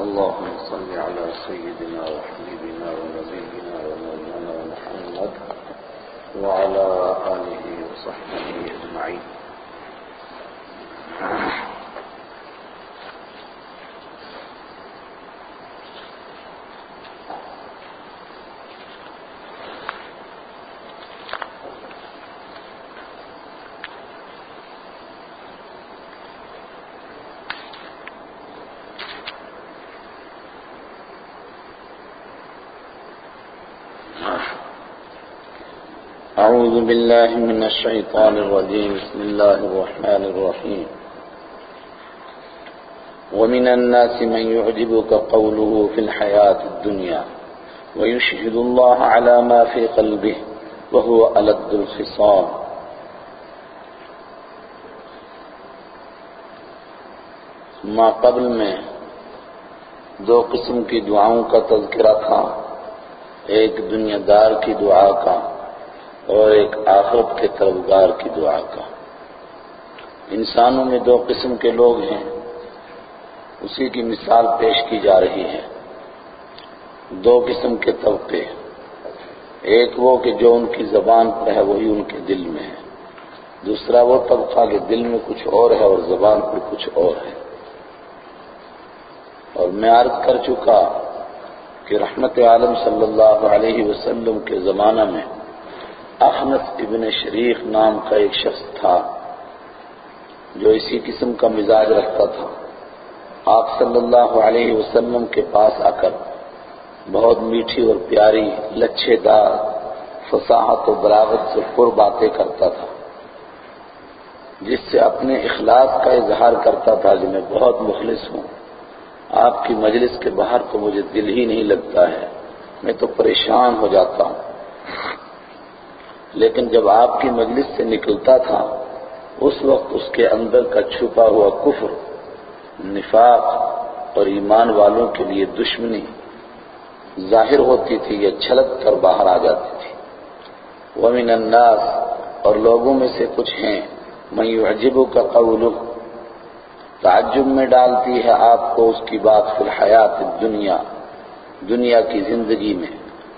اللهم صل على سيدنا وحبيبنا ونبينا ومولانا محمد وعلى آله وصحبه أجمعين. بالله من الشيطان الرجيم. بسم الله الرحمن الرحيم. ومن الناس من يعجبك قوله في الحياة الدنيا ويشهد الله على ما في قلبه وهو ألد الخصام. ما قبل میں دو قسم کی دعاؤں کا تذکرہ تھا ایک دنیا دار کی دعا کا اور ایک آخرت کے طلبگار کی دعا کا۔ انسانوں میں دو قسم کے لوگ ہیں۔ اسی کی مثال پیش کی جا رہی ہے۔ دو قسم کے طبقے۔ ایک وہ کہ جو ان کی زبان پر ہے، وہی ان کے دل میں ہے۔ دوسرا وہ طبقہ کہ دل میں کچھ اور ہے اور زبان پر کچھ اور ہے۔ اور میں عرض کر چکا کہ رحمت عالم صلی اللہ علیہ وسلم کے زمانہ میں احمد ابن شریف نام کا ایک شخص تھا جو اسی قسم کا مزاج رکھتا تھا۔ آپ صلی اللہ علیہ وسلم کے پاس آ کر بہت میٹھی اور پیاری لچھے دار فصاحت و براغت سے پر باتیں کرتا تھا، جس سے اپنے اخلاص کا اظہار کرتا تھا کہ میں بہت مخلص ہوں۔ آپ کی مجلس کے باہر تو مجھے دل ہی نہیں لگتا ہے، میں تو پریشان ہو جاتا ہوں۔ لیکن جب آپ کی مجلس سے نکلتا تھا، اس وقت اس کے اندر کا چھپا ہوا کفر، نفاق اور ایمان والوں کے لیے دشمنی ظاہر ہوتی تھی یا چھلک کر باہر آ جاتی تھی۔ ومن الناس، اور لوگوں میں سے کچھ ہیں۔ میں یعجبو کا قول تعجب میں ڈالتی ہے آپ کو اس کی بات فی الحیات دنیا دنیا کی زندگی میں۔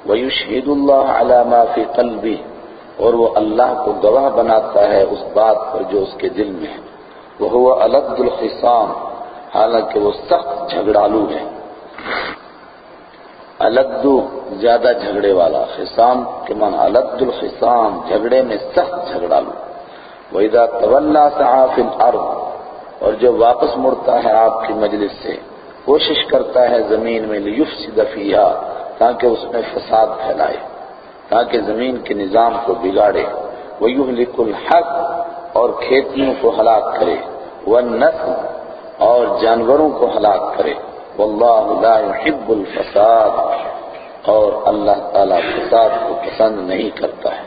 وَيُشْهِدُ اللَّهَ عَلَى مَا فِي قَلْبِهِ اور وہ اللہ کو گواہ بناتا ہے اس بات پر جو اس کے دل میں ہے۔ وہ الد الخصام، حالانکہ وہ سخت جھگڑالو ہے۔ الدو زیادہ جھگڑے والا، خصام کے من الد الخصام، جھگڑے میں سخت جھگڑالو۔ وَإِذَا تَوَلَّا سَعَا فِي الْأَرْضِ، اور جو واپس مڑتا ہے آپ کی مجلس سے، کوشش کرتا ہے زمین میں لِيُفْسِدَ فِيهَا، تاکہ اس میں فساد پھیلائے۔ تاکہ زمین کے نظام کو بگاڑے۔ وَيُهْلِكُ الْحَقِّ، اور کھیتیوں کو ہلاک کرے۔ وَالنَّسْلِ، اور جانوروں کو ہلاک کرے۔ وَاللَّهُ لَا يُحِبُّ الْفَسَادِ۔ اور اللہ تعالیٰ فساد کو پسند نہیں کرتا ہے۔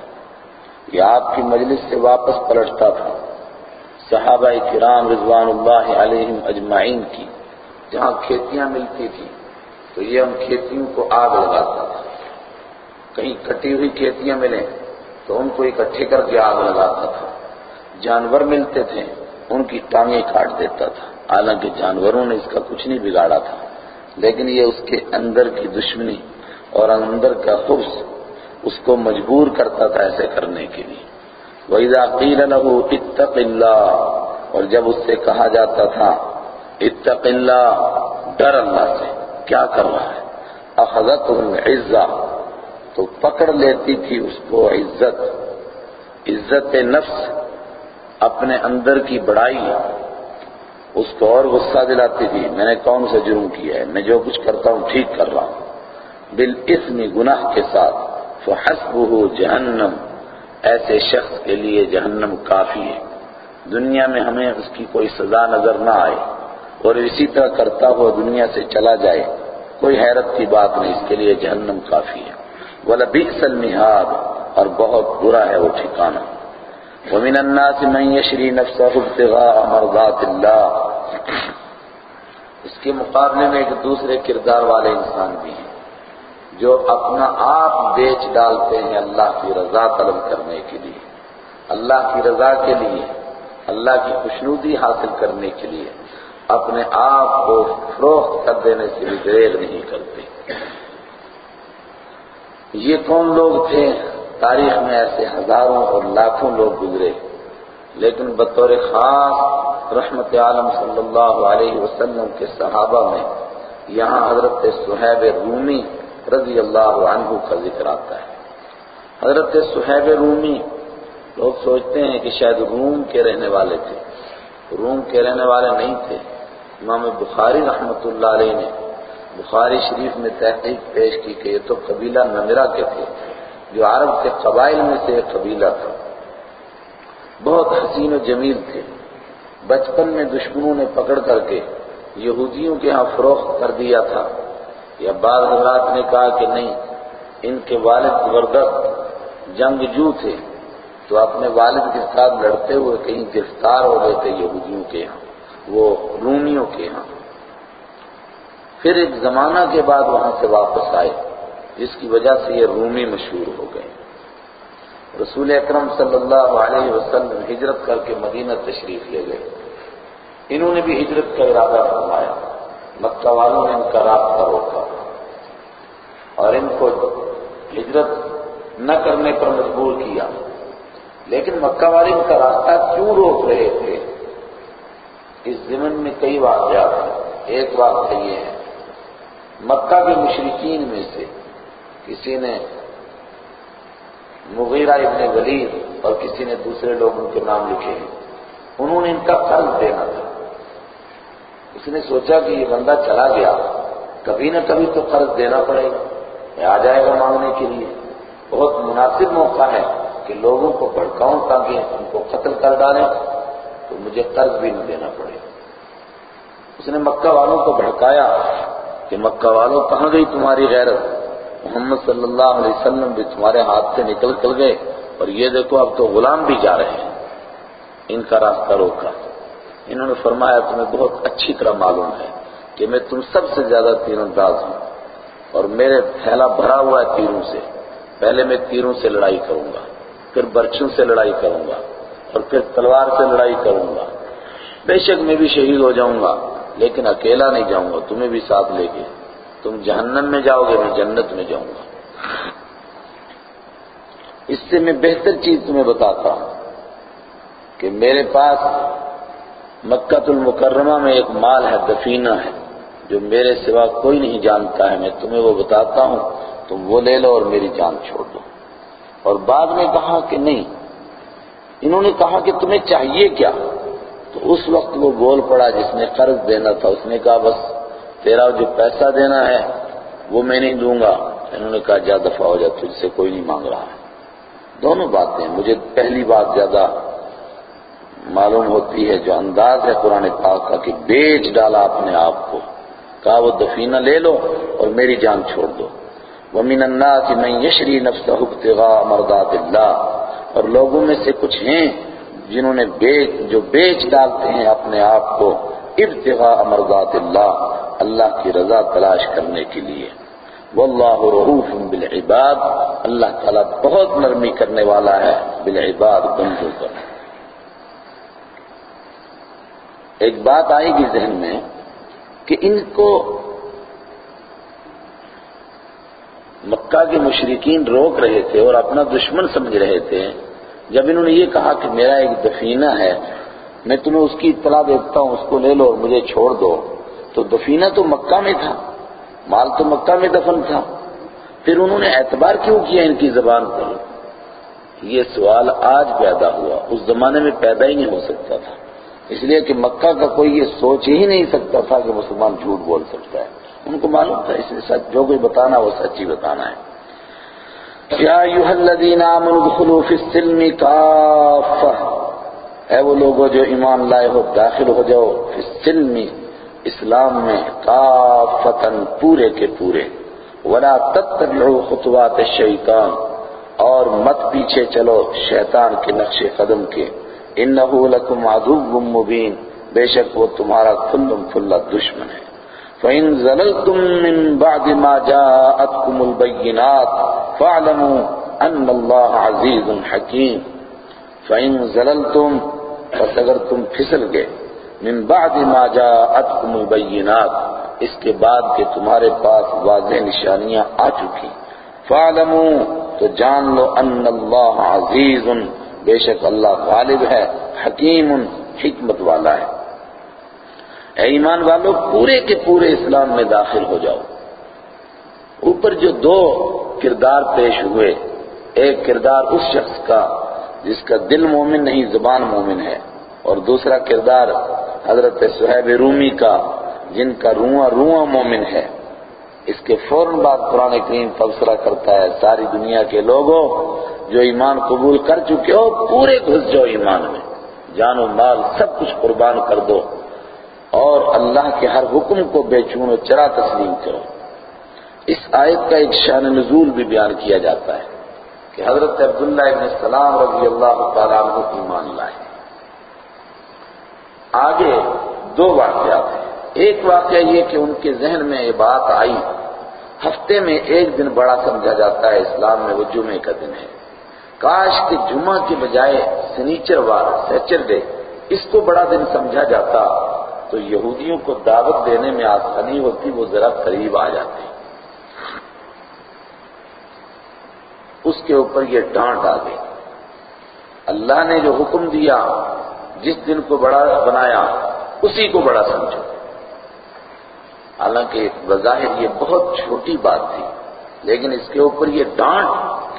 یہ آپ کی مجلس سے واپس پلٹتا تھا۔ صحابہ کرام رضوان اللہ علیہم اجمعین کی، جہاں کھیتیاں ملتی تھی تو یہ ان کھیتیوں کو آگ لگاتا تھا۔ کہیں کٹی ہوئی کھیتیاں ملیں تو ان کو اکٹھے کر کے آگ لگاتا تھا۔ جانور ملتے تھے، ان کی ٹانگیں کاٹ دیتا تھا۔ حالانکہ جانوروں نے اس کا کچھ نہیں بگاڑا تھا، لیکن یہ اس کے اندر کی دشمنی اور اندر کا خبص اس کو مجبور کرتا تھا ایسے کرنے کے لیے۔ وَإِذَا قِيلَ لَهُ اتَّقِ اللَّهِ، اور جب اس سے کہا جاتا تھا، اتق اللہ ڈر اللہ سے، کیا کر رہا ہے؟ اخذته العزہ تو پکڑ لیتی تھی اس کو عزت عزت نفس اپنے اندر کی بڑائی، اس کو اور غصہ دلاتی تھی، میں نے کون سا جرم کیا ہے؟ میں جو کچھ کرتا ہوں ٹھیک کر رہا ہوں۔ بالاسم گناہ کے ساتھ فحسبه جہنم، ایسے شخص کے لیے جہنم کافی ہے۔ دنیا میں ہمیں اس کی کوئی سزا نظر نہ آئے۔ اور اسی طرح کرتا ہوا دنیا سے چلا جائے، کوئی حیرت کی بات نہیں، اس کے لیے جہنم کافی ہے۔ وَلَبِئْسَ الْمِحَادِ اور بہت برا ہے وہ ٹھکانہ۔ وَمِنَ النَّاسِ مَنْ يَشْرِي نَفْسَهُ ابْتِغَاءَ مَرْضَاتِ اللَّهِ اس کے مقابلے میں ایک دوسرے کردار والے انسان بھی ہیں، جو اپنا آپ بیچ ڈالتے ہیں اللہ کی رضا طلب کرنے کے لیے۔ اللہ کی رضا کے لیے، اللہ کی خوشنودی حاصل کرنے کے لیے۔ اپنے آپ کو فروخت کر دینے سے بھی دریغ نہیں کرتے۔ یہ کون لوگ تھے، تاریخ میں ایسے ہزاروں اور لاکھوں لوگ گزرے۔ لیکن بطور خاص رحمت عالم صلی اللہ علیہ وسلم کے صحابہ میں یہاں حضرت صحیب رومی رضی اللہ عنہ کا ذکر آتا ہے۔ حضرت صحیب رومی لوگ سوچتے ہیں کہ شاید روم کے رہنے والے تھے۔ روم کے رہنے والے نہیں تھے۔ امام بخاری رحمت اللہ علیہ نے بخاری شریف میں تحقیق پیش کی کہ یہ تو قبیلہ نمرہ کے تھے، جو عرب کے قبائل میں سے ایک قبیلہ تھا۔ بہت حسین و جمیل تھے۔ بچپن میں دشمنوں نے پکڑ کر کے یہودیوں کے ہاں فروخت کر دیا تھا۔ یا بعض حضرات نے کہا کہ نہیں، ان کے والد زبردست جنگجو تھے، تو اپنے والد کے ساتھ لڑتے ہوئے کہیں گرفتار ہو گئے تھے یہودیوں کے ہاں وہ رومیوں کے ہاں۔ پھر ایک زمانہ کے بعد وہاں سے واپس آئے، جس کی وجہ سے یہ رومی مشہور ہو گئے۔ رسول اکرم صلی اللہ علیہ وسلم ہجرت کر کے مدینہ تشریف لے گئے۔ انہوں نے بھی ہجرت کا ارادہ فرمایا۔ مکہ والوں نے ان کا راستہ روکا۔ اور ان کو ہجرت نہ کرنے پر مجبور کیا۔ لیکن مکہ والے ان کا راستہ کیوں روک رہے تھے؟ اس زمن میں کئی واقعات ہیں۔ ایک واقعہ یہ ہے مکہ کے مشرقین میں سے کسی نے مغیرہ ابن ولید اور کسی نے دوسرے لوگوں کے نام لکھے ہیں۔ انہوں نے ان کا قرض دینا تھا۔ اس نے سوچا کہ یہ بندہ چلا گیا۔ کبھی نہ کبھی تو قرض دینا پڑے گا۔ آ جائے گا مانگنے کے لیے۔ بہت مناسب موقع ہے کہ لوگوں کو بھڑکاؤں تاکہ ان کو قتل کر ڈالیں۔ تو مجھے قرض بھی نہ دینا پڑے۔ اس نے مکہ والوں کو بھڑکایا کہ مکہ والوں کہاں گئی تمہاری غیرت؟ محمد صلی اللہ علیہ وسلم بھی تمہارے ہاتھ سے نکل کل گئے اور یہ دیکھو اب تو غلام بھی جا رہے ہیں۔ ان کا راستہ روکا۔ انہوں نے فرمایا، تمہیں بہت اچھی طرح معلوم ہے کہ میں تم سب سے زیادہ تیر انداز ہوں اور میرے تھیلا بھرا ہوا ہے تیروں سے۔ پہلے میں تیروں سے لڑائی کروں گا، پھر برچوں سے لڑائی کروں گا اور پھر تلوار سے لڑائی کروں گا۔ بے شک میں بھی شہید ہو جاؤں گا۔ لیکن اکیلا نہیں جاؤں گا، تمہیں بھی ساتھ لے کے۔ تم جہنم میں جاؤ گے، میں جنت میں جاؤں گا۔ اس سے میں بہتر چیز تمہیں بتاتا ہوں کہ میرے پاس مکہ المکرمہ میں ایک مال ہے، دفینہ ہے، جو میرے سوا کوئی نہیں جانتا ہے۔ میں تمہیں وہ بتاتا ہوں، تم وہ لے لو اور میری جان چھوڑ دو۔ اور بعد میں کہا کہ نہیں، انہوں نے کہا کہ تمہیں چاہیے کیا؟ تو اس وقت وہ بول پڑا جس نے قرض دینا تھا، اس نے کہا، بس تیرا جو پیسہ دینا ہے، وہ میں نہیں دوں گا۔ انہوں نے کہا، جا، دفعہ ہو جا، تجھ سے کوئی نہیں مانگ رہا ہے۔ دونوں باتیں مجھے پہلی بات زیادہ معلوم ہوتی ہے، جو انداز ہے قرآن پاک کا، کہ بیچ ڈالا اپنے آپ کو۔ کہا، وہ دفینہ لے لو اور میری جان چھوڑ دو۔ وَمِنَ النَّاسِ مَنْ يَشْرِي نَفْسَهُ ابْتِغَاءَ مَرْضَاتِ اللَّهِ اور لوگوں میں سے کچھ ہیں جنہوں نے بیچ جو بیچ ڈالتے ہیں اپنے آپ کو، ابتغاء مرضات اللہ اللہ کی رضا تلاش کرنے کے لیے۔ واللہ رعوف بالعباد، اللہ تعالیٰ بہت نرمی کرنے والا ہے، بالعباد، بندوں پر۔ ایک بات آئے گی ذہن میں کہ ان کو مکہ کے مشرقین روک رہے تھے اور اپنا دشمن سمجھ رہے تھے۔ جب انہوں نے یہ کہا کہ میرا ایک دفینہ ہے، میں تمہیں اس کی اطلاع دیتا ہوں، اس کو لے لو اور مجھے چھوڑ دو۔ تو دفینہ تو مکہ میں تھا، مال تو مکہ میں دفن تھا۔ پھر انہوں نے اعتبار کیوں کیا ان کی زبان پر؟ یہ سوال آج پیدا ہوا، اس زمانے میں پیدا ہی نہیں ہو سکتا تھا۔ اس لیے کہ مکہ کا کوئی یہ سوچ ہی نہیں سکتا تھا کہ مسلمان جھوٹ بول سکتا ہے۔ ان کو معلوم تھا، اس لیے سچ، جو کوئی بتانا وہ سچی بتانا ہے۔ یا ایوہ الذین آمنوا دخلوا فی السلم کافہ۔ اے وہ لوگوں جو ایمان لائے ہو، داخل ہو جاؤ فی السلم اسلام میں کافتن پورے کے پورے۔ ولا تتبعوا خطوات الشیطان۔ اور مت پیچھے چلو شیطان کے نقش قدم کے۔ انہو لکم عدو مبین۔ بے شک وہ تمہارا کھلم کھلا دشمن ہے۔ فَإِن زَلَلْتُم مِّن بَعْدِ مَا جَاءَتْكُمُ الْبَيِّنَاتُ۔ فَاعْلَمُوا أَنَّ اللَّهَ عَزِيزٌ حَكِيمٌ. فَإِن زَلَلْتُم پس اگر تم پھسل گئے من بعد ما جاءتكم البینات اس کے بعد کہ تمہارے پاس واضح نشانیاں آ چکی. فعلموا تو جان لو ان اللہ عزیز بے شک اللہ غالب ہے، حکیم، حکمت والا ہے. اے ایمان والو، پورے کے پورے اسلام میں داخل ہو جاؤ. اوپر جو دو کردار پیش ہوئے۔ ایک کردار اس شخص کا جس کا دل مومن نہیں، زبان مومن ہے۔ اور دوسرا کردار حضرت صحیب رومی کا، جن کا رواں رواں مومن ہے۔ اس کے فوراً بعد قرآن کریم فبصرہ کرتا ہے، ساری دنیا کے لوگوں جو ایمان قبول کر چکے ہو، پورے گھس جاؤ ایمان میں۔ جان و مال سب کچھ قربان کر دو۔ اور اللہ کے ہر حکم کو بے چون و چرا تسلیم کرو۔ اس آیت کا ایک شان نزول بھی بیان کیا جاتا ہے کہ حضرت عبداللہ ابن السلام رضی اللہ تعالیٰ عنہ ایمان لائے۔ آگے دو واقعات ہیں۔ ایک واقعہ یہ کہ ان کے ذہن میں یہ بات آئی، ہفتے میں ایک دن بڑا سمجھا جاتا ہے اسلام میں وہ جمعے کا دن ہے۔ کاش کہ جمعہ کے بجائے سنیچر وار سیچرڈے اس کو بڑا دن سمجھا جاتا تو یہودیوں کو دعوت دینے میں آسانی ہوتی، وہ ذرا قریب آ جاتے۔ اس کے اوپر یہ ڈانٹ آ گئی۔ اللہ نے جو حکم دیا، جس دن کو بڑا بنایا، اسی کو بڑا سمجھو حالانکہ بظاہر یہ بہت چھوٹی بات تھی، لیکن اس کے اوپر یہ ڈانٹ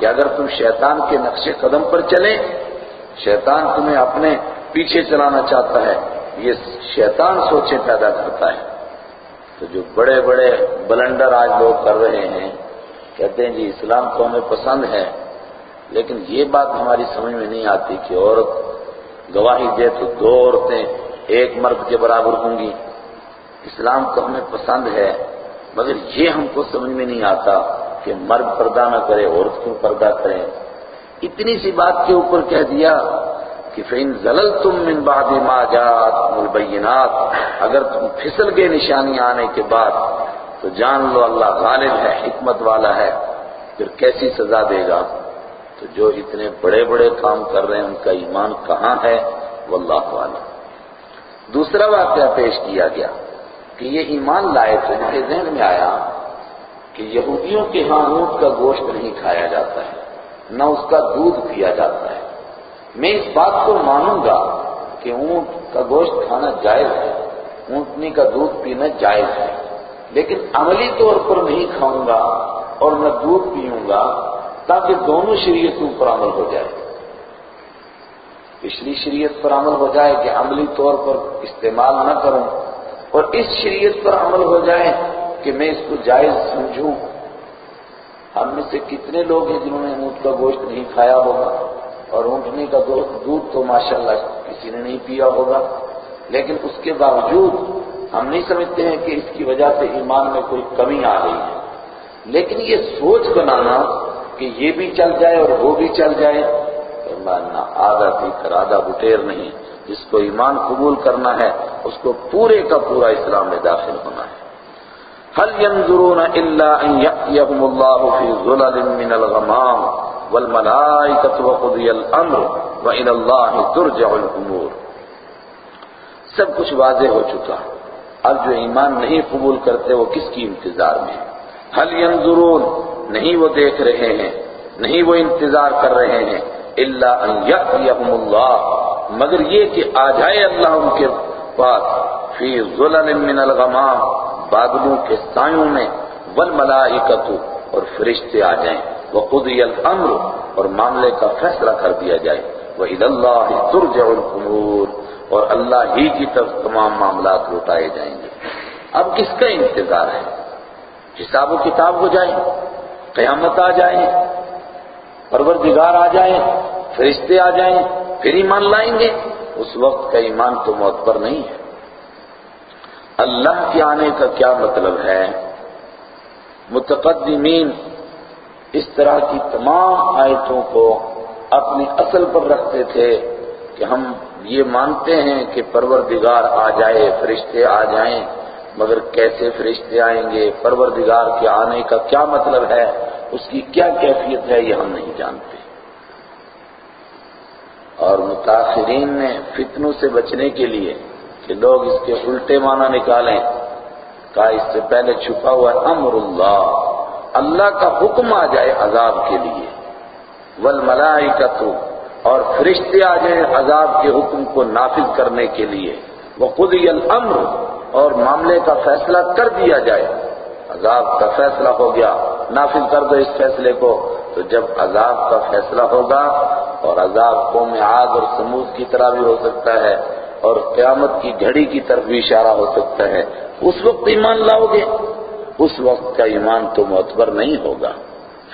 کہ اگر تم شیطان کے نقش قدم پر چلے، شیطان تمہیں اپنے پیچھے چلانا چاہتا ہے، یہ شیطان سوچے پیدا کرتا ہے۔ تو جو بڑے بڑے بلنڈر آج لوگ کر رہے ہیں کہتے ہیں جی اسلام تو ہمیں پسند ہے، لیکن یہ بات ہماری سمجھ میں نہیں آتی کہ عورت گواہی دے تو دو عورتیں ایک مرد کے برابر ہوں گی۔ اسلام تو ہمیں پسند ہے، مگر یہ ہم کو سمجھ میں نہیں آتا کہ مرد پردہ نہ کرے، عورت کیوں پردہ کرے۔ اتنی سی بات کے اوپر کہہ دیا کہ فین زلل تم من بعد ما جات البینات اگر تم پھسل گئے نشانی آنے کے بعد تو جان لو اللہ غالب ہے، حکمت والا ہے، پھر کیسی سزا دے گا؟ تو جو اتنے بڑے بڑے کام کر رہے ہیں، ان کا ایمان کہاں ہے؟ واللہ اللہ دوسرا واقعہ پیش کیا گیا کہ یہ ایمان لائے تو ان کے ذہن میں آیا کہ یہودیوں کے ہاں اونٹ کا گوشت نہیں کھایا جاتا ہے، نہ اس کا دودھ پیا جاتا ہے۔ میں اس بات کو مانوں گا کہ اونٹ کا گوشت کھانا جائز ہے، اونٹنی کا دودھ پینا جائز ہے۔ لیکن عملی طور پر نہیں کھاؤں گا اور نہ دودھ پیوں گا تاکہ دونوں شریعتوں پر عمل ہو جائے۔ پچھلی شریعت پر عمل ہو جائے کہ عملی طور پر استعمال نہ کروں اور اس شریعت پر عمل ہو جائے کہ میں اس کو جائز سمجھوں۔ ہم میں سے کتنے لوگ ہیں جنہوں نے اونٹ کا گوشت نہیں کھایا ہوگا اور اونٹنی کا دودھ تو ماشاءاللہ کسی نے نہیں پیا ہوگا، لیکن اس کے باوجود ہم نہیں سمجھتے ہیں کہ اس کی وجہ سے ایمان میں کوئی کمی آ گئی ہے۔ لیکن یہ سوچ بنانا کہ یہ بھی چل جائے اور وہ بھی چل جائے ماننا آدھا تھی کر آدھا بٹیر نہیں۔ جس کو ایمان قبول کرنا ہے، اس کو پورے کا پورا اسلام میں داخل ہونا ہے۔ هل ينظرون الا ان يأتيهم الله في ظلل من الغمام والملائكة وقضي الامر والى الله ترجع الامور سب کچھ واضح ہو چکا۔ اب جو ایمان نہیں قبول کرتے وہ کس کی انتظار میں حل ينظرون؟ نہیں وہ دیکھ رہے ہیں۔ نہیں وہ انتظار کر رہے ہیں۔ الا ان يأتيهم الله مگر یہ کہ آ جائے اللہ ان کے پاس فی ظلل من الغمام، بادلوں کے سایوں میں والملائکت اور فرشتے آ جائیں۔ وقضی الامر، اور معاملے کا فیصلہ کر دیا جائے۔ وَإِلَى اللَّهِ تُرْجَعُ الْأُمُورِ۔ اور اللہ ہی کی طرف تمام معاملات لوٹائے جائیں گے۔ اب کس کا انتظار ہے؟ حساب و کتاب ہو جائے قیامت آ جائے پروردگار آ جائیں، فرشتے آ جائیں، پھر ایمان لائیں گے۔ اس وقت کا ایمان تو معتبر نہیں ہے۔ اللہ کے آنے کا کیا مطلب ہے؟ متقدمین اس طرح کی تمام آیتوں کو اپنی اصل پر رکھتے تھے کہ ہم یہ مانتے ہیں کہ پروردگار آ جائے، فرشتے آ جائیں، مگر کیسے فرشتے آئیں گے؟ پروردگار کے آنے کا کیا مطلب ہے؟ اس کی کیا کیفیت ہے؟ یہ ہم نہیں جانتے۔ اور متاثرین نے فتنوں سے بچنے کے لیے کہ لوگ اس کے الٹے معنی نکالیں۔ کہا، اس سے پہلے چھپا ہوا ہے، امر اللہ۔ اللہ کا حکم آ جائے عذاب کے لیے۔ والملائکۃ اور فرشتے آ جائیں عذاب کے حکم کو نافذ کرنے کے لیے۔ وہ خود الامر اور معاملے کا فیصلہ کر دیا جائے۔ عذاب کا فیصلہ ہو گیا۔ نافذ کر دو اس فیصلے کو۔ تو جب عذاب کا فیصلہ ہوگا، اور عذاب قوم عاد اور سمود کی طرح بھی ہو سکتا ہے، اور قیامت کی گھڑی کی طرف بھی اشارہ ہو سکتا ہے۔ اس وقت ایمان لاؤ گے۔ اس وقت کا ایمان تو معتبر نہیں ہوگا۔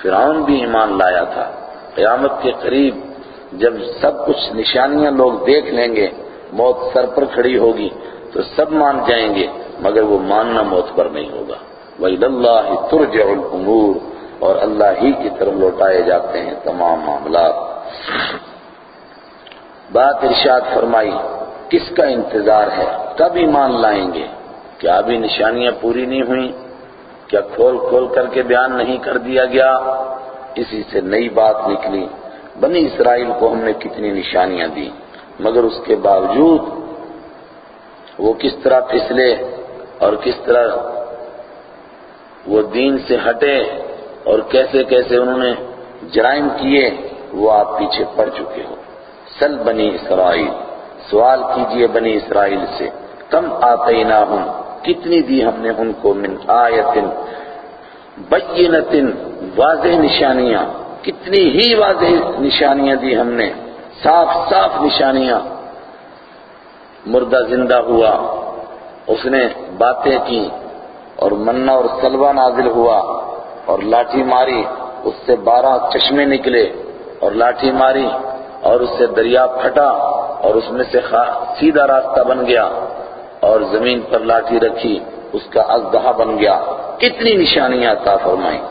فرعون بھی ایمان لایا تھا۔ قیامت کے قریب جب سب کچھ نشانیاں لوگ دیکھ لیں گے، موت سر پر کھڑی ہوگی، تو سب مان جائیں گے، مگر وہ ماننا معتبر نہیں ہوگا۔ وَإِلَى اللَّهِ تُرْجَعُ الْأُمُورِ۔ اور اللہ ہی کی طرف لوٹائے جاتے ہیں تمام معاملات۔ بات ارشاد فرمائی، کس کا انتظار ہے؟ کب ایمان لائیں گے؟ کیا ابھی نشانیاں پوری نہیں ہوئیں؟ کیا کھول کھول کر کے بیان نہیں کر دیا گیا؟ اسی سے نئی بات نکلی۔ بنی اسرائیل کو ہم نے کتنی نشانیاں دی مگر اس کے باوجود وہ کس طرح پھسلے اور کس طرح وہ دین سے ہٹے اور کیسے کیسے انہوں نے جرائم کیے، وہ آپ پیچھے پڑ چکے ہو سل بنی اسرائیل، سوال کیجیے بنی اسرائیل سے، کم آتیناہم، کتنی دی ہم نے ان کو من آیت بینت واضح نشانیاں۔ کتنی ہی واضح نشانیاں دی ہم نے، صاف صاف نشانیاں۔ مردہ زندہ ہوا، اس نے باتیں کی اور منا اور سلوہ نازل ہوا اور لاٹھی ماری، اس سے بارہ چشمے نکلے اور لاٹھی ماری اور اس سے دریا پھٹا اور اس میں سے سیدھا راستہ بن گیا اور زمین پر لاٹھی رکھی، اس کا ازدہا بن گیا۔ کتنی نشانیاں عطا فرمائیں۔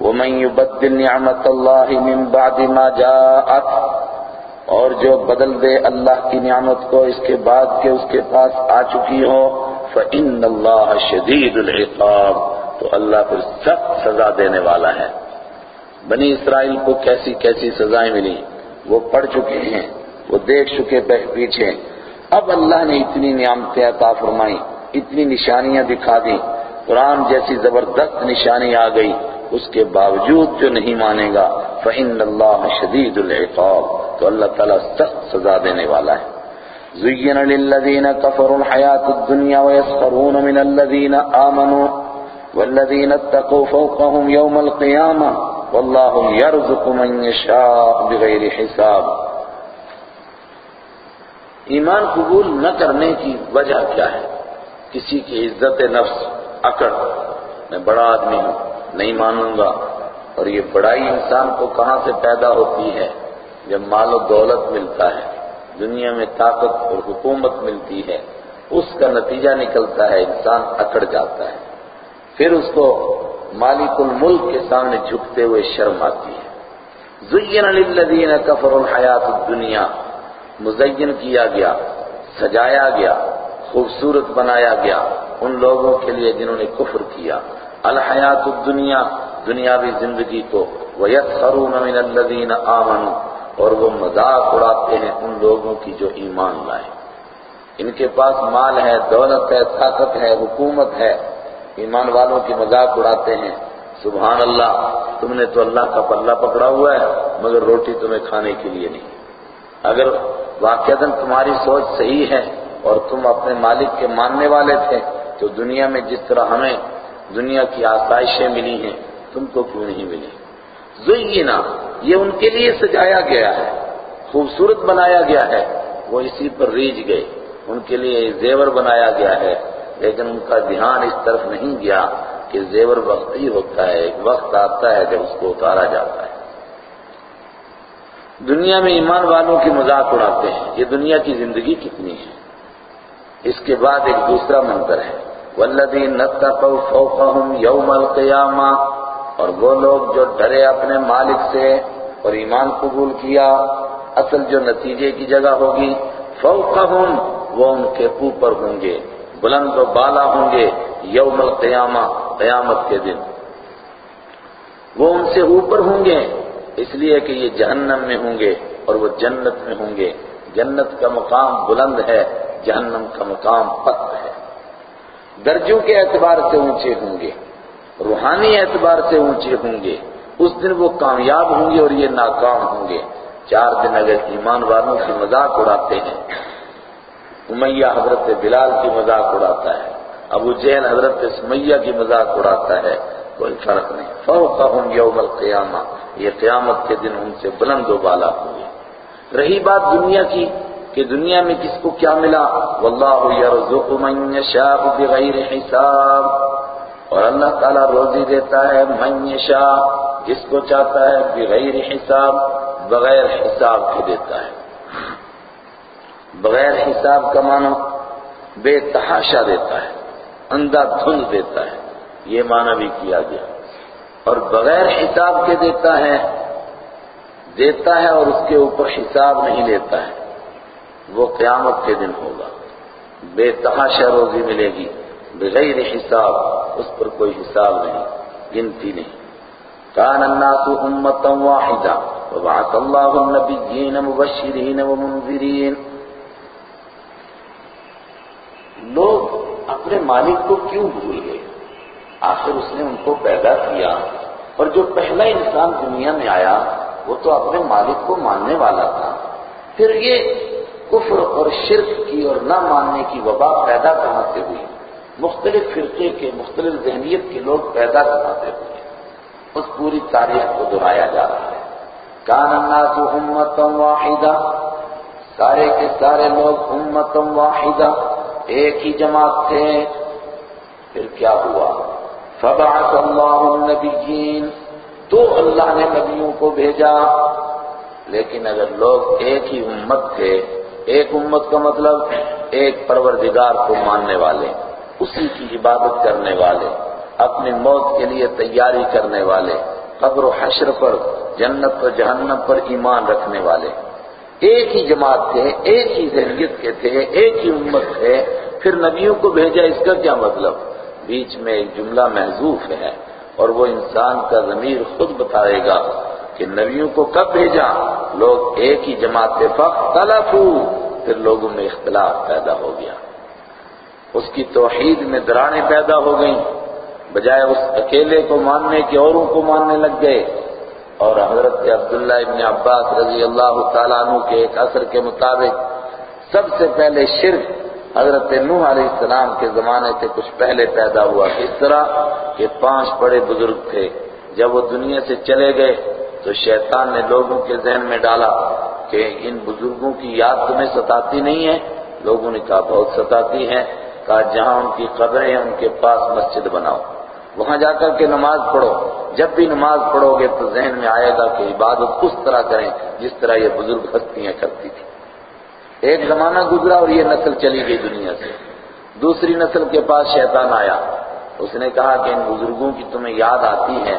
وَمَن يُبَدِّلْ نِعْمَةَ اللَّهِ مِن بَعْدِ مَا جَاءَتْ، اور جو بدل دے اللہ کی نعمت کو، اس کے بعد کہ اس کے پاس آ چکی ہو، فَإِنَّ اللَّهَ شَدِيدُ الْعِقَابِ، تو اللہ پھر سخت سزا دینے والا ہے۔ بنی اسرائیل کو کیسی کیسی سزائیں ملی؟ وہ پڑھ چکے ہیں، وہ دیکھ چکے پیچھے۔ اب اللہ نے اتنی نعمتیں عطا فرمائی اتنی نشانیاں دکھا دی قرآن جیسی زبردست نشانی آ گئی۔ اس کے باوجود جو نہیں مانے گا، فَإِنَّ اللَّهَ شَدِيدُ الْعِقَابِ تو اللہ تعالیٰ سخت سزا دینے والا ہے۔ زُيِّنَ لِلَّذِينَ كَفَرُوا الْحَيَاةُ الدُّنْيَا وَيَسْخَرُونَ مِنَ الَّذِينَ آمَنُوا وَالَّذِينَ اتَّقُوا فَوْقَهُمْ يَوْمَ الْقِيَامَةِ وَاللَّهُ يَرْزُقُ مَن يَشَاءُ بِغَيْرِ حِسَابٍ۔ ایمان قبول نہ کرنے کی وجہ کیا ہے؟ کسی کی عزت نفس اکڑ میں بڑا آدمی ہوں۔ نہیں مانوں گا۔ اور یہ بڑائی انسان کو کہاں سے پیدا ہوتی ہے؟ جب مال و دولت ملتا ہے، دنیا میں طاقت اور حکومت ملتی ہے، اس کا نتیجہ نکلتا ہے، انسان اکڑ جاتا ہے۔ پھر اس کو مالک الملک کے سامنے جھکتے ہوئے شرم آتی ہے۔ زین للذین کفر الحیات الدنیا۔ مزین کیا گیا، سجایا گیا، خوبصورت بنایا گیا، ان لوگوں کے لیے جنہوں نے کفر کیا۔ الحیات الدنیا، دنیاوی زندگی کو وَيَسْخَرُونَ مِنَ الَّذِينَ آمَنُوا، اور وہ مذاق اڑاتے ہیں ان لوگوں کی جو ایمان لائے۔ ان کے پاس مال ہے، دولت ہے، طاقت ہے، حکومت ہے۔ ایمان والوں کی مذاق اڑاتے ہیں۔ سبحان اللہ تم نے تو اللہ کا پلہ پکڑا ہوا ہے، مگر روٹی تمہیں کھانے کے لیے نہیں۔ اگر واقعتاً تمہاری سوچ صحیح ہے اور تم اپنے مالک کے ماننے والے تھے، تو دنیا میں جس طرح ہمیں دنیا کی آسائشیں ملی ہیں، تم کو کیوں نہیں ملی زینا، یہ ان کے لیے سجایا گیا ہے، خوبصورت بنایا گیا ہے، وہ اسی پر ریج گئے، ان کے لیے زیور بنایا گیا ہے، لیکن ان کا دھیان اس طرف نہیں گیا کہ زیور وقتی ہوتا ہے، ایک وقت آتا ہے جب اس کو اتارا جاتا ہے۔ دنیا میں ایمان والوں کی مذاق اڑاتے ہیں، یہ دنیا کی زندگی کتنی ہے؟ اس کے بعد ایک دوسرا منظر ہے۔ والذین اتقوا فوقهم یوم القیامہ، اور وہ لوگ جو ڈرے اپنے مالک سے اور ایمان قبول کیا، اصل جو نتیجے کی جگہ ہوگی، فوقهم وہ ان کے اوپر ہوں گے، بلند و بالا ہوں گے، یوم القیامہ، قیامت کے دن۔ وہ ان سے اوپر ہوں گے، اس لیے کہ یہ جہنم میں ہوں گے اور وہ جنت میں ہوں گے۔ جنت کا مقام بلند ہے، جہنم کا مقام پست ہے۔ درجوں کے اعتبار سے اونچے ہوں گے، روحانی اعتبار سے اونچے ہوں گے، اس دن وہ کامیاب ہوں گے اور یہ ناکام ہوں گے۔ چار دن اگر ایمان والوں کی مذاق اڑاتے ہیں، امیہ حضرت بلال کی مذاق اڑاتا ہے، ابو جین حضرت سمیہ کی مذاق اڑاتا ہے، کوئی فرق نہیں۔ فوقہم یوم القیامہ، یہ قیامت کے دن ان سے بلند و بالا ہوں گے۔ رہی بات دنیا کی کہ دنیا میں کس کو کیا ملا؟ واللہ یرزق من یشاء بغیر حساب۔ اور اللہ تعالیٰ روزی دیتا ہے من یشاء، جس کو چاہتا ہے بغیر حساب بغیر حساب کے دیتا ہے۔ بغیر حساب کا معنی بے تحاشا دیتا ہے، اندھا دھند دیتا ہے۔ یہ معنی بھی کیا گیا۔ اور بغیر حساب کے دیتا ہے دیتا ہے اور اس کے اوپر حساب نہیں لیتا ہے۔ وہ قیامت کے دن ہوگا۔ بے تحاشا روزی ملے گی، بغیر حساب، اس پر کوئی حساب نہیں، گنتی نہیں۔ کان الناس امتا واحدا، وبعث اللہ النبیین مبشرین ومنذرین۔ لوگ اپنے مالک کو کیوں بھول گئے؟ آخر اس نے ان کو پیدا کیا۔ اور جو پہلا انسان دنیا میں آیا، وہ تو اپنے مالک کو ماننے والا تھا۔ پھر یہ کفر اور شرک کی اور نہ ماننے کی وبا پیدا کہاں سے ہوئی مختلف فرقے کے مختلف ذہنیت کے لوگ پیدا کہاں سے ہوئے، اس پوری تاریخ کو دہرایا جا رہا ہے۔ کان الناس امتا واحدہ، سارے کے سارے لوگ امتا واحدہ، ایک ہی جماعت تھے۔ پھر کیا ہوا؟ فبعث اللہ النبیین، تو اللہ نے نبیوں کو بھیجا۔ لیکن اگر لوگ ایک ہی امت تھے ایک امت کا مطلب ایک پروردگار کو ماننے والے، اسی کی عبادت کرنے والے، اپنی موت کے لیے تیاری کرنے والے، قبر و حشر پر، جنت و جہنم پر ایمان رکھنے والے۔ ایک ہی جماعت تھے ایک ہی ذہنیت کے تھے، ایک ہی امت تھے، پھر نبیوں کو بھیجا اس کا کیا مطلب؟ بیچ میں ایک جملہ محضوف ہے اور وہ انسان کا ضمیر خود بتائے گا۔ کہ نبیوں کو کب بھیجا؟ لوگ ایک ہی جماعت فاختلفو، پھر لوگوں میں اختلاف پیدا ہو گیا۔ اس کی توحید میں درانیں پیدا ہو گئیں۔ بجائے اس اکیلے کو ماننے کے اوروں کو ماننے لگ گئے۔ اور حضرت عبداللہ ابن عباس رضی اللہ تعالیٰ عنہ کے ایک اثر کے مطابق سب سے پہلے شرک حضرت نوح علیہ السلام کے زمانے سے کچھ پہلے پیدا ہوا۔ اس طرح کہ پانچ بڑے بزرگ تھے۔ جب وہ دنیا سے چلے گئے تو شیطان نے لوگوں کے ذہن میں ڈالا کہ ان بزرگوں کی یاد تمہیں ستاتی نہیں ہے۔ لوگوں نے کہا، بہت ستاتی ہے۔ کہا، جہاں ان کی قبریں ہیں، ان کے پاس مسجد بناؤ۔ وہاں جا کر کے نماز پڑھو۔ جب بھی نماز پڑھو گے تو ذہن میں آئے گا کہ عبادت اس طرح کریں جس طرح یہ بزرگ ہستیاں کرتی تھی ایک زمانہ گزرا اور یہ نسل چلی گئی دنیا سے۔ دوسری نسل کے پاس شیطان آیا۔ اس نے کہا کہ ان بزرگوں کی تمہیں یاد آتی ہے۔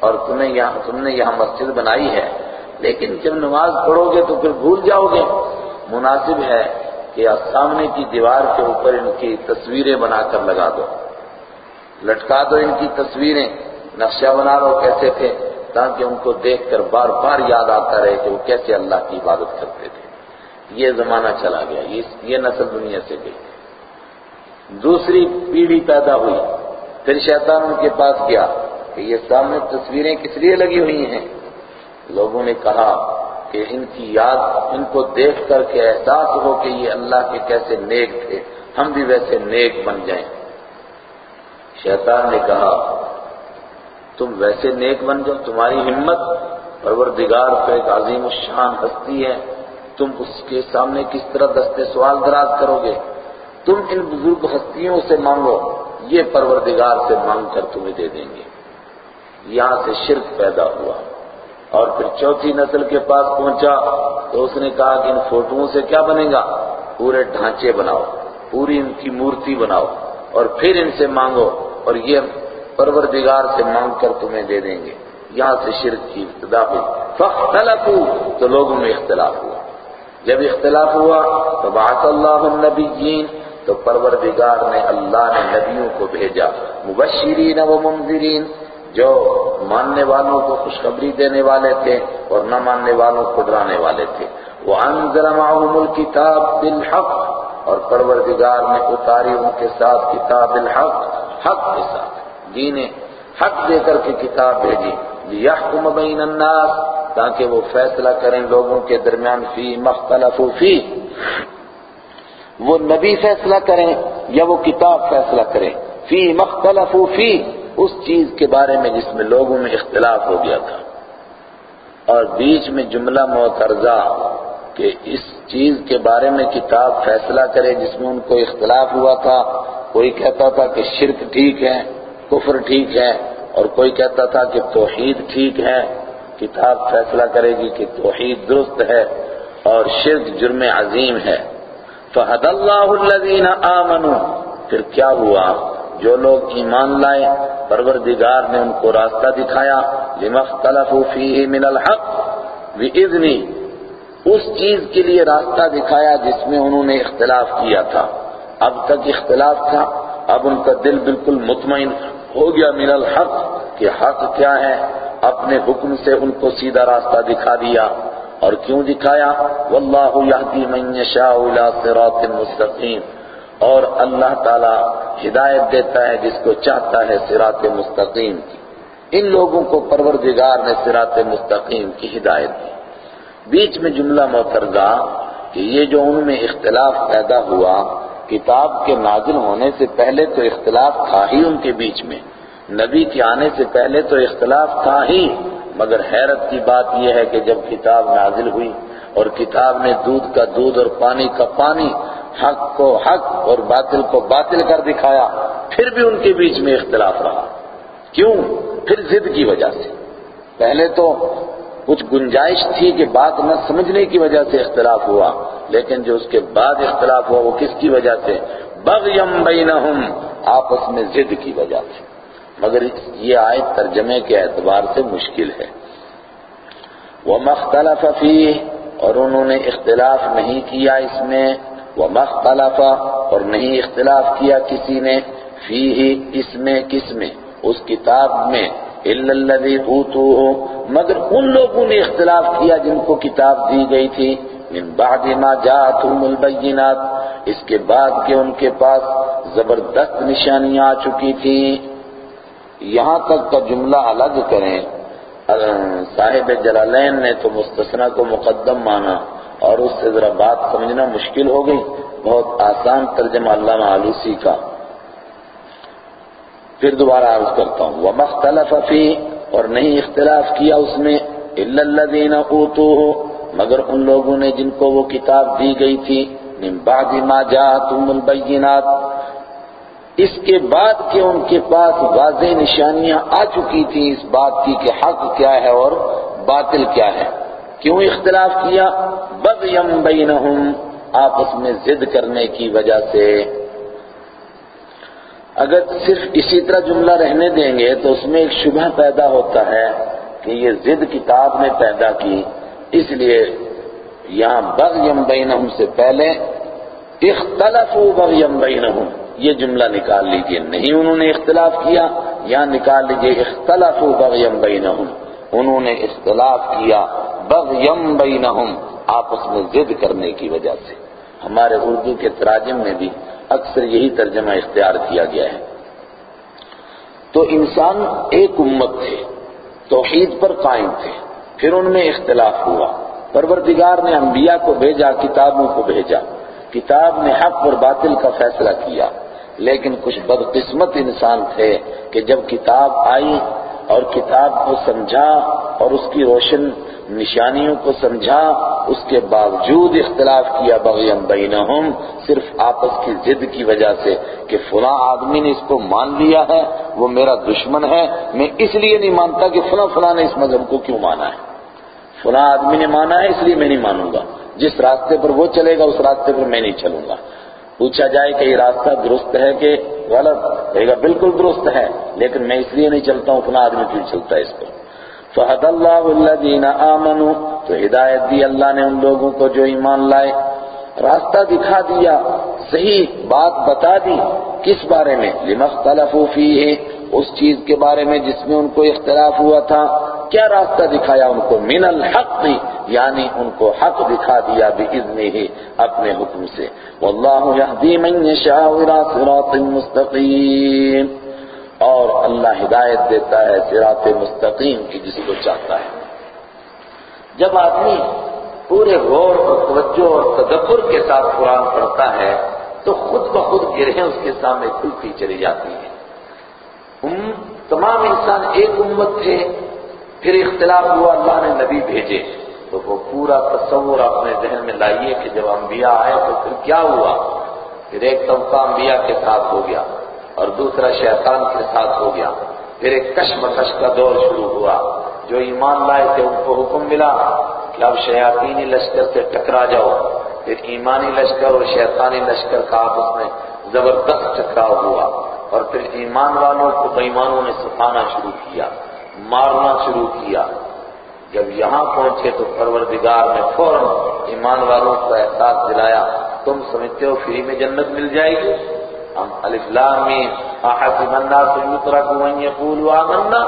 اور تمہیں یہاں تم نے یہاں مسجد بنائی ہے، لیکن جب نماز پڑھو گے تو پھر بھول جاؤ گے مناسب ہے کہ سامنے کی دیوار کے اوپر ان کی تصویریں بنا کر لگا دو۔ لٹکا دو ان کی تصویریں، نقشہ بنا لو کیسے تھے، تاکہ ان کو دیکھ کر بار بار یاد آتا رہے کہ وہ کیسے اللہ کی عبادت کرتے تھے۔ یہ زمانہ چلا گیا یہ نسل دنیا سے گئی۔ دوسری پیڑھی پیدا ہوئی، پھر شیطان ان کے پاس گیا۔ کہ یہ سامنے تصویریں کس لیے لگی ہوئی ہیں؟ لوگوں نے کہا کہ ان کی یاد ان کو دیکھ کر کے احساس ہو کہ یہ اللہ کے کیسے نیک تھے، ہم بھی ویسے نیک بن جائیں۔ شیطان نے کہا، تم ویسے نیک بن جاؤ، تمہاری ہمت پروردگار پہ ایک عظیم الشان ہستی ہے۔ تم اس کے سامنے کس طرح دستے سوال دراز کرو گے؟ تم ان بزرگ ہستیوں سے مانگو، یہ پروردگار سے مانگ کر تمہیں دے دیں گے۔ یہاں سے شرک پیدا ہوا اور پھر چوتھی نسل کے پاس پہنچا تو اس نے کہا کہ ان فوٹوؤں سے کیا بنے گا؟ پورے ڈھانچے بناؤ، پوری ان کی مورتی بناؤ اور پھر ان سے مانگو اور یہ پروردگار سے مانگ کر تمہیں دے دیں گے۔ یہاں سے شرک کی ابتدا ہوئی۔ فاختلفوا، تو لوگوں میں اختلاف ہوا۔ جب اختلاف ہوا تو بعث اللہ النبیین، تو پروردگار نے اللہ نے نبیوں کو بھیجا، مبشرین و منذرین۔ جو ماننے والوں کو خوشخبری دینے والے تھے اور نہ ماننے والوں کو ڈرانے والے تھے۔ وہ معهم الكتاب بالحق۔ اور پروردگار نے اتاری ان کے ساتھ کتاب الحق حق کے ساتھ۔ دین حق دے کر کے کتاب بھیجی۔ لیحکم بین الناس، تاکہ وہ فیصلہ کریں لوگوں کے درمیان فی مختلف فی وہ نبی فیصلہ کریں یا وہ کتاب فیصلہ کریں۔ فی مختلف فی اس چیز کے بارے میں جس میں لوگوں میں اختلاف ہو گیا تھا۔ اور بیچ میں جملہ معترضہ کہ اس چیز کے بارے میں کتاب فیصلہ کرے جس میں ان کو اختلاف ہوا تھا۔ کوئی کہتا تھا کہ شرک ٹھیک ہے، کفر ٹھیک ہے، اور کوئی کہتا تھا کہ توحید ٹھیک ہے۔ کتاب فیصلہ کرے گی کہ توحید درست ہے اور شرک جرم عظیم ہے۔ فہد اللہ الذین آمنوا۔ پھر کیا ہوا؟ جو لوگ ایمان لائے، پروردگار نے ان کو راستہ دکھایا، لما اختلفوا فیہ من الحق بإذنی اس چیز کے لیے راستہ دکھایا جس میں انہوں نے اختلاف کیا تھا۔ اب تک اختلاف تھا، اب ان کا دل بالکل مطمئن ہو گیا من الحق کہ حق کیا ہے۔ اپنے حکم سے ان کو سیدھا راستہ دکھا دیا۔ اور کیوں دکھایا؟ واللہ یہدی من یشاء الى صراط مستقیم اور اللہ تعالی ہدایت دیتا ہے جس کو چاہتا ہے صراط مستقیم کی۔ ان لوگوں کو پروردگار نے صراط مستقیم کی ہدایت دی۔ بیچ میں جملہ معترضہ کہ یہ جو ان میں اختلاف پیدا ہوا، کتاب کے نازل ہونے سے پہلے تو اختلاف تھا ہی ان کے بیچ میں۔ نبی کے آنے سے پہلے تو اختلاف تھا ہی۔ مگر حیرت کی بات یہ ہے کہ جب کتاب نازل ہوئی اور کتاب نے دودھ کا دودھ اور پانی کا پانی حق کو حق اور باطل کو باطل کر دکھایا، پھر بھی ان کے بیچ میں اختلاف رہا۔ کیوں؟ پھر ضد کی وجہ سے۔ پہلے تو کچھ گنجائش تھی کہ بات نہ سمجھنے کی وجہ سے اختلاف ہوا، لیکن جو اس کے بعد اختلاف ہوا، وہ کس کی وجہ سے؟ بغیم بینہم، آپس میں ضد کی وجہ سے۔ مگر یہ آیت ترجمے کے اعتبار سے مشکل ہے۔ وہ مختلف اور انہوں نے اختلاف نہیں کیا اس میں۔ وہ مختلف اور نہیں اختلاف کیا کسی نے فی اس میں کس میں، اس کتاب میں مگر ان لوگوں نے اختلاف کیا جن کو کتاب دی گئی تھی۔ من بعد ما جاءتهم البینات، اس کے بعد کہ ان کے پاس زبردست نشانیاں آ چکی تھی۔ یہاں تک کا جملہ الگ کریں۔ صاحب جلالین نے تو مستثنہ کو مقدم مانا۔ اور اس سے ذرا بات سمجھنا مشکل ہو گئی۔ بہت آسان ترجمہ علامہ آلوسی کا۔ پھر دوبارہ عرض کرتا ہوں۔ وَمَخْتَلَفَ فِي، اور نہیں اختلاف کیا اس میں، إِلَّا الَّذِينَ أُوتُوهُ، مگر ان لوگوں نے جن کو وہ کتاب دی گئی تھی۔ مِن بَعْدِ مَا جَاءَتْهُمُ الْبَيِّنَاتِ۔ اس کے بعد کہ ان کے پاس واضح نشانیاں آ چکی تھی اس بات کی کہ حق کیا ہے اور باطل کیا ہے۔ کیوں اختلاف کیا؟ بغیم بینہم، آپس میں ضد کرنے کی وجہ سے۔ اگر صرف اسی طرح جملہ رہنے دیں گے تو اس میں ایک شبہ پیدا ہوتا ہے کہ یہ ضد کتاب نے پیدا کی۔ اس لیے یہاں بغیم بینہم سے پہلے اختلفوا بغیم بینہم۔ یہ جملہ نکال لیجیے۔ نہیں انہوں نے اختلاف کیا، یہاں نکال لیجیے اختلفوا بغیم بینہم۔ انہوں نے اختلاف کیا۔ بغیم بینہم آپس میں ضد کرنے کی وجہ سے۔ ہمارے اردو کے تراجم میں بھی اکثر یہی ترجمہ اختیار کیا گیا ہے۔ تو انسان ایک امت تھے، توحید پر قائم تھے، پھر ان میں اختلاف ہوا۔ پروردگار نے انبیاء کو بھیجا، کتابوں کو بھیجا۔ کتاب نے حق اور باطل کا فیصلہ کیا۔ لیکن کچھ بدقسمت انسان تھے کہ جب کتاب آئی اور کتاب کو سمجھا اور اس کی روشن نشانیوں کو سمجھا، اس کے باوجود اختلاف کیا بغیم بینہم، صرف آپس کی ضد کی وجہ سے کہ فلاں آدمی نے اس کو مان لیا ہے، وہ میرا دشمن ہے، میں اس لیے نہیں مانتا کہ فلاں فلاں نے اس مذہب کو کیوں مانا ہے۔ فلاں آدمی نے مانا ہے، اس لیے میں نہیں مانوں گا۔ جس راستے پر وہ چلے گا، اس راستے پر میں نہیں چلوں گا۔ پوچھا جائے کہ یہ راستہ درست ہے کہ غلط؟ کہے گا، بالکل درست ہے، لیکن میں اس لیے نہیں چلتا ہوں، فلاں آدمی کیوں چلتا ہے اس پر؟ فہد اللہ الذین آمنوا، تو ہدایت دی اللہ نے ان لوگوں کو جو ایمان لائے، راستہ دکھا دیا، صحیح بات بتا دی، کس بارے میں؟ لما اختلفوا فیہ اس چیز کے بارے میں جس میں ان کو اختلاف ہوا تھا، کیا راستہ دکھایا ان کو؟ من الحق یعنی ان کو حق دکھا دیا بھی ہی اپنے حکم سے۔ واللہ یہدی من یشاء الى صراط مستقیم اور اللہ ہدایت دیتا ہے، صراط مستقیم کی جس کو چاہتا ہے۔ جب آدمی پورے غور اور توجہ اور تدبر کے ساتھ قرآن پڑھتا ہے، تو خود بخود گرہیں اس کے سامنے کھلتی چلی جاتی ہیں۔ تمام انسان ایک امت تھے، پھر اختلاف ہوا، اللہ نے نبی بھیجے۔ تو وہ پورا تصور اپنے ذہن میں لائیے کہ جب انبیاء آئے تو پھر کیا ہوا؟ پھر ایک طبقہ انبیاء کے ساتھ ہو گیا۔ اور دوسرا شیطان کے ساتھ ہو گیا۔ پھر ایک کشمکش کا دور شروع ہوا۔ جو ایمان لائے تھے ان کو حکم ملا کہ اب شیاطینی لشکر سے ٹکرا جاؤ۔ پھر ایمانی لشکر اور شیطانی لشکر کا آپس میں زبردست ٹکراؤ ہوا۔ اور پھر ایمان والوں کو بےمانوں نے سکھانا شروع کیا، مارنا شروع کیا۔ جب یہاں پہنچے تو پروردگار نے فوراً ایمان والوں کو احساس دلایا، تم سمجھتے ہو فری میں جنت مل جائے گی؟ ہم الفلام میں الناس ان یقولوا آمنا.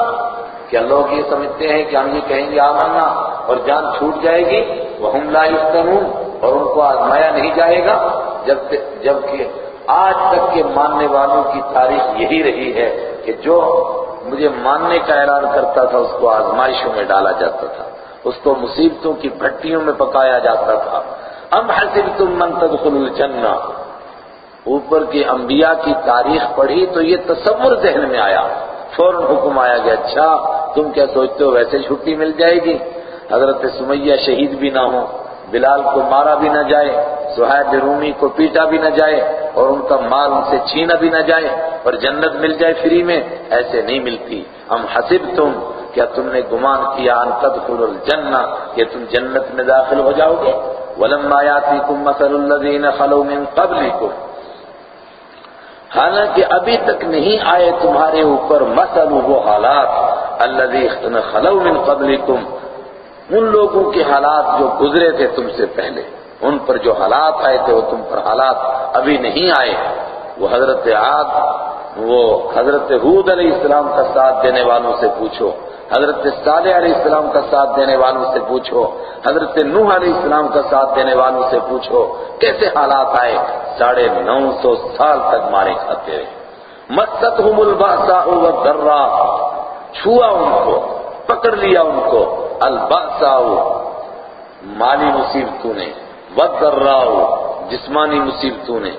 کیا لوگ یہ سمجھتے ہیں کہ ہم یہ کہیں گے آمنا اور جان چھوٹ جائے گی. وہ لا یفتنون اور ان کو آزمایا نہیں جائے گا. جب جبکہ آج تک کے ماننے والوں کی تاریخ یہی رہی ہے کہ جو مجھے ماننے کا اعلان کرتا تھا، اس کو آزمائشوں میں ڈالا جاتا تھا. اس کو مصیبتوں کی بھٹیوں میں پکایا جاتا تھا. ام حسبتم من تدخل الجنہ اوپر کی انبیاء کی تاریخ پڑھی تو یہ تصور ذہن میں آیا، فوراً حکم آیا گیا اچھا تم کیا سوچتے ہو ویسے چھٹی مل جائے گی؟ حضرت سمیہ شہید بھی نہ ہو بلال کو مارا بھی نہ جائے، سہیب رومی کو پیٹا بھی نہ جائے، اور ان کا مال ان سے چھینا بھی نہ جائے، اور جنت مل جائے فری میں، ایسے نہیں ملتی۔ ہم حسب تم کیا تم نے گمان کیا ان تدخل الجنہ، کہ تم جنت میں داخل ہو جاؤ گے؟ ولما یاتیکم مثل الذین خلو من قبلکم حالانکہ ابھی تک نہیں آئے تمہارے اوپر مثل وہ حالات اللہ خلو من قبلکم، ان لوگوں کے حالات جو گزرے تھے تم سے پہلے۔ ان پر جو حالات آئے تھے، وہ تم پر حالات ابھی نہیں آئے۔ وہ حضرت عاد، وہ حضرت حود علیہ السلام کا ساتھ دینے والوں سے پوچھو۔ حضرت صالح علیہ السلام کا ساتھ دینے والوں سے پوچھو، حضرت نوح علیہ السلام کا ساتھ دینے والوں سے پوچھو، کیسے حالات آئے؟ ساڑھے نو سو سال تک مارے کھاتے رہے۔ مست ہوں الباسا درا چھوا ان کو، پکڑ لیا ان کو۔ الباسا مالی مصیبتوں نے۔ ودرا جسمانی مصیبتوں نے۔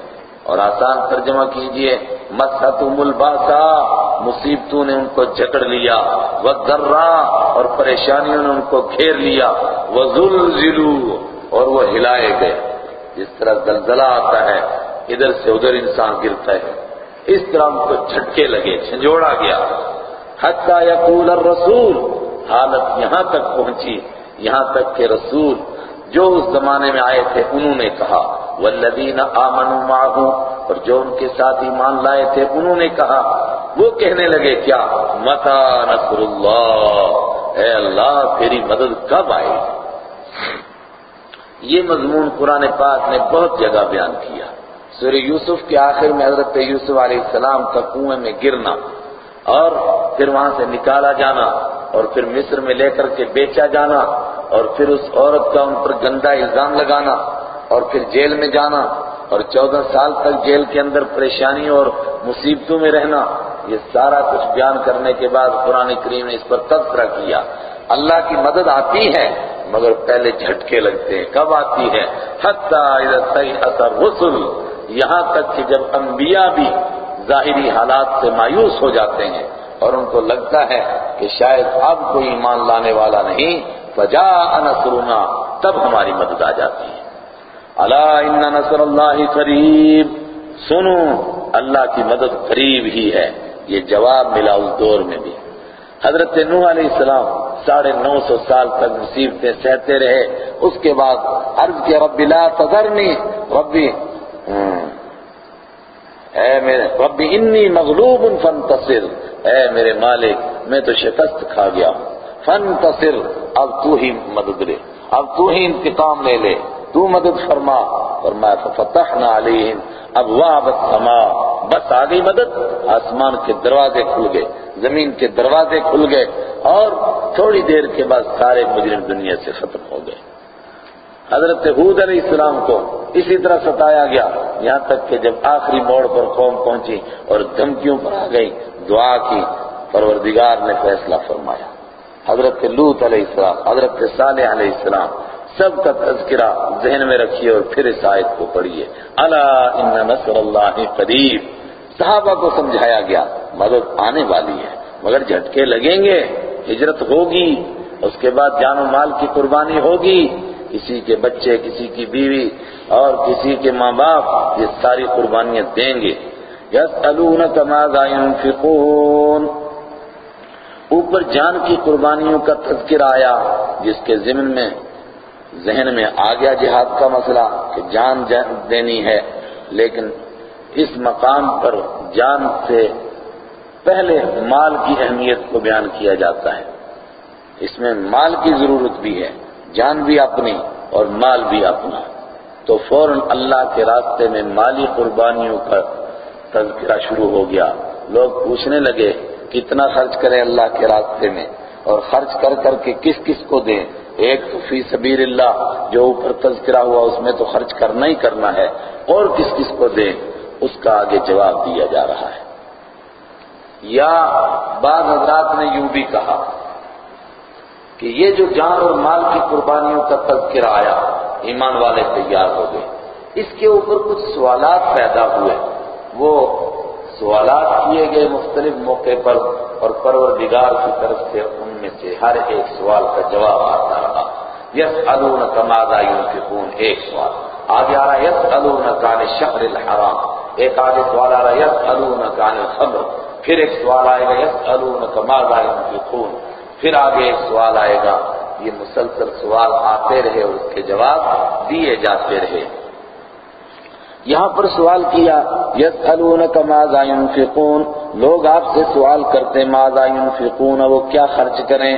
اور آسان ترجمہ کیجیے مسحتم الباسا مصیبتوں نے ان کو جکڑ لیا، وذرا، اور پریشانیوں نے ان کو گھیر لیا وزلزلوا اور وہ ہلائے گئے۔ جس طرح زلزلہ آتا ہے، ادھر سے ادھر انسان گرتا ہے۔ اس طرح ان کو جھٹکے لگے، جھنجھوڑا گیا۔ حتی یقول الرسول، حالت یہاں تک پہنچی۔ یہاں تک کہ رسول جو اس زمانے میں آئے تھے، انہوں نے کہا والذین آمنوا معه، اور جو ان کے ساتھ ایمان لائے تھے، انہوں نے کہا، وہ کہنے لگے، کیا؟ متا نصر اللہ؟ اے اللہ، تیری مدد کب آئے؟ یہ مضمون قرآن پاک نے بہت جگہ بیان کیا۔ سورہ یوسف کے آخر میں حضرت یوسف علیہ السلام کا کنویں میں گرنا، اور پھر وہاں سے نکالا جانا، اور پھر مصر میں لے کر کے بیچا جانا، اور پھر اس عورت کا ان پر گندا الزام لگانا اور پھر جیل میں جانا اور چودہ سال تک جیل کے اندر پریشانی اور مصیبتوں میں رہنا، یہ سارا کچھ بیان کرنے کے بعد قرآن کریم نے اس پر تذکرہ کیا۔ اللہ کی مدد آتی ہے، مگر پہلے جھٹکے لگتے ہیں۔ کب آتی ہے؟ حتی اثر رسل یہاں تک کہ جب انبیاء بھی ظاہری حالات سے مایوس ہو جاتے ہیں اور ان کو لگتا ہے کہ شاید اب کوئی ایمان لانے والا نہیں فجا نصرنا، تب ہماری مدد آ جاتی ہے۔ اللہ ان نصر اللہ قریب۔ سنو، اللہ کی مدد قریب ہی ہے۔ یہ جواب ملا اس دور میں بھی۔ حضرت نوح علیہ السلام ساڑھے نو سو سال تک مصیبتیں سہتے رہے۔ اس کے بعد عرض کے رب لا تذرنی، ربی اے میرے رب انی مغلوب فانتصر۔ اے میرے مالک، میں تو شکست کھا گیا ہوں۔ فانتصر، اب تو ہی مدد لے۔ اب تو ہی انتقام لے لے۔ تو مدد فرما۔ فرمایا، ففتحنا علیہم ابواب السماء بس آ گئی مدد، آسمان کے دروازے کھل گئے، زمین کے دروازے کھل گئے، اور تھوڑی دیر کے بعد سارے مجرم دنیا سے ختم ہو گئے۔ حضرت حود علیہ السلام کو اسی طرح ستایا گیا، یہاں تک کہ جب آخری موڑ پر قوم پہنچی اور دھمکیوں پر آ گئی، دعا کی، پروردگار نے فیصلہ فرمایا۔ حضرت لوت علیہ السلام، حضرت صالح علیہ السلام سب کا تذکرہ ذہن میں رکھیے اور پھر اس آیت کو پڑھیے۔ اللہ ان نصر اللہ قریب صحابہ کو سمجھایا گیا، مدد آنے والی ہے۔ مگر جھٹکے لگیں گے، ہجرت ہوگی، اس کے بعد جان و مال کی قربانی ہوگی۔ کسی کے بچے، کسی کی بیوی اور کسی کے ماں باپ یہ ساری قربانیاں دیں گے۔ یس ماذا ينفقون اوپر جان کی قربانیوں کا تذکر آیا، جس کے ضمن میں ذہن میں آ گیا جہاد کا مسئلہ کہ جان دینی ہے، لیکن اس مقام پر جان سے پہلے مال کی اہمیت کو بیان کیا جاتا ہے۔ اس میں مال کی ضرورت بھی ہے، جان بھی اپنی اور مال بھی اپنا۔ تو فوراً اللہ کے راستے میں مالی قربانیوں کا تذکرہ شروع ہو گیا۔ لوگ پوچھنے لگے، کتنا خرچ کریں اللہ کے راستے میں؟ اور خرچ کر کر کے کس کس کو دیں؟ ایک تو فی سبیر اللہ جو اوپر تذکرہ ہوا اس میں تو خرچ کرنا ہی کرنا ہے، اور کس کس کو دیں؟ اس کا آگے جواب دیا جا رہا ہے۔ یا بعض حضرات نے یوں بھی کہا کہ یہ جو جان اور مال کی قربانیوں کا تذکرہ آیا، ایمان والے تیار ہو گئے۔ اس کے اوپر کچھ سوالات پیدا ہوئے۔ وہ سوالات کیے گئے مختلف موقع پر اور پروردگار کی طرف سے ان میں سے ہر ایک سوال کا جواب آتا رہا۔ یس الون کمادا خون ایک سوال۔ آگے آ رہا یس الون کان شہر الحرام۔ ایک آگے سوال آ رہا یس الون کان خبر پھر ایک سوال آئے گا یس الون کمادا خون پھر آگے ایک سوال آئے گا۔ یہ مسلسل سوال آتے رہے اور اس کے جواب دیے جاتے رہے۔ یہاں پر سوال کیا، یسألونک ماذا ينفقون؟ لوگ آپ سے سوال کرتے ماذا ينفقون؟ وہ کیا خرچ کریں؟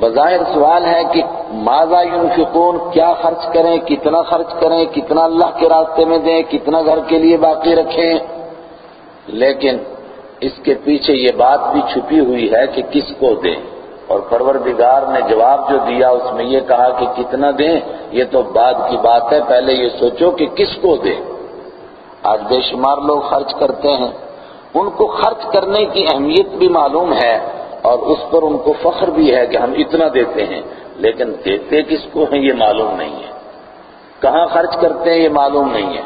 بظاہر سوال ہے کہ ماذا ينفقون؟ کیا خرچ کریں؟ کتنا خرچ کریں؟ کتنا اللہ کے راستے میں دیں؟ کتنا گھر کے لیے باقی رکھیں؟ لیکن اس کے پیچھے یہ بات بھی چھپی ہوئی ہے کہ کس کو دیں؟ اور پروردگار نے جواب جو دیا، اس میں یہ کہا کہ کتنا دیں، یہ تو بعد کی بات ہے، پہلے یہ سوچو کہ کس کو دیں۔ آج بے شمار لوگ خرچ کرتے ہیں۔ ان کو خرچ کرنے کی اہمیت بھی معلوم ہے اور اس پر ان کو فخر بھی ہے کہ ہم اتنا دیتے ہیں۔ لیکن دیتے کس کو ہیں، یہ معلوم نہیں ہے۔ کہاں خرچ کرتے ہیں، یہ معلوم نہیں ہے۔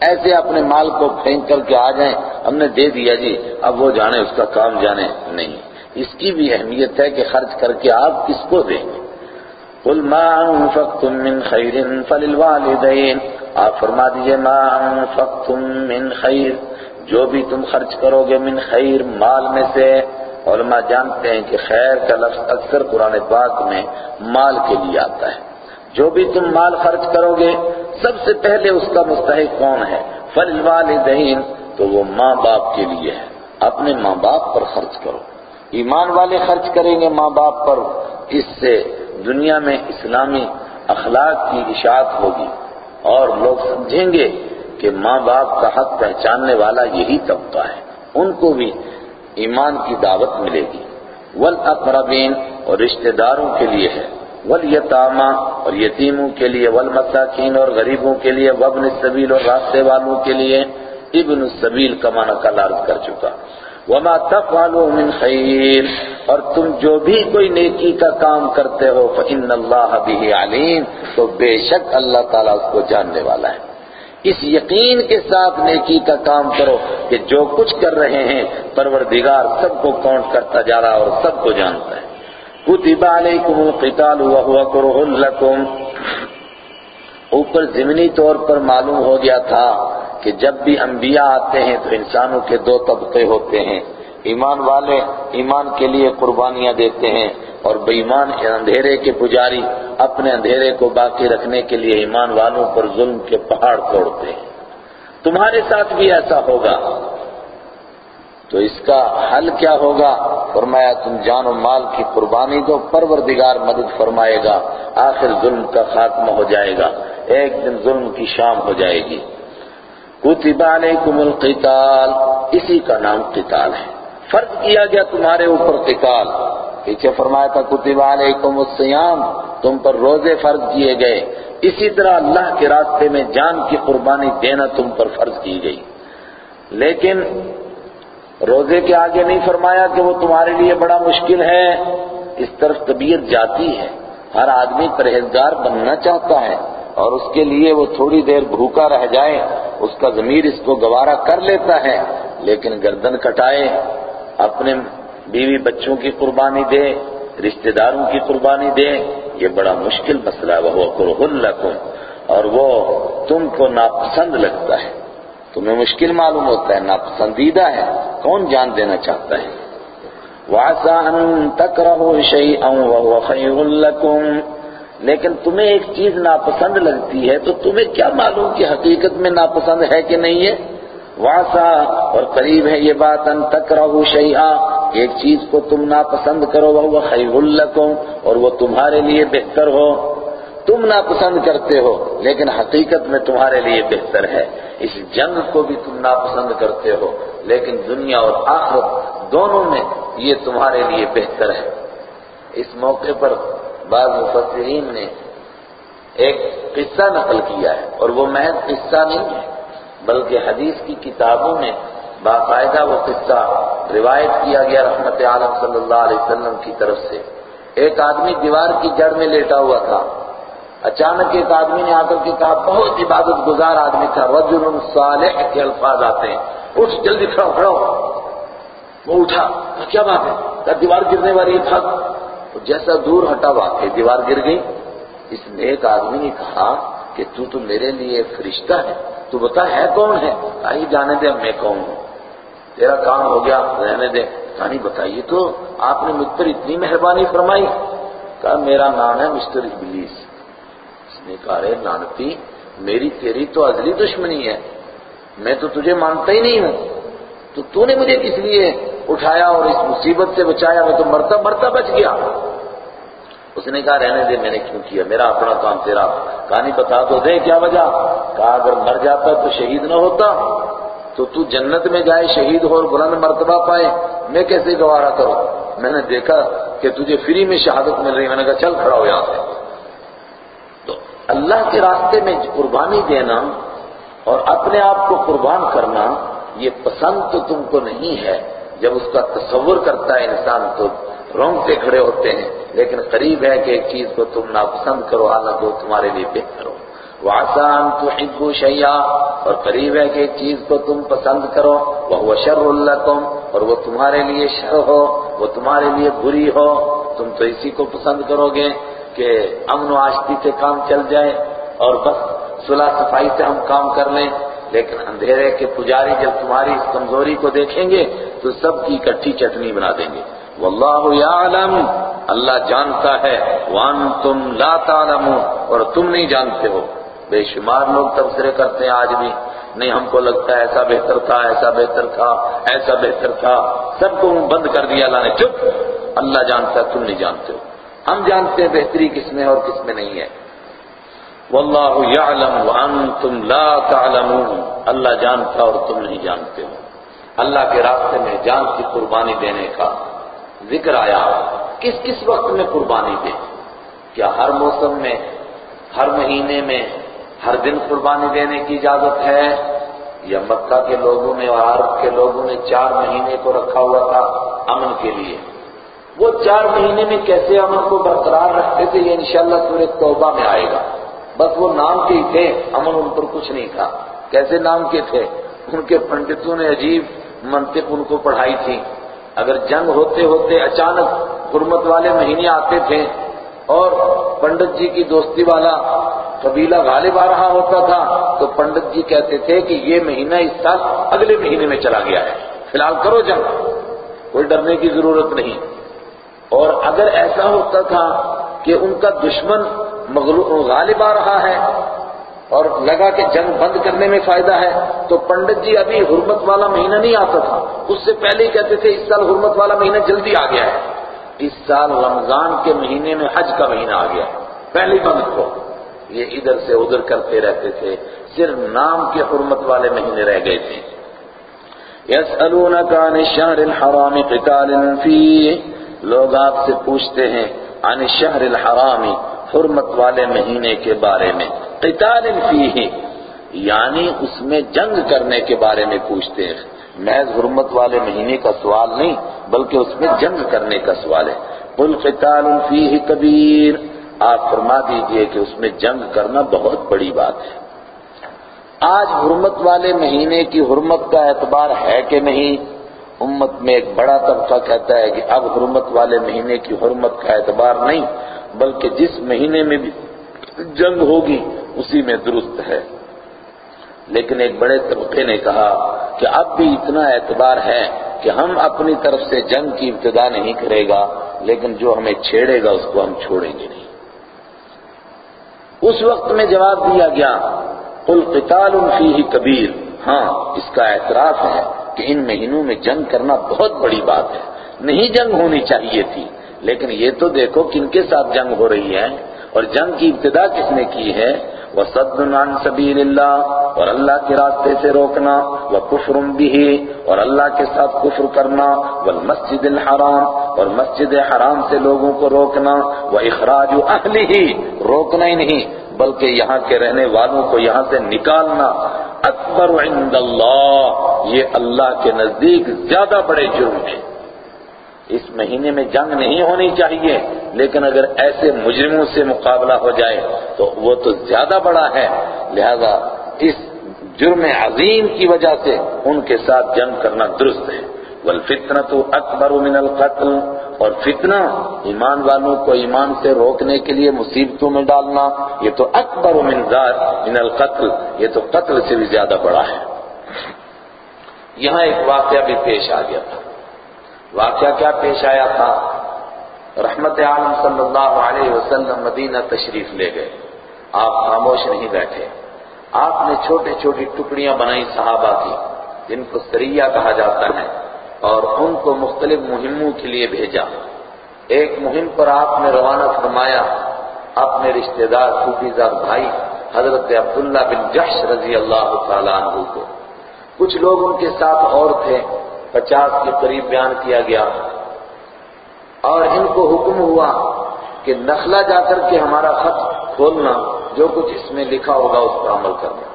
ایسے اپنے مال کو پھینک کر کے آ جائیں۔ ہم نے دے دیا جی اب وہ جانے، اس کا کام جانے، نہیں۔ اس کی بھی اہمیت ہے کہ خرچ کر کے آپ کس کو دیں گے؟ قل ما انفقتم من خیر فللوالدین۔ آپ فرما دیجیے، ما انفقتم من خیر۔ جو بھی تم خرچ کرو گے من خیر مال میں سے۔ علماء جانتے ہیں کہ خیر کا لفظ اکثر قرآن پاک میں مال کے لیے آتا ہے۔ جو بھی تم مال خرچ کرو گے، سب سے پہلے اس کا مستحق کون ہے؟ فللوالدین، تو وہ ماں باپ کے لیے ہے۔ اپنے ماں باپ پر خرچ کرو۔ ایمان والے خرچ کریں گے ماں باپ پر، اس سے دنیا میں اسلامی اخلاق کی اشاعت ہوگی۔ اور لوگ سمجھیں گے کہ ماں باپ کا حق پہچاننے والا یہی طبقہ ہے۔ ان کو بھی ایمان کی دعوت ملے گی۔ والاقربین اور رشتہ داروں کے لیے ہے۔ والیتامہ اور یتیموں کے لیے، والمساکین اور غریبوں کے لیے، وابن السبیل اور راستے والوں کے لیے۔ ابن السبیل کا معنی کل عرض کر چکا۔ وما تفعلوا من خیر، اور تم جو بھی کوئی نیکی کا کام کرتے ہو، فإن اللہ به علیم تو بے شک اللہ تعالیٰ اس کو جاننے والا ہے۔ اس یقین کے ساتھ نیکی کا کام کرو کہ جو کچھ کر رہے ہیں، پروردگار سب کو کاؤنٹ کرتا جا رہا اور سب کو جانتا ہے۔ کتب علیکم القتال وهو کرہ لکم اوپر ضمنی طور پر معلوم ہو گیا تھا کہ جب بھی انبیاء آتے ہیں تو انسانوں کے دو طبقے ہوتے ہیں۔ ایمان والے ایمان کے لیے قربانیاں دیتے ہیں اور بے ایمان اندھیرے کے پجاری اپنے اندھیرے کو باقی رکھنے کے لیے ایمان والوں پر ظلم کے پہاڑ توڑتے ہیں۔ تمہارے ساتھ بھی ایسا ہوگا۔ تو اس کا حل کیا ہوگا؟ فرمایا، تم جان و مال کی قربانی دو، پروردگار مدد فرمائے گا، آخر ظلم کا خاتمہ ہو جائے گا، ایک دن ظلم کی شام ہو جائے گی۔ کتب علیکم القتال، اسی کا نام قتال ہے۔ فرض کیا گیا تمہارے اوپر قتال۔ پیچھے فرمایا تھا، کتب علیکم السیام تم پر روزے فرض کیے گئے۔ اسی طرح اللہ کے راستے میں جان کی قربانی دینا تم پر فرض کی گئی۔ لیکن روزے کے آگے نہیں فرمایا کہ وہ تمہارے لیے بڑا مشکل ہے۔ اس طرف طبیعت جاتی ہے۔ ہر آدمی پرہیزگار بننا چاہتا ہے اور اس کے لیے وہ تھوڑی دیر بھوکا رہ جائے، اس کا ضمیر اس کو گوارا کر لیتا ہے، لیکن گردن کٹائے، اپنے بیوی بچوں کی قربانی دے، رشتہ داروں کی قربانی دے، یہ بڑا مشکل مسئلہ وہ کرہ لکم اور وہ تم کو ناپسند لگتا ہے۔ تمہیں مشکل معلوم ہوتا ہے، ناپسندیدہ ہے، کون جان دینا چاہتا ہے؟ وَعَسَىٰ أَن تَكْرَهُ شَيْئًا وَهُوَ خَيْرٌ لَكُمْ۔ لیکن تمہیں ایک چیز ناپسند لگتی ہے، تو تمہیں کیا معلوم کہ حقیقت میں ناپسند ہے کہ نہیں ہے؟ واسا اور قریب ہے یہ بات ان تکرہو شیئا ایک چیز کو تم ناپسند کرو وہ خیر لکم اور وہ تمہارے لیے بہتر ہو۔ تم ناپسند کرتے ہو، لیکن حقیقت میں تمہارے لیے بہتر ہے۔ اس جنگ کو بھی تم ناپسند کرتے ہو، لیکن دنیا اور آخرت دونوں میں یہ تمہارے لیے بہتر ہے۔ اس موقع پر بعض مفسرین نے ایک قصہ نقل کیا ہے، اور وہ محض قصہ نہیں ہے، بلکہ حدیث کی کتابوں میں باقاعدہ وہ قصہ روایت کیا گیا رحمت عالم صلی اللہ علیہ وسلم کی طرف سے۔ ایک آدمی دیوار کی جڑ میں لیٹا ہوا تھا۔ اچانک ایک آدمی نے آ کر کے کہا، بہت عبادت گزار آدمی تھا، رجل صالح کے الفاظ آتے ہیں۔ اٹھ، جلدی کھڑو کھڑو وہ اٹھا کیا بات ہے؟ کہا، دیوار گرنے والی تھا جیسا دور ہٹا واقع دیوار گر گئی۔ اس نیک آدمی نے کہا کہ تو تو میرے لیے فرشتہ ہے۔ تو بتا، ہے کون ہے؟ آئی جانے دے، میں کون ہوں؟ تیرا کام ہو گیا، رہنے دے۔ کہانی بتائیے تو آپ نے مجھ پر اتنی مہربانی فرمائی؟ کہا، میرا نام ہے مسٹر ابلیس۔ نے کہا رے نانتی میری تیری تو ازلی دشمنی ہے۔ میں تو تجھے مانتا ہی نہیں ہوں۔ تو تو نے مجھے کس لیے اٹھایا اور اس مصیبت سے بچایا؟ میں تو مرتا مرتا بچ گیا۔ اس نے کہا، رہنے دے، میں نے کیوں کیا؟ میرا اپنا کام تیرا۔ کہانی بتا تو دے، کیا وجہ؟ کہا، اگر مر جاتا تو شہید نہ ہوتا۔ تو تو جنت میں جائے، شہید ہو اور بلند مرتبہ پائے۔ میں کیسے گوارا کروں؟ میں نے دیکھا کہ تجھے فری میں شہادت مل رہی۔ میں نے کہا، چل کھڑا ہو یہاں سے۔ اللہ کے راستے میں قربانی دینا اور اپنے آپ کو قربان کرنا یہ پسند تو تم کو نہیں ہے۔ جب اس کا تصور کرتا ہے انسان تو رونگتے کھڑے ہوتے ہیں، لیکن قریب ہے کہ ایک چیز کو تم ناپسند کرو حالانکہ وہ تمہارے لیے بہتر ہو۔ وہ آسان تو شیا اور قریب ہے کہ ایک چیز کو تم پسند کرو۔ وہ شر اللہ تم اور وہ تمہارے لیے شر ہو، وہ تمہارے لیے بری ہو۔ تم تو اسی کو پسند کرو گے۔ کہ امن و آشتی سے کام چل جائے اور بس صلح صفائی سے ہم کام کر لیں، لیکن اندھیرے کے پجاری جب تمہاری اس کمزوری کو دیکھیں گے تو سب کی اکٹھی چٹنی بنا دیں گے۔ واللہ یعلم، اللہ جانتا ہے، وانتم لا تعلمون، اور تم نہیں جانتے ہو۔ بے شمار لوگ تبصرے کرتے ہیں آج بھی۔ نہیں، ہم کو لگتا ہے ایسا بہتر تھا، ایسا بہتر تھا، ایسا بہتر تھا۔ سب کو بند کر دیا، اللہ نے چپ۔ اللہ جانتا ہے، تم نہیں جانتے ہو۔ ہم جانتے ہیں بہتری کس میں اور کس میں نہیں ہے۔ واللہ یعلم وانتم لا تعلمون۔ اللہ جانتا اور تم نہیں جانتے ہو۔ اللہ کے راستے میں جان کی قربانی دینے کا ذکر آیا۔ کس کس وقت میں قربانی دے؟ کیا ہر موسم میں، ہر مہینے میں، ہر دن قربانی دینے کی اجازت ہے؟ یا مکہ کے لوگوں نے اور عرب کے لوگوں نے چار مہینے کو رکھا ہوا تھا امن کے لیے؟ وہ چار مہینے میں کیسے امن کو برقرار رکھتے تھے، یہ انشاءاللہ سورہ توبہ میں آئے گا۔ بس وہ نام کے ہی تھے امن ان پر کچھ نہیں تھا۔ کیسے نام کے تھے؟ ان کے پنڈتوں نے عجیب منطق ان کو پڑھائی تھی۔ اگر جنگ ہوتے ہوتے اچانک حرمت والے مہینے آتے تھے اور پنڈت جی کی دوستی والا قبیلہ غالب آ رہا ہوتا تھا، تو پنڈت جی کہتے تھے کہ یہ مہینہ اس سال اگلے مہینے میں چلا گیا ہے۔ فی الحال کرو جنگ، کوئی ڈرنے کی ضرورت نہیں۔ اور اگر ایسا ہوتا تھا کہ ان کا دشمن غالب آ رہا ہے اور لگا کہ جنگ بند کرنے میں فائدہ ہے، تو پنڈت جی ابھی حرمت والا مہینہ نہیں آتا تھا۔ اس سے پہلے ہی کہتے تھے، اس سال حرمت والا مہینہ جلدی آ گیا ہے۔ اس سال رمضان کے مہینے میں حج کا مہینہ آ گیا۔ پہلی بند کو۔ یہ ادھر سے ادھر کرتے رہتے تھے۔ صرف نام کے حرمت والے مہینے رہ گئے تھے۔ يسألونك عن الشهر الحرام قتال فيه لوگ آپ سے پوچھتے ہیں، عن الشهر الحرام، حرمت والے مہینے کے بارے میں۔ قتال فيه یعنی اس میں جنگ کرنے کے بارے میں پوچھتے ہیں۔ محض حرمت والے مہینے کا سوال نہیں، بلکہ اس میں جنگ کرنے کا سوال ہے۔ قل قتال فيه کبیر، آپ فرما دیجیے کہ اس میں جنگ کرنا بہت بڑی بات ہے۔ آج حرمت والے مہینے کی حرمت کا اعتبار ہے کہ نہیں؟ امت میں ایک بڑا طبقہ کہتا ہے کہ اب حرمت والے مہینے کی حرمت کا اعتبار نہیں، بلکہ جس مہینے میں بھی جنگ ہوگی اسی میں درست ہے۔ لیکن ایک بڑے طبقے نے کہا کہ اب بھی اتنا اعتبار ہے کہ ہم اپنی طرف سے جنگ کی ابتدا نہیں کرے گا، لیکن جو ہمیں چھیڑے گا اس کو ہم چھوڑیں گے نہیں۔ اس وقت میں جواب دیا گیا، قل قتال فیہ کبیر۔ ہاں اس کا اعتراف ہے۔ کہ ان مہینوں میں جنگ کرنا بہت بڑی بات ہے۔ نہیں جنگ ہونی چاہیے تھی، لیکن یہ تو دیکھو کن کے ساتھ جنگ ہو رہی ہے۔ اور جنگ کی ابتدا کس نے کی ہے؟ وہ عن سبیل اللہ اور اللہ کے راستے سے روکنا وہ کفر بھی اور اللہ کے ساتھ کفر کرنا وہ مسجد الحرام اور مسجد حرام سے لوگوں کو روکنا وہ اخراج اہلی ہی روکنا ہی نہیں، بلکہ یہاں کے رہنے والوں کو یہاں سے نکالنا۔ اکبر عند اللہ، یہ اللہ کے نزدیک زیادہ بڑے جرم ہیں۔ اس مہینے میں جنگ نہیں ہونی چاہیے، لیکن اگر ایسے مجرموں سے مقابلہ ہو جائے تو وہ تو زیادہ بڑا ہے۔ لہذا اس جرم عظیم کی وجہ سے ان کے ساتھ جنگ کرنا درست ہے۔ والفتنة اکبر من القتل، اور فتنہ ایمان والوں کو ایمان سے روکنے کے لیے مصیبتوں میں ڈالنا، یہ تو اکبر من ذات، من القتل، یہ تو قتل سے بھی زیادہ بڑا ہے۔ یہاں ایک واقعہ بھی پیش آ گیا تھا۔ واقعہ کیا پیش آیا تھا؟ رحمت عالم صلی اللہ علیہ وسلم مدینہ تشریف لے گئے۔ آپ خاموش نہیں بیٹھے۔ آپ نے چھوٹی چھوٹی ٹکڑیاں بنائی صحابہ کی، جن کو سریہ کہا جاتا ہے۔ اور ان کو مختلف مہموں کے لیے بھیجا۔ ایک مہم پر آپ نے روانہ فرمایا، اپنے رشتہ دار زاد بھائی حضرت عبداللہ بن جحش رضی اللہ تعالیٰ عنہ کو۔ کچھ لوگ ان کے ساتھ اور تھے، پچاس کے قریب بیان کیا گیا۔ اور ان کو حکم ہوا کہ نخلا جا کر کے ہمارا خط کھولنا، جو کچھ اس میں لکھا ہوگا اس پر عمل کرنا۔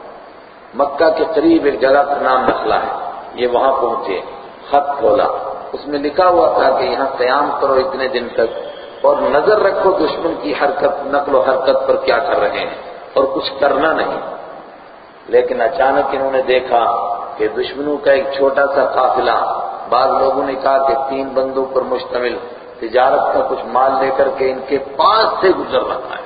مکہ کے قریب ایک جگہ کا نام نخلا ہے، یہ وہاں پہنچے۔ خط کھولا۔ اس میں لکھا ہوا تھا کہ یہاں قیام کرو اتنے دن تک اور نظر رکھو دشمن کی حرکت، نقل و حرکت پر کیا کر رہے ہیں اور کچھ کرنا نہیں۔ لیکن اچانک انہوں نے دیکھا کہ دشمنوں کا ایک چھوٹا سا قافلہ، بعض لوگوں نے کہا کہ تین بندوں پر مشتمل تجارت کا کچھ مال لے کر کے ان کے پاس سے گزر رہا ہے۔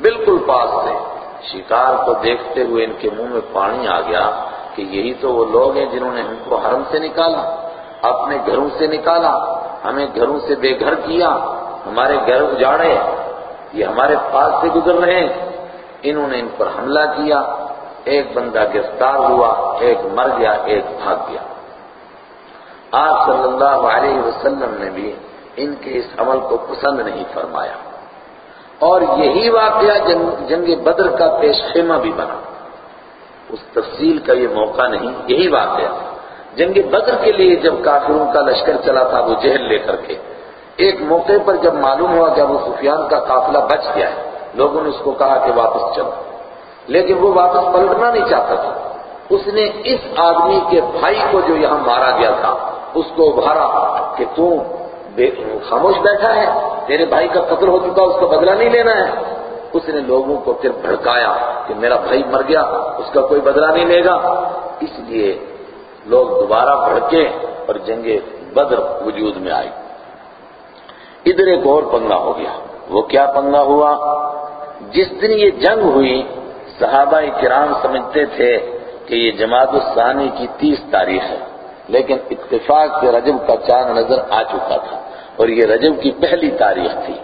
بالکل پاس سے۔ شکار کو دیکھتے ہوئے ان کے منہ میں پانی آ گیا کہ یہی تو وہ لوگ ہیں جنہوں نے ہم کو حرم سے نکالا۔ اپنے گھروں سے نکالا، ہمیں گھروں سے بے گھر کیا، ہمارے گھر اجاڑے، یہ ہمارے پاس سے گزر رہے ہیں۔ انہوں نے ان پر حملہ کیا، ایک بندہ گرفتار ہوا، ایک مر گیا، ایک بھاگ گیا۔ آپ صلی اللہ علیہ وسلم نے بھی ان کے اس عمل کو پسند نہیں فرمایا۔ اور یہی واقعہ جنگ بدر کا پیش خیمہ بھی بنا۔ اس تفصیل کا یہ موقع نہیں، یہی واقعہ۔ جنگ بدر کے لیے جب کافروں کا لشکر چلا تھا وہ جہل لے کر کے، ایک موقع پر جب معلوم ہوا کہ ابو سفیان کا قافلہ بچ گیا ہے، لوگوں نے اس کو کہا کہ واپس چلو۔ لیکن وہ واپس پلٹنا نہیں چاہتا تھا۔ اس نے اس آدمی کے بھائی کو جو یہاں مارا گیا تھا، اس کو ابھارا کہ تو خاموش بیٹھا ہے، تیرے بھائی کا قتل ہو چکا، اس کا بدلہ نہیں لینا ہے۔ اس نے لوگوں کو پھر بھڑکایا کہ میرا بھائی مر گیا، اس کا کوئی بدلہ نہیں لے گا۔ اس لیے لوگ دوبارہ بھڑکے اور جنگ بدر وجود میں آئی۔ ادھر ایک اور پنگا ہو گیا۔ وہ کیا پنگا ہوا؟ جس دن یہ جنگ ہوئی، صحابہ کرام سمجھتے تھے کہ یہ جماعت الثانی کی تیس تاریخ ہے، لیکن اتفاق سے رجب کا چاند نظر آ چکا تھا اور یہ رجب کی پہلی تاریخ تھی۔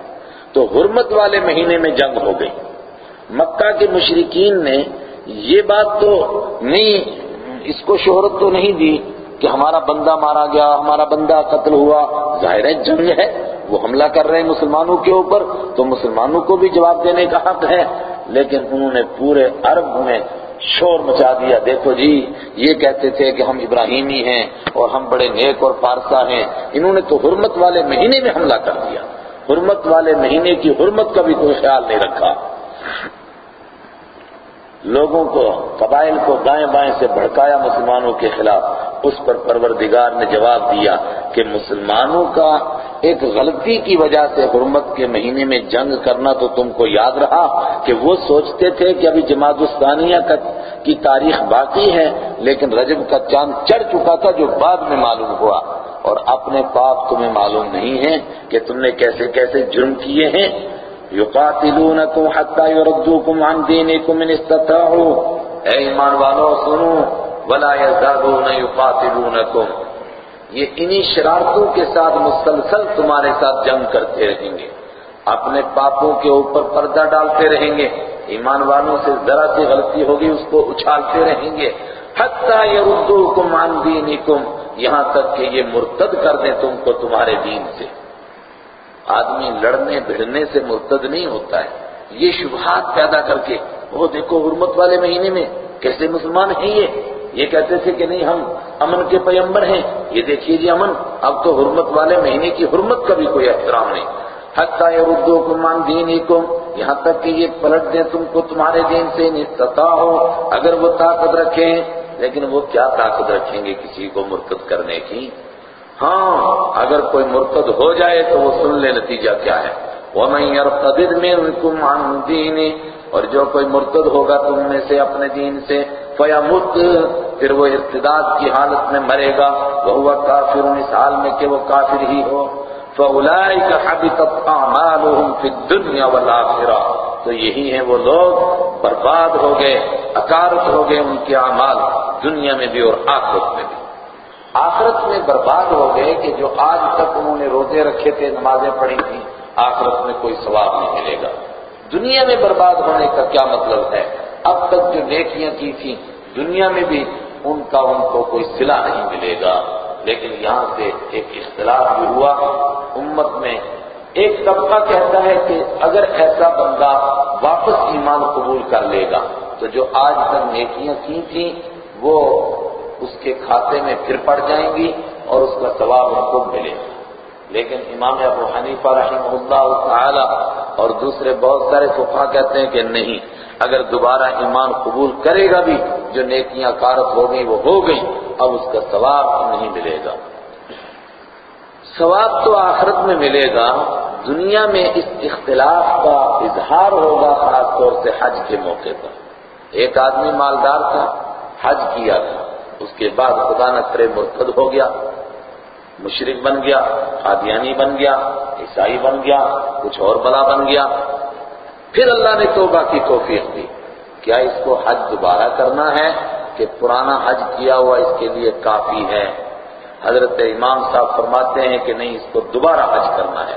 تو حرمت والے مہینے میں جنگ ہو گئی۔ مکہ کے مشرقین نے یہ بات تو نہیں اس کو شہرت تو نہیں دی کہ ہمارا بندہ مارا گیا، ہمارا بندہ قتل ہوا۔ ظاہر ہے، جنگ ہے۔ وہ حملہ کر رہے ہیں مسلمانوں کے اوپر، تو مسلمانوں کو بھی جواب دینے کا حق ہے۔ لیکن انہوں نے پورے عرب میں شور مچا دیا۔ دیکھو جی یہ کہتے تھے کہ ہم ابراہیمی ہیں اور ہم بڑے نیک اور پارسا ہیں۔ انہوں نے تو حرمت والے مہینے میں حملہ کر دیا۔ حرمت والے مہینے کی حرمت کا بھی کوئی خیال نہیں رکھا۔ لوگوں کو، قبائل کو دائیں بائیں سے بھڑکایا مسلمانوں کے خلاف، اس پر پروردگار نے جواب دیا کہ مسلمانوں کا ایک غلطی کی وجہ سے حرمت کے مہینے میں جنگ کرنا تو تم کو یاد رہا کہ وہ سوچتے تھے کہ ابھی جماعت الثانیہ کی تاریخ باقی ہے، لیکن رجب کا چاند چڑھ چکا تھا جو بعد میں معلوم ہوا۔ اور اپنے پاپ تمہیں معلوم نہیں ہے کہ تم نے کیسے کیسے جرم کیے ہیں۔ یقاتلونکم حتی یردوکم عن دینکم ان استطاعوا. اے ایمان والو، سنو، ولا یزدادون یقاتلونکم یہ انہی شرارتوں کے ساتھ مسلسل تمہارے ساتھ جنگ کرتے رہیں گے، اپنے پاپوں کے اوپر پردہ ڈالتے رہیں گے، ایمان والوں سے ذرا سی غلطی ہوگی، اس کو اچھالتے رہیں گے. حتی یردوکم عن دینکم، یہاں تک کہ یہ مرتد کر دیں تم کو تمہارے دین سے۔ آدمی لڑنے بھڑنے سے مرتد نہیں ہوتا ہے۔ یہ شبہات پیدا کر کے، وہ دیکھو حرمت والے مہینے میں کیسے مسلمان ہیں یہ۔ یہ کہتے تھے کہ نہیں، ہم امن کے پیمبر ہیں۔ یہ دیکھیے جی امن، اب تو حرمت والے مہینے کی حرمت کا بھی کوئی احترام نہیں۔ حتیٰ اردو مان دین یہاں تک کہ یہ پلٹ دیں تم کو تمہارے دین سے نستطاع ہو اگر وہ طاقت رکھیں۔ لیکن وہ کیا طاقت رکھیں گے کسی کو مرتد کرنے کی؟ ہاں اگر کوئی مرتد ہو جائے تو وہ سن لے نتیجہ کیا ہے۔ وَمَن يَرْتَدِدْ مِنْكُمْ عَنْ دِينِ اور جو کوئی مرتد ہوگا تم میں سے اپنے دین سے، فَيَمُتْ، پھر وہ ارتداد کی حالت میں مرے گا۔ وَهُوَ كَافِرٌ اس حال میں کہ وہ کافر ہی ہو۔ فَأُولَئِكَ حَبِطَتْ أَعْمَالُهُمْ فِي الدُّنْيَا وَالْآخِرَةِ۔ تو یہی ہیں وہ لوگ، برباد ہو گئے، اکارت ہو گئے ان کے اعمال دنیا میں بھی اور آخرت میں بھی۔ آخرت میں برباد ہو گئے کہ جو آج تک انہوں نے روزے رکھے تھے، نمازیں پڑھی تھیں، آخرت میں کوئی ثواب نہیں ملے گا۔ دنیا میں برباد ہونے کا کیا مطلب ہے؟ اب تک جو نیکیاں کی تھیں، دنیا میں بھی ان کا ان کو کوئی صلح نہیں ملے گا۔ لیکن یہاں سے ایک اختلاف بھی ہوا۔ امت میں ایک طبقہ کہتا ہے کہ اگر ایسا بندہ واپس ایمان قبول کر لے گا تو جو آج تک نیکیاں کی تھیں، وہ اس کے کھاتے میں پھر پڑ جائیں گی اور اس کا ثواب ان کو ملے گا۔ لیکن امام ابو حنیفہ رحمہ اللہ تعالی اور دوسرے بہت سارے فقہ کہتے ہیں کہ نہیں، اگر دوبارہ ایمان قبول کرے گا بھی، جو نیکیاں کارت ہو گئی وہ ہو گئی اب اس کا ثواب نہیں ملے گا۔ ثواب تو آخرت میں ملے گا، دنیا میں اس اختلاف کا اظہار ہوگا، خاص طور سے حج کے موقع پر۔ ایک آدمی مالدار تھا، حج کیا تھا۔ اس کے بعد خدا نہ کرے مرتد ہو گیا مشرق بن گیا، قادیانی بن گیا، عیسائی بن گیا، کچھ اور بلا بن گیا۔ پھر اللہ نے توبہ کی، توفیق دی۔ کیا اس کو حج دوبارہ کرنا ہے کہ پرانا حج کیا ہوا اس کے لیے کافی ہے؟ حضرت امام صاحب فرماتے ہیں کہ نہیں، اس کو دوبارہ حج کرنا ہے۔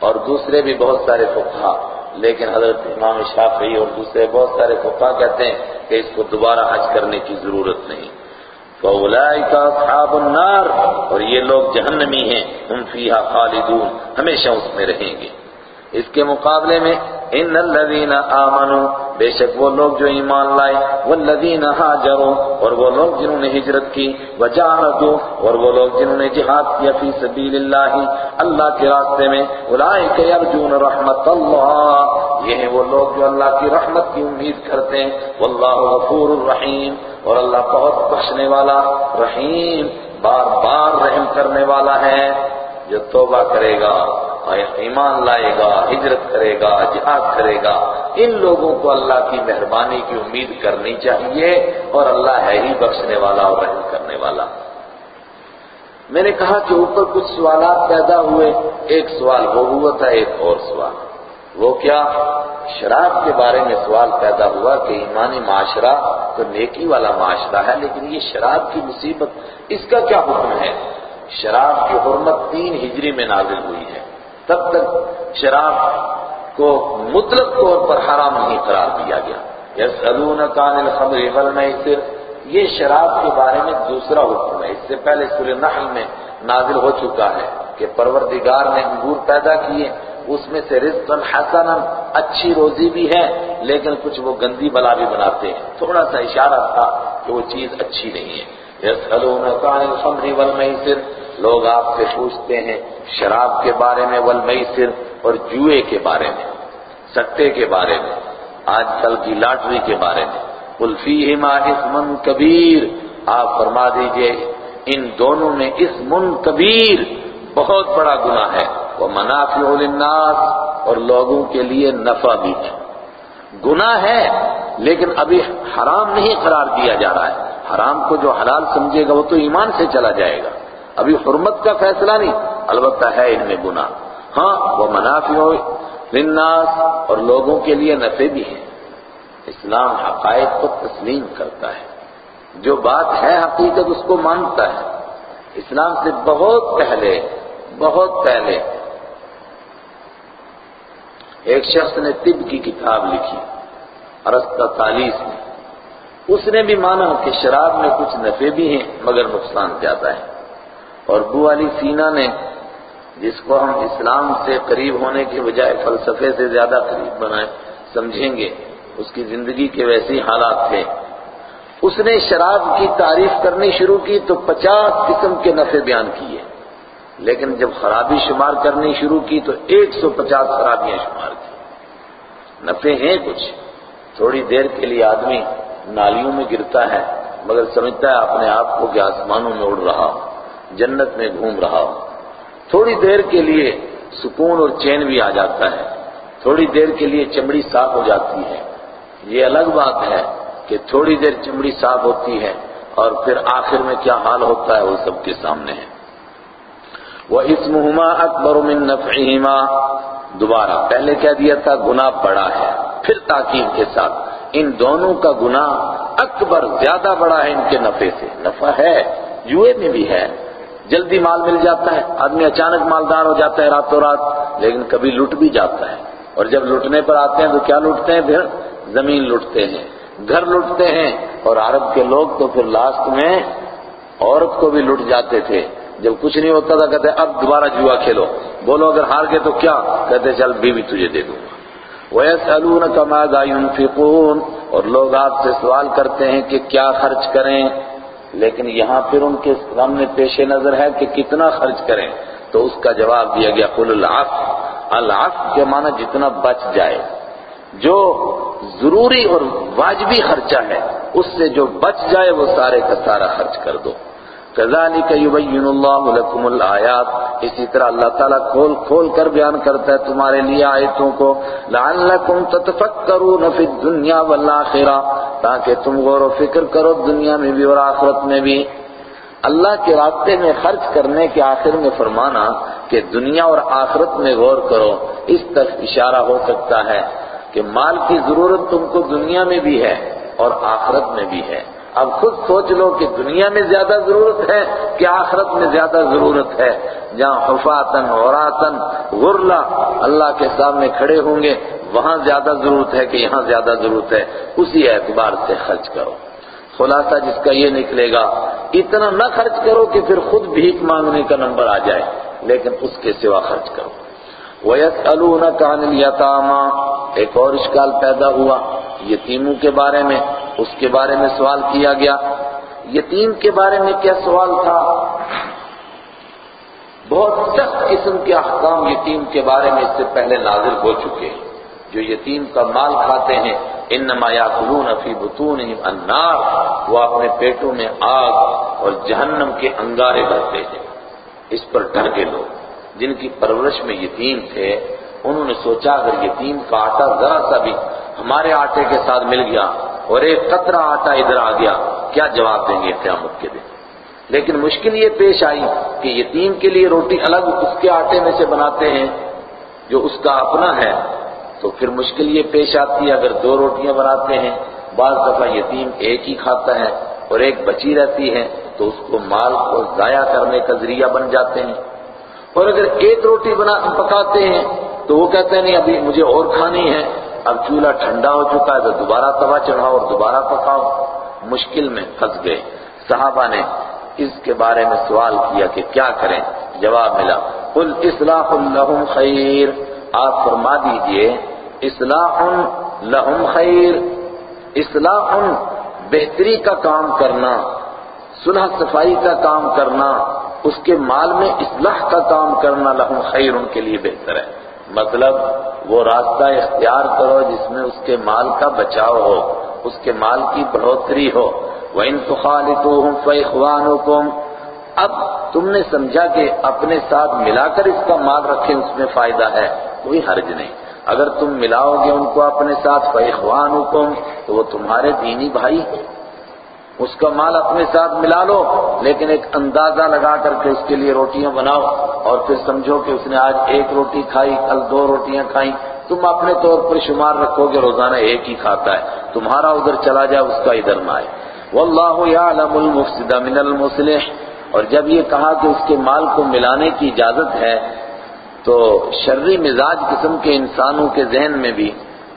اور دوسرے بھی بہت سارے فقہ لیکن حضرت امام شافعی اور دوسرے بہت سارے فقہ کہتے ہیں کہ اس کو دوبارہ حج کرنے کی ضرورت نہیں۔ فَأُولَئِكَ أَصْحَابُ النَّارِ، اور یہ لوگ جہنمی ہیں، ہم فیہا خالدون، ہمیشہ اس میں رہیں گے۔ اس کے مقابلے میں، ان الذین آمنوا بے شک وہ لوگ جو ایمان لائے، والذین ہاجروا اور وہ لوگ جنہوں نے ہجرت کی وجاہدوا اور وہ لوگ جنہوں نے جہاد کیا فی سبیل اللہ اللہ کے راستے میں اولئک یرجون رحمت اللہ۔ یہ ہیں وہ لوگ جو اللہ کی رحمت کی امید کرتے ہیں۔ واللہ غفور الرحیم۔ اور اللہ بہت بخشنے والا، رحیم بار بار رحم کرنے والا ہے۔ جو توبہ کرے گا ایمان لائے گا، ہجرت کرے گا، جہاد کرے گا، ان لوگوں کو اللہ کی مہربانی کی امید کرنی چاہیے۔ اور اللہ ہے ہی بخشنے والا اور رحم کرنے والا۔ میں نے کہا کہ اوپر کچھ سوالات پیدا ہوئے۔ ایک سوال وہ ہوا تھا، ایک اور سوال۔ وہ کیا شراب کے بارے میں سوال پیدا ہوا کہ ایمانی معاشرہ تو نیکی والا معاشرہ ہے، لیکن یہ شراب کی مصیبت، اس کا کیا حکم ہے؟ شراب کی حرمت تین ہجری میں نازل ہوئی ہے۔ تب تک شراب کو مطلق طور پر حرام نہیں قرار دیا گیا۔ یسألونک عن الخمر والمیسر، یہ شراب کے بارے میں دوسرا حکم ہے۔ اس سے پہلے سورہ نحل میں نازل ہو چکا ہے کہ پروردگار نے انگور پیدا کیے۔ اس میں سے رزقا حسنا اچھی روزی بھی ہے، لیکن کچھ وہ گندی بلا بھی بناتے ہیں۔ تھوڑا سا اشارہ تھا کہ وہ چیز اچھی نہیں ہے۔ عن الخمر والمیسر، لوگ آپ سے پوچھتے ہیں شراب کے بارے میں، والمیسر اور جوئے کے بارے میں، سٹے کے بارے میں، آج کل کی لاٹری کے بارے میں۔ قل فیہما اسم کبیر، آپ فرما دیجیے، ان دونوں میں اسم کبیر بہت بڑا گناہ ہے۔ وہ منافع للناس، اور لوگوں کے لیے نفع بھی ہے۔ گناہ ہے، لیکن ابھی حرام نہیں قرار دیا جا رہا ہے۔ حرام کو جو حلال سمجھے گا، وہ تو ایمان سے چلا جائے گا۔ ابھی حرمت کا فیصلہ نہیں، البتہ ہے ان میں گناہ۔ ہاں وہ منافع للناس، اور لوگوں کے لیے نفع بھی ہے۔ اسلام حقائق کو تسلیم کرتا ہے۔ جو بات ہے، حقیقت اس کو مانتا ہے۔ اسلام سے بہت پہلے بہت پہلے ایک شخص نے طب کی کتاب لکھی ارسطہ تالیس میں۔ اس نے بھی مانا کہ شراب میں کچھ نفع بھی ہیں، مگر نقصان زیادہ ہے اور بو علی سینا نے، جس کو ہم اسلام سے قریب ہونے کے بجائے فلسفے سے زیادہ قریب بنائے، سمجھیں گے، اس کی زندگی کے ویسی حالات تھے۔ اس نے شراب کی تعریف کرنی شروع کی تو پچاس قسم کے نفع بیان کیے۔ لیکن جب خرابی شمار کرنی شروع کی تو ایک سو پچاس خرابیاں شمار کی۔ نفع ہیں کچھ۔ تھوڑی دیر کے لیے آدمی نالیوں میں گرتا ہے، مگر سمجھتا ہے اپنے آپ کو کہ آسمانوں میں اڑ رہا ہوں، جنت میں گھوم رہا ہوں۔ تھوڑی دیر کے لیے سکون اور چین بھی آ جاتا ہے۔ تھوڑی دیر کے لیے چمڑی صاف ہو جاتی ہے۔ یہ الگ بات ہے کہ تھوڑی دیر چمڑی صاف ہوتی ہے اور پھر آخر میں کیا حال ہوتا ہے وہ سب کے سامنے ہے۔ وہ اسمہما اکبر من دوبارہ، پہلے کہہ دیا تھا، گناہ بڑا ہے۔ پھر تاکید کے ساتھ۔ ان دونوں کا گناہ اکبر زیادہ بڑا ہے ان کے نفع سے۔ نفع ہے، جوئے میں بھی ہے۔ جلدی مال مل جاتا ہے، آدمی اچانک مالدار ہو جاتا ہے راتوں رات، لیکن کبھی لٹ بھی جاتا ہے۔ اور جب لٹنے پر آتے ہیں تو کیا لٹتے ہیں؟ پھر زمین لٹتے ہیں، گھر لٹتے ہیں۔ اور عرب کے لوگ تو پھر لاسٹ میں عورت کو بھی لٹ جاتے تھے۔ جب کچھ نہیں ہوتا تھا، کہتے اب دوبارہ جوا کھیلو۔ بولو، اگر ہار گئے تو کیا؟ کہتے چل، بیوی تجھے دے دوں گا۔ وَيَسْأَلُونَكَ مَاذَا يُنْفِقُونَ۔ اور لوگ آپ سے سوال کرتے ہیں کہ کیا خرچ کریں۔ لیکن یہاں پھر ان کے سامنے پیش نظر ہے کہ کتنا خرچ کریں۔ تو اس کا جواب دیا گیا، قُلُ الْعَفْ العف کے معنی جتنا بچ جائے۔ جو ضروری اور واجبی خرچہ ہے، اس سے جو بچ جائے، وہ سارے کا سارا خرچ کر دو۔ كَذَلِكَ يُبَيِّنُ اللَّهُ لَكُمُ الْآيَاتِ اسی طرح اللہ تعالیٰ کھول کھول کر بیان کرتا ہے تمہارے لیے آیتوں کو۔ لَعَلَّكُمْ تَتَفَكَّرُونَ فِي الدُّنْيَا وَالْآخِرَةِ تاکہ تم غور و فکر کرو دنیا میں بھی اور آخرت میں بھی۔ اللہ کے راستے میں خرچ کرنے کے آخر میں فرمانا کہ دنیا اور آخرت میں غور کرو۔ اس تک اشارہ ہو سکتا ہے کہ مال کی ضرورت تم کو دنیا میں بھی ہے اور آخرت میں بھی ہے۔ اب خود سوچ لو کہ دنیا میں زیادہ ضرورت ہے کہ آخرت میں زیادہ ضرورت ہے۔ جہاں حفاظن عوراتن غرلا اللہ کے سامنے کھڑے ہوں گے، وہاں زیادہ ضرورت ہے کہ یہاں زیادہ ضرورت ہے۔ اسی اعتبار سے خرچ کرو۔ خلاصہ جس کا یہ نکلے گا، اتنا نہ خرچ کرو کہ پھر خود بھیک مانگنے کا نمبر آ جائے، لیکن اس کے سوا خرچ کرو۔ وَيَسْأَلُونَكَ عَنِ الْيَتَامَى۔ ایک اور اشکال پیدا ہوا یتیموں کے بارے میں۔ اس کے بارے میں سوال کیا گیا۔ یتیم کے بارے میں کیا سوال تھا؟ بہت سخت قسم کے احکام یتیم کے بارے میں اس سے پہلے نازل ہو چکے ہیں۔ جو یتیم کا مال کھاتے ہیں، انما یاکلون فی بطونہم النار، وہ اپنے پیٹوں میں آگ اور جہنم کے انگارے بھرتے ہیں۔ اس پر ڈر کے لوگ۔ جن کی پرورش میں یتیم تھے، انہوں نے سوچا اگر یتیم کا آٹا ذرا سا بھی ہمارے آٹے کے ساتھ مل گیا اور ایک قطرہ آٹا ادھر آ گیا، کیا جواب دیں گے قیامت کے دن؟ لیکن مشکل یہ پیش آئی کہ یتیم کے لیے روٹی الگ اس کے آٹے میں سے بناتے ہیں، جو اس کا اپنا ہے۔ تو پھر مشکل یہ پیش آتی ہے، اگر دو روٹیاں بناتے ہیں، بعض دفعہ یتیم ایک ہی کھاتا ہے اور ایک بچی رہتی ہے، تو اس کو مال کو ضائع کرنے کا ذریعہ بن جاتے ہیں۔ اور اگر ایک روٹی بنا پکاتے ہیں، تو وہ کہتے ہیں، نہیں، ابھی مجھے اور کھانی ہے۔ اب چولہا ٹھنڈا ہو چکا ہے تو دوبارہ توا چڑھاؤ اور دوبارہ پکاؤ۔ مشکل میں پھنس گئے۔ صحابہ نے اس کے بارے میں سوال کیا کہ کیا کریں؟ جواب ملا، قل اصلاح لهم خیر۔ آپ فرما دیجیے، اصلاح لہم خیر۔ اصلاح بہتری کا کام کرنا، صلح صفائی کا کام کرنا، اس کے مال میں اصلاح کا کام کرنا لہم خیر ان کے لیے بہتر ہے۔ مطلب وہ راستہ اختیار کرو جس میں اس کے مال کا بچاؤ ہو، اس کے مال کی بڑھوتری ہو۔ وَإِن تُخَالِطُوهُمْ فَإِخْوَانُكُمْ۔ اب تم نے سمجھا کہ اپنے ساتھ ملا کر اس کا مال رکھیں، اس میں فائدہ ہے، کوئی حرج نہیں۔ اگر تم ملاؤ گے ان کو اپنے ساتھ، فَإِخْوَانُكُمْ، تو وہ تمہارے دینی بھائی اس کا مال اپنے ساتھ ملا لو، لیکن ایک اندازہ لگا کر کے اس کے لیے روٹیاں بناؤ۔ اور پھر سمجھو کہ اس نے آج ایک روٹی کھائی، کل دو روٹیاں کھائیں۔ تم اپنے طور پر شمار رکھو گے، روزانہ ایک ہی کھاتا ہے۔ تمہارا ادھر چلا جائے اس کا ادھر نہ آئے۔ واللہ یعلم المفسد من المصلح۔ اور جب یہ کہا کہ اس کے مال کو ملانے کی اجازت ہے، تو شرری مزاج قسم کے انسانوں کے ذہن میں بھی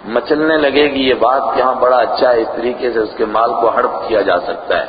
مچلنے لگے گی یہ بات کہ ہاں بڑا اچھا ہے، اس طریقے سے اس کے مال کو ہڑپ کیا جا سکتا ہے۔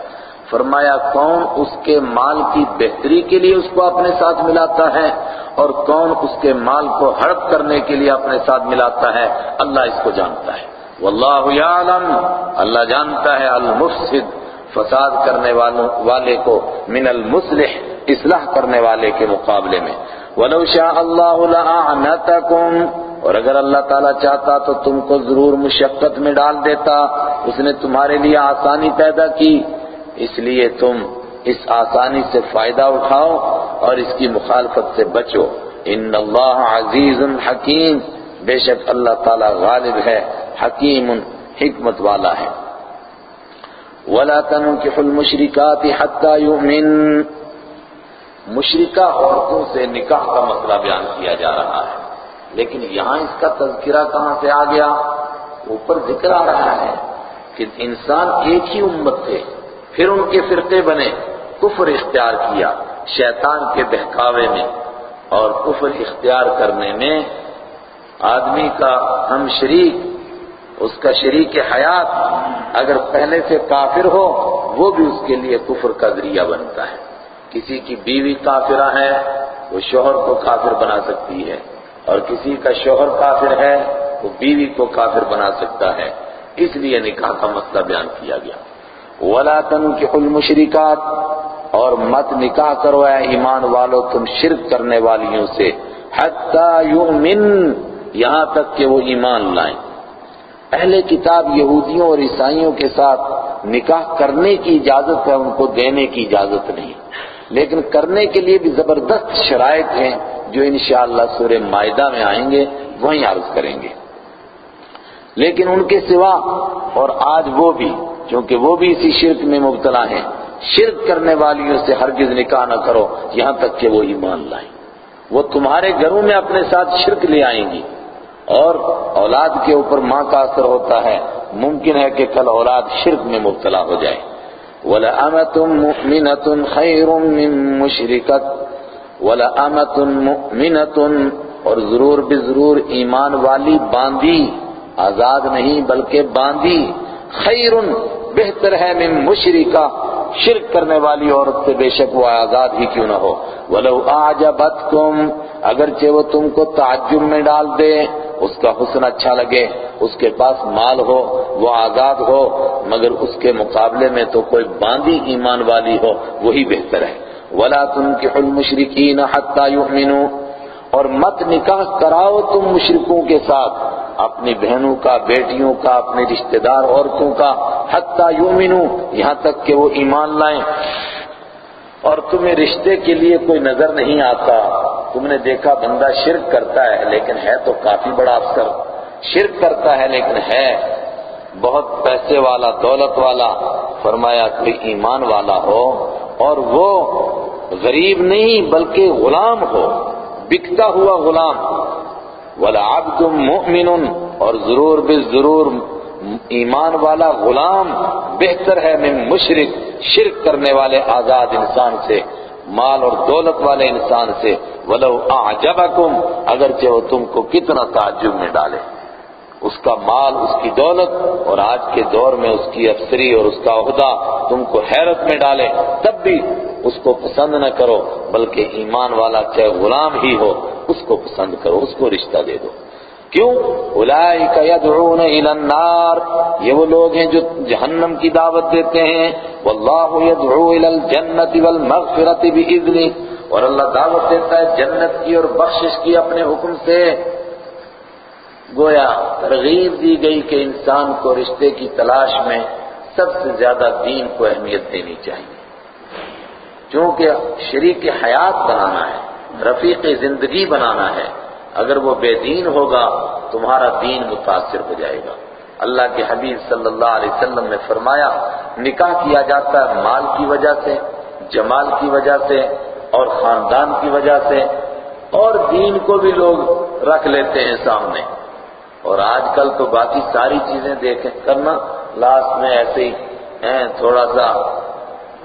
فرمایا، کون اس کے مال کی بہتری کے لیے اس کو اپنے ساتھ ملاتا ہے اور کون اس کے مال کو ہڑپ کرنے کے لیے اپنے ساتھ ملاتا ہے؟ اللہ اس کو جانتا ہے۔ واللہ یعلم، اللہ جانتا ہے، المفسد، فساد کرنے والوں والے کو، من المصلح، اصلاح کرنے والے کے مقابلے میں۔ وَلَوْ شَاءَ اللَّهُ لَأَعْنَتَكُمْ اور اگر اللہ تعالیٰ چاہتا تو تم کو ضرور مشقت میں ڈال دیتا، اس نے تمہارے لیے آسانی پیدا کی، اس لیے تم اس آسانی سے فائدہ اٹھاؤ اور اس کی مخالفت سے بچو۔ ان اللہ عزیز حکیم، بے شک اللہ تعالیٰ غالب ہے، حکیم، حکمت والا ہے۔ وَلَا تَنُكِحُ الْمُشْرِكَاتِ حَتَّى يُؤْمِنْ۔ مشرکہ عورتوں سے نکاح کا مسئلہ بیان کیا جا رہا ہے۔ لیکن یہاں اس کا تذکرہ کہاں سے آ گیا؟ اوپر ذکر آ رہا ہے کہ انسان ایک ہی امت تھے، پھر ان کے فرقے بنے، کفر اختیار کیا شیطان کے بہکاوے میں اور کفر اختیار کرنے میں آدمی کا ہم شریک، اس کا شریک حیات اگر پہلے سے کافر ہو، وہ بھی اس کے لیے کفر کا ذریعہ بنتا ہے۔ کسی کی بیوی کافرہ ہے، وہ شوہر کو کافر بنا سکتی ہے۔ اور کسی کا شوہر کافر ہے وہ بیوی کو کافر بنا سکتا ہے۔ اس لیے نکاح کا مسئلہ بیان کیا گیا۔ ولا تنكحوا المشركات اور مت نکاح کرو اے ایمان والو تم شرک کرنے والیوں سے۔ حتی یؤمن یہاں تک کہ وہ ایمان لائیں۔ اہل کتاب یہودیوں اور عیسائیوں کے ساتھ نکاح کرنے کی اجازت ہے، ان کو دینے کی اجازت نہیں۔ لیکن کرنے کے لیے بھی زبردست شرائط ہیں۔ جو انشاءاللہ سورہ مائدہ میں آئیں گے، وہیں عرض کریں گے۔ لیکن ان کے سوا اور آج وہ بھی کیونکہ وہ بھی اسی شرک میں مبتلا ہیں، شرک کرنے والیوں سے ہرگز نکاح نہ کرو، یہاں تک کہ وہ ایمان لائیں۔ وہ تمہارے گھروں میں اپنے ساتھ شرک لے آئیں گی۔ اور اولاد کے اوپر ماں کا اثر ہوتا ہے، ممکن ہے کہ کل اولاد شرک میں مبتلا ہو جائے۔ وَلَأَمَةٌ مُؤْمِنَةٌ خَيْرٌ مِّن مُشْرِكَةٍ وَلَأَمَةٌ مُؤْمِنَةٌ اور ضرور بضرور ایمان والی باندھی، آزاد نہیں بلکہ باندھی خیر بہتر ہے من مشرکہ، شرک کرنے والی عورت سے بے شک وہ آزاد ہی کیوں نہ ہو۔ ولو اعجبتکم، اگرچہ وہ تم کو تعجب میں ڈال دے، اس کا حسن اچھا لگے، اس کے پاس مال ہو، وہ آزاد ہو، مگر اس کے مقابلے میں تو کوئی باندھی ایمان والی ہو، وہی بہتر ہے۔ ولا تنکحوا المشرکین حتی یؤمنوا اور مت نکاح کراؤ تم مشرکوں کے ساتھ، اپنی بہنوں کا، بیٹیوں کا، اپنے رشتہ دار عورتوں کا، حتی یومنو یہاں تک کہ وہ ایمان لائیں۔ اور تمہیں رشتے کے لیے کوئی نظر نہیں آتا۔ تم نے دیکھا بندہ شرک کرتا ہے، لیکن ہے تو کافی بڑا افسر۔ شرک کرتا ہے، لیکن ہے بہت پیسے والا، دولت والا، فرمایا کوئی ایمان والا ہو۔ اور وہ غریب نہیں بلکہ غلام ہو، بکتا ہوا غلام۔ وَلَعَبْدٌ مُؤْمِنٌ، اور ضرور بے ضرور ایمان والا غلام بہتر ہے من مشرک، شرک کرنے والے آزاد انسان سے، مال اور دولت والے انسان سے۔ وَلَوْ أَعْجَبَكُمْ، اگرچہ وہ تم کو کتنا تعجب میں ڈالے۔ اس کا مال، اس کی دولت، اور آج کے دور میں اس کی افسری اور اس کا عہدہ تم کو حیرت میں ڈالے۔ تب بھی اس کو پسند نہ کرو، بلکہ ایمان والا چاہے غلام ہی ہو، اس کو پسند کرو، اس کو رشتہ دے دو۔ کیوں؟ اولئک یدعون الى النار، یہ وہ لوگ ہیں جو جہنم کی دعوت دیتے ہیں۔ واللہ یدعو الى الجنت والمغفرت باذنہ اور اللہ دعوت دیتا ہے جنت کی اور بخشش کی اپنے حکم سے۔ گویا ترغیب دی گئی کہ انسان کو رشتے کی تلاش میں سب سے زیادہ دین کو اہمیت دینی چاہیے۔ کیونکہ شریک حیات بنانا ہے، رفیق زندگی بنانا ہے۔ اگر وہ بے دین ہوگا، تمہارا دین متاثر ہو جائے گا۔ اللہ کے حبیب صلی اللہ علیہ وسلم نے فرمایا، نکاح کیا جاتا ہے مال کی وجہ سے، جمال کی وجہ سے اور خاندان کی وجہ سے۔ اور دین کو بھی لوگ رکھ لیتے ہیں سامنے۔ اور آج کل تو باقی ساری چیزیں دیکھیں، کرنا لاسٹ میں ایسے ہی، ہیں، تھوڑا سا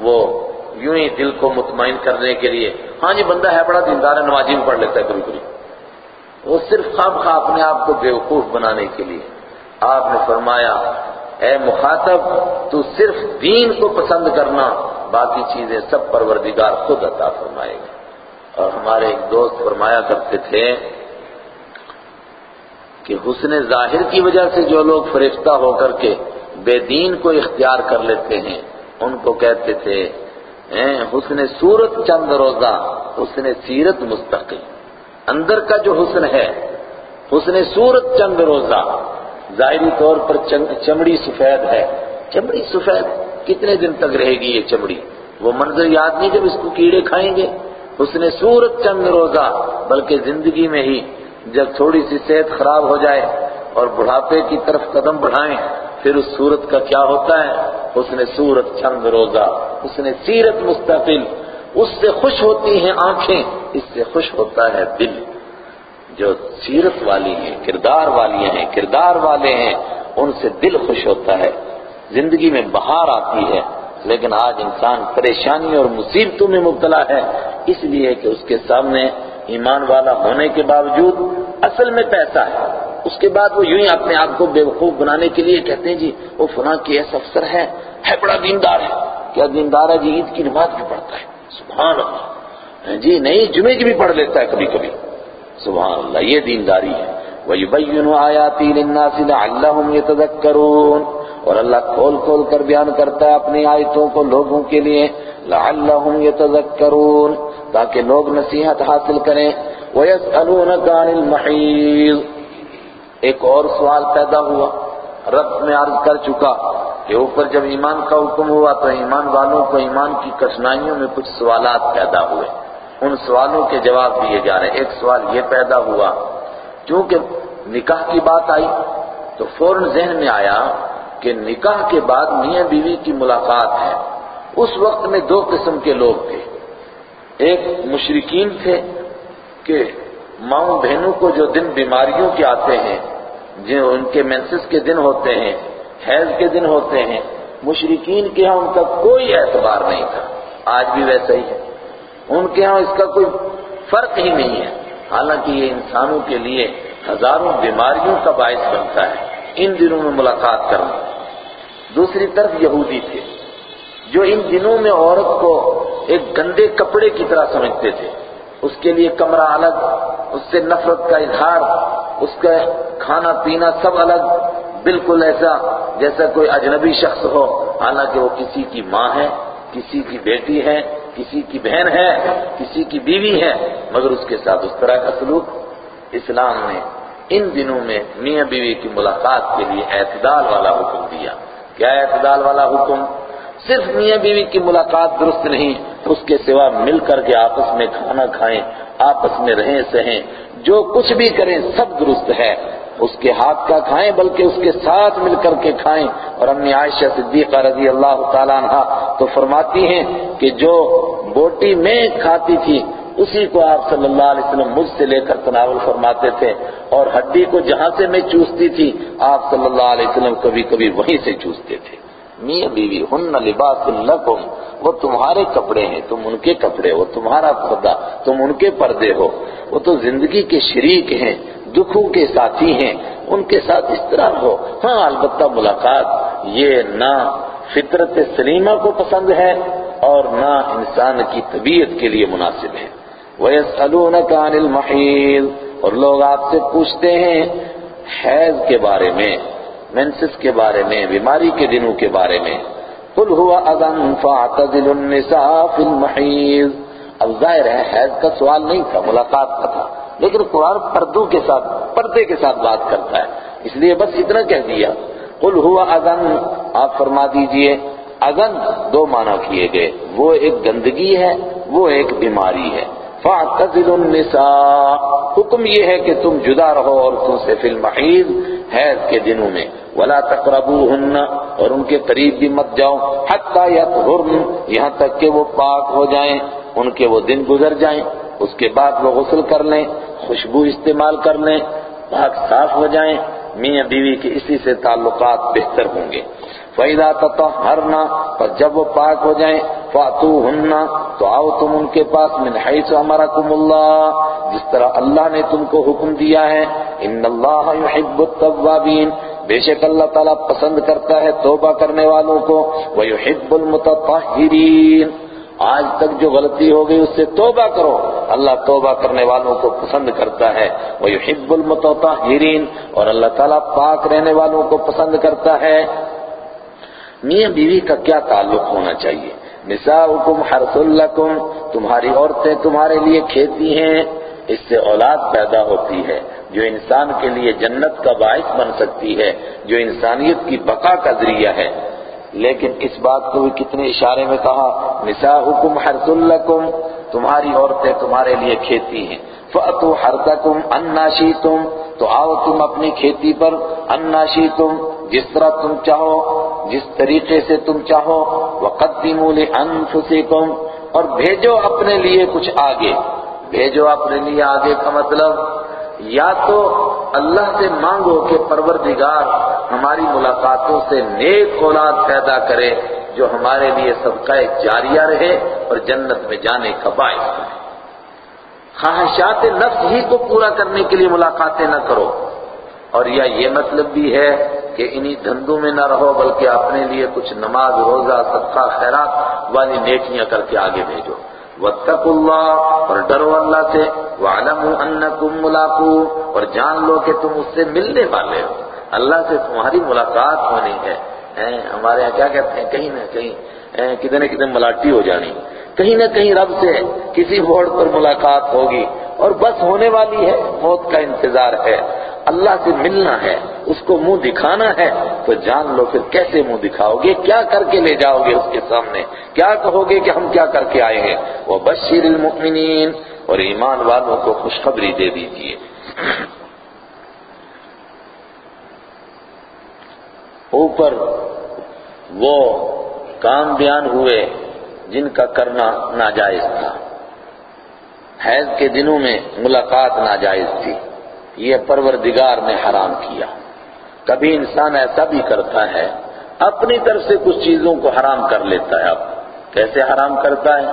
وہ یوں ہی دل کو مطمئن کرنے کے لیے۔ ہاں جی بندہ ہے، بڑا دیندار ہے، نمازی بھی پڑھ لیتا ہے کبھی کبھی۔ وہ صرف خام خواہ اپنے آپ کو بیوقوف بنانے کے لیے۔ آپ نے فرمایا، اے مخاطب، تو صرف دین کو پسند کرنا باقی چیزیں سب پروردگار خود عطا فرمائے گا۔ اور ہمارے ایک دوست فرمایا کرتے تھے کہ حسن ظاہر کی وجہ سے جو لوگ فرشتہ ہو کر کے بے دین کو اختیار کر لیتے ہیں، ان کو کہتے تھے حسن صورت چند روزہ، حسن سیرت مستقل۔ اندر کا جو حسن ہے، حسن صورت چند روزہ، ظاہری طور پر چمڑی سفید ہے۔ چمڑی سفید، کتنے دن تک رہے گی یہ چمڑی؟ وہ منظر یاد نہیں جب اس کو کیڑے کھائیں گے۔ حسن صورت چند روزہ، بلکہ زندگی میں ہی جب تھوڑی سی صحت خراب ہو جائے اور بڑھاپے کی طرف قدم بڑھائیں پھر اس صورت کا کیا ہوتا ہے؟ حسن صورت چند روزہ حسن سیرت مستقل، اس سے خوش ہوتی ہیں آنکھیں، اس سے خوش ہوتا ہے دل۔ جو سیرت والی ہیں، کردار والی ہیں، کردار والے ہیں، ان سے دل خوش ہوتا ہے۔ زندگی میں بہار آتی ہے، لیکن آج انسان پریشانی اور مصیبتوں میں مبتلا ہے۔ اس لیے کہ اس کے سامنے ایمان والا ہونے کے باوجود اصل میں پیسہ ہے۔ اس کے بعد وہ یوں ہی اپنے آپ کو بے وقوف بنانے کے لیے کہتے ہیں جی وہ فلاں کی ایسا افسر ہے ہے بڑا دیندار ہے۔ کیا دیندار ہے؟ جی عید کی نماز بھی پڑھتا ہے۔ سبحان اللہ۔ ہاں جی نہیں، جمعے کی بھی پڑھ لیتا ہے کبھی کبھی سبحان اللہ، یہ دینداری ہے۔ وَيُبَيِّنُ آيَاتِ لِلنَّاسِ لَعَلَّهُمْ يَتَذَكَّرُونَ اور اللہ کھول کھول کر بیان کرتا ہے اپنی آیتوں کو لوگوں کے لیے۔ لَعَلَّهُمْ يَتَذَكَّرُونَ تاکہ لوگ نصیحت حاصل کریں۔ وَيَسْأَلُونَكَ عَنِ الْمَحِيضِ۔ ایک اور سوال پیدا ہوا، رب میں عرض کر چکا کہ اوپر جب ایمان کا حکم ہوا تو ایمان والوں کو ایمان کی کشنائیوں میں کچھ سوالات پیدا ہوئے۔ ان سوالوں کے جواب دیے جا رہے۔ ایک سوال یہ پیدا ہوا کیونکہ نکاح کی بات آئی تو فوراً ذہن میں آیا کہ نکاح کے بعد میاں بیوی کی ملاقات ہے۔ اس وقت میں دو قسم کے لوگ تھے۔ ایک مشرقین تھے کہ ماؤں بہنوں کو جو دن بیماریوں کے آتے ہیں جو ان کے مینسس کے دن ہوتے ہیں حیض کے دن ہوتے ہیں مشرقین کے ہاں ان کا کوئی اعتبار نہیں تھا۔ آج بھی ویسا ہی ہے۔ ان کے ہاں اس کا کوئی فرق ہی نہیں ہے۔ حالانکہ یہ انسانوں کے لیے ہزاروں بیماریوں کا باعث بنتا ہے۔ ان دنوں میں ملاقات کرنا۔ دوسری طرف یہودی تھے، جو ان دنوں میں عورت کو ایک گندے کپڑے کی طرح سمجھتے تھے۔ اس کے لیے کمرہ الگ، اس سے نفرت کا اظہار، اس کا کھانا پینا سب الگ، بالکل ایسا جیسا کوئی اجنبی شخص ہو۔ حالانکہ وہ کسی کی ماں ہے، کسی کی بیٹی ہے، کسی کی بہن ہے، کسی کی بیوی ہے، مگر اس کے ساتھ اس طرح کا سلوک اسلام نے ان دنوں میں میاں بیوی کی ملاقات کے لیے اعتدال والا حکم دیا۔ کیا اعتدال والا حکم؟ صرف میاں بیوی کی ملاقات درست نہیں، اس کے سوا مل کر کے آپس میں کھانا کھائیں، آپس میں رہیں، سہیں، جو کچھ بھی کریں سب درست ہے۔ اس کے ہاتھ کا کھائیں، بلکہ اس کے ساتھ مل کر کے کھائیں۔ اور امی عائشہ صدیقہ رضی اللہ تعالیٰ عنہ تو فرماتی ہیں کہ جو بوٹی میں کھاتی تھی، اسی کو آپ صلی اللہ علیہ وسلم مجھ سے لے کر تناول فرماتے تھے۔ اور ہڈی کو جہاں سے میں چوستی تھی، آپ صلی اللہ علیہ وسلم کبھی کبھی وہیں سے چوستے تھے۔ میاں بیوی، ہن لباس لکم، وہ تمہارے کپڑے ہیں، تم ان کے کپڑے ہو، تمہارا پردہ، تم ان کے پردے ہو۔ وہ تو زندگی کے شریک ہیں، دکھوں کے ساتھی ہیں، ان کے ساتھ اس طرح ہو ہاں البتہ ملاقات یہ نہ فطرت سلیمہ کو پسند ہے اور نہ انسان کی طبیعت کے لیے مناسب ہے۔ وَيَسْأَلُونَكَ عَنِ الْمَحِيلِ اور لوگ آپ سے پوچھتے ہیں حیض کے بارے میں۔ مینسس کے بارے میں، بیماری کے دنوں کے بارے میں۔ قل هو اذن فاعتزلوا النساء في المحيض اب ظاہر ہے، حیض کا سوال نہیں تھا، ملاقات کا تھا۔ لیکن قرآن پردوں کے ساتھ، پردے کے ساتھ بات کرتا ہے۔ اس لیے بس اتنا کہہ دیا۔ قل هو اذن، آپ فرما دیجیے۔ اذن دو معنی کیے گئے۔ وہ ایک گندگی ہے، وہ ایک بیماری ہے۔ فاعتزلوا النساء۔ حکم یہ ہے کہ تم جدا رہو عورتوں سے فی المحیض، حیض کے دنوں میں۔ ولا تقربوهن اور ان کے قریب بھی مت جاؤ۔ حتی یطہرن، یہاں تک کہ وہ پاک ہو جائیں، ان کے وہ دن گزر جائیں۔ اس کے بعد وہ غسل کر لیں، خوشبو استعمال کر لیں، پاک صاف ہو جائیں۔ میاں بیوی کے اسی سے تعلقات بہتر ہوں گے۔ فَإِذَا تَطَهَّرْنَا، پس جب وہ پاک ہو جائیں، فَأْتُوهُنَّ، تو آؤ تم ان کے پاس، من حیث امرکم اللہ جس طرح اللہ نے تم کو حکم دیا ہے ان اللہ يحب التوابین بے شک اللہ تعالیٰ پسند کرتا ہے توبہ کرنے والوں کو، وَيُحِبُّ الْمُتَطَهِّرِينَ۔ آج تک جو غلطی ہو گئی، اس سے توبہ کرو۔ اللہ توبہ کرنے والوں کو پسند کرتا ہے، وَيُحِبُّ الْمُتَطَهِّرِينَ۔ اور اللہ تعالیٰ پاک رہنے والوں کو پسند کرتا ہے میاں بیوی کا کیا تعلق ہونا چاہیے؟ نساؤکم حرث لکم، تمہاری عورتیں تمہارے لیے کھیتی ہیں، اس سے اولاد پیدا ہوتی ہے، جو انسان کے لیے جنت کا باعث بن سکتی ہے، جو انسانیت کی بقا کا ذریعہ ہے۔ لیکن اس بات کو بھی کتنے اشارے میں کہا، نساؤکم حرث لکم، تمہاری عورتیں تمہارے لیے کھیتی ہیں۔ فَأْتُوا حَرْثَكُمْ أَنَّا تم تو آؤ تم اپنی کھیتی پر اَنَّا تم جس طرح تم چاہو۔ جس طریقے سے تم چاہو، وَقَدِّمُوا لِأَنفُسِكُمْ، اور بھیجو اپنے لیے کچھ آگے۔ بھیجو اپنے لیے آگے کا مطلب یا تو اللہ سے مانگو کہ پروردگار ہماری ملاقاتوں سے نیک اولاد پیدا کرے، جو ہمارے لیے صدقہ جاریہ رہے اور جنت میں جانے کا باعث بنے۔ خواہشات نفس ہی کو پورا کرنے کے لیے ملاقاتیں نہ کرو۔ اور یا یہ مطلب بھی ہے کہ انہی دھندوں میں نہ رہو بلکہ اپنے لیے کچھ نماز، روزہ، صدقہ، خیرات والی نیکیاں کر کے آگے بھیجو۔ وَاتَّقُوا اللَّهَ اور ڈرو اللہ سے۔ وَعْلَمُوا أَنَّكُمْ مُلَاقُوهُ اور جان لو کہ تم اس سے ملنے والے ہو۔ اللہ سے تمہاری ملاقات ہونی ہے۔ ہمارے یہاں کیا کہتے ہیں؟ کہیں نہ کہیں کتنے کتنے ملاٹی ہو جانی۔ کہیں نہ کہیں رب سے کسی موڑ پر ملاقات ہوگی اور بس ہونے والی ہے، موت کا انتظار ہے۔ اللہ سے ملنا ہے، اس کو منہ دکھانا ہے۔ تو جان لو پھر کیسے منہ دکھاؤ گے، کیا کر کے لے جاؤ گے اس کے سامنے؟ کیا کہو گے کہ ہم کیا کر کے آئے ہیں؟ وہ بشیر المؤمنین اور ایمان والوں کو خوشخبری دے دیجیے۔ اوپر وہ کام بیان ہوئے۔ جن کا کرنا ناجائز تھا۔ حیض کے دنوں میں ملاقات ناجائز تھی۔ یہ پروردگار نے حرام کیا۔ کبھی انسان ایسا بھی کرتا ہے، اپنی طرف سے کچھ چیزوں کو حرام کر لیتا ہے۔ اب کیسے حرام کرتا ہے؟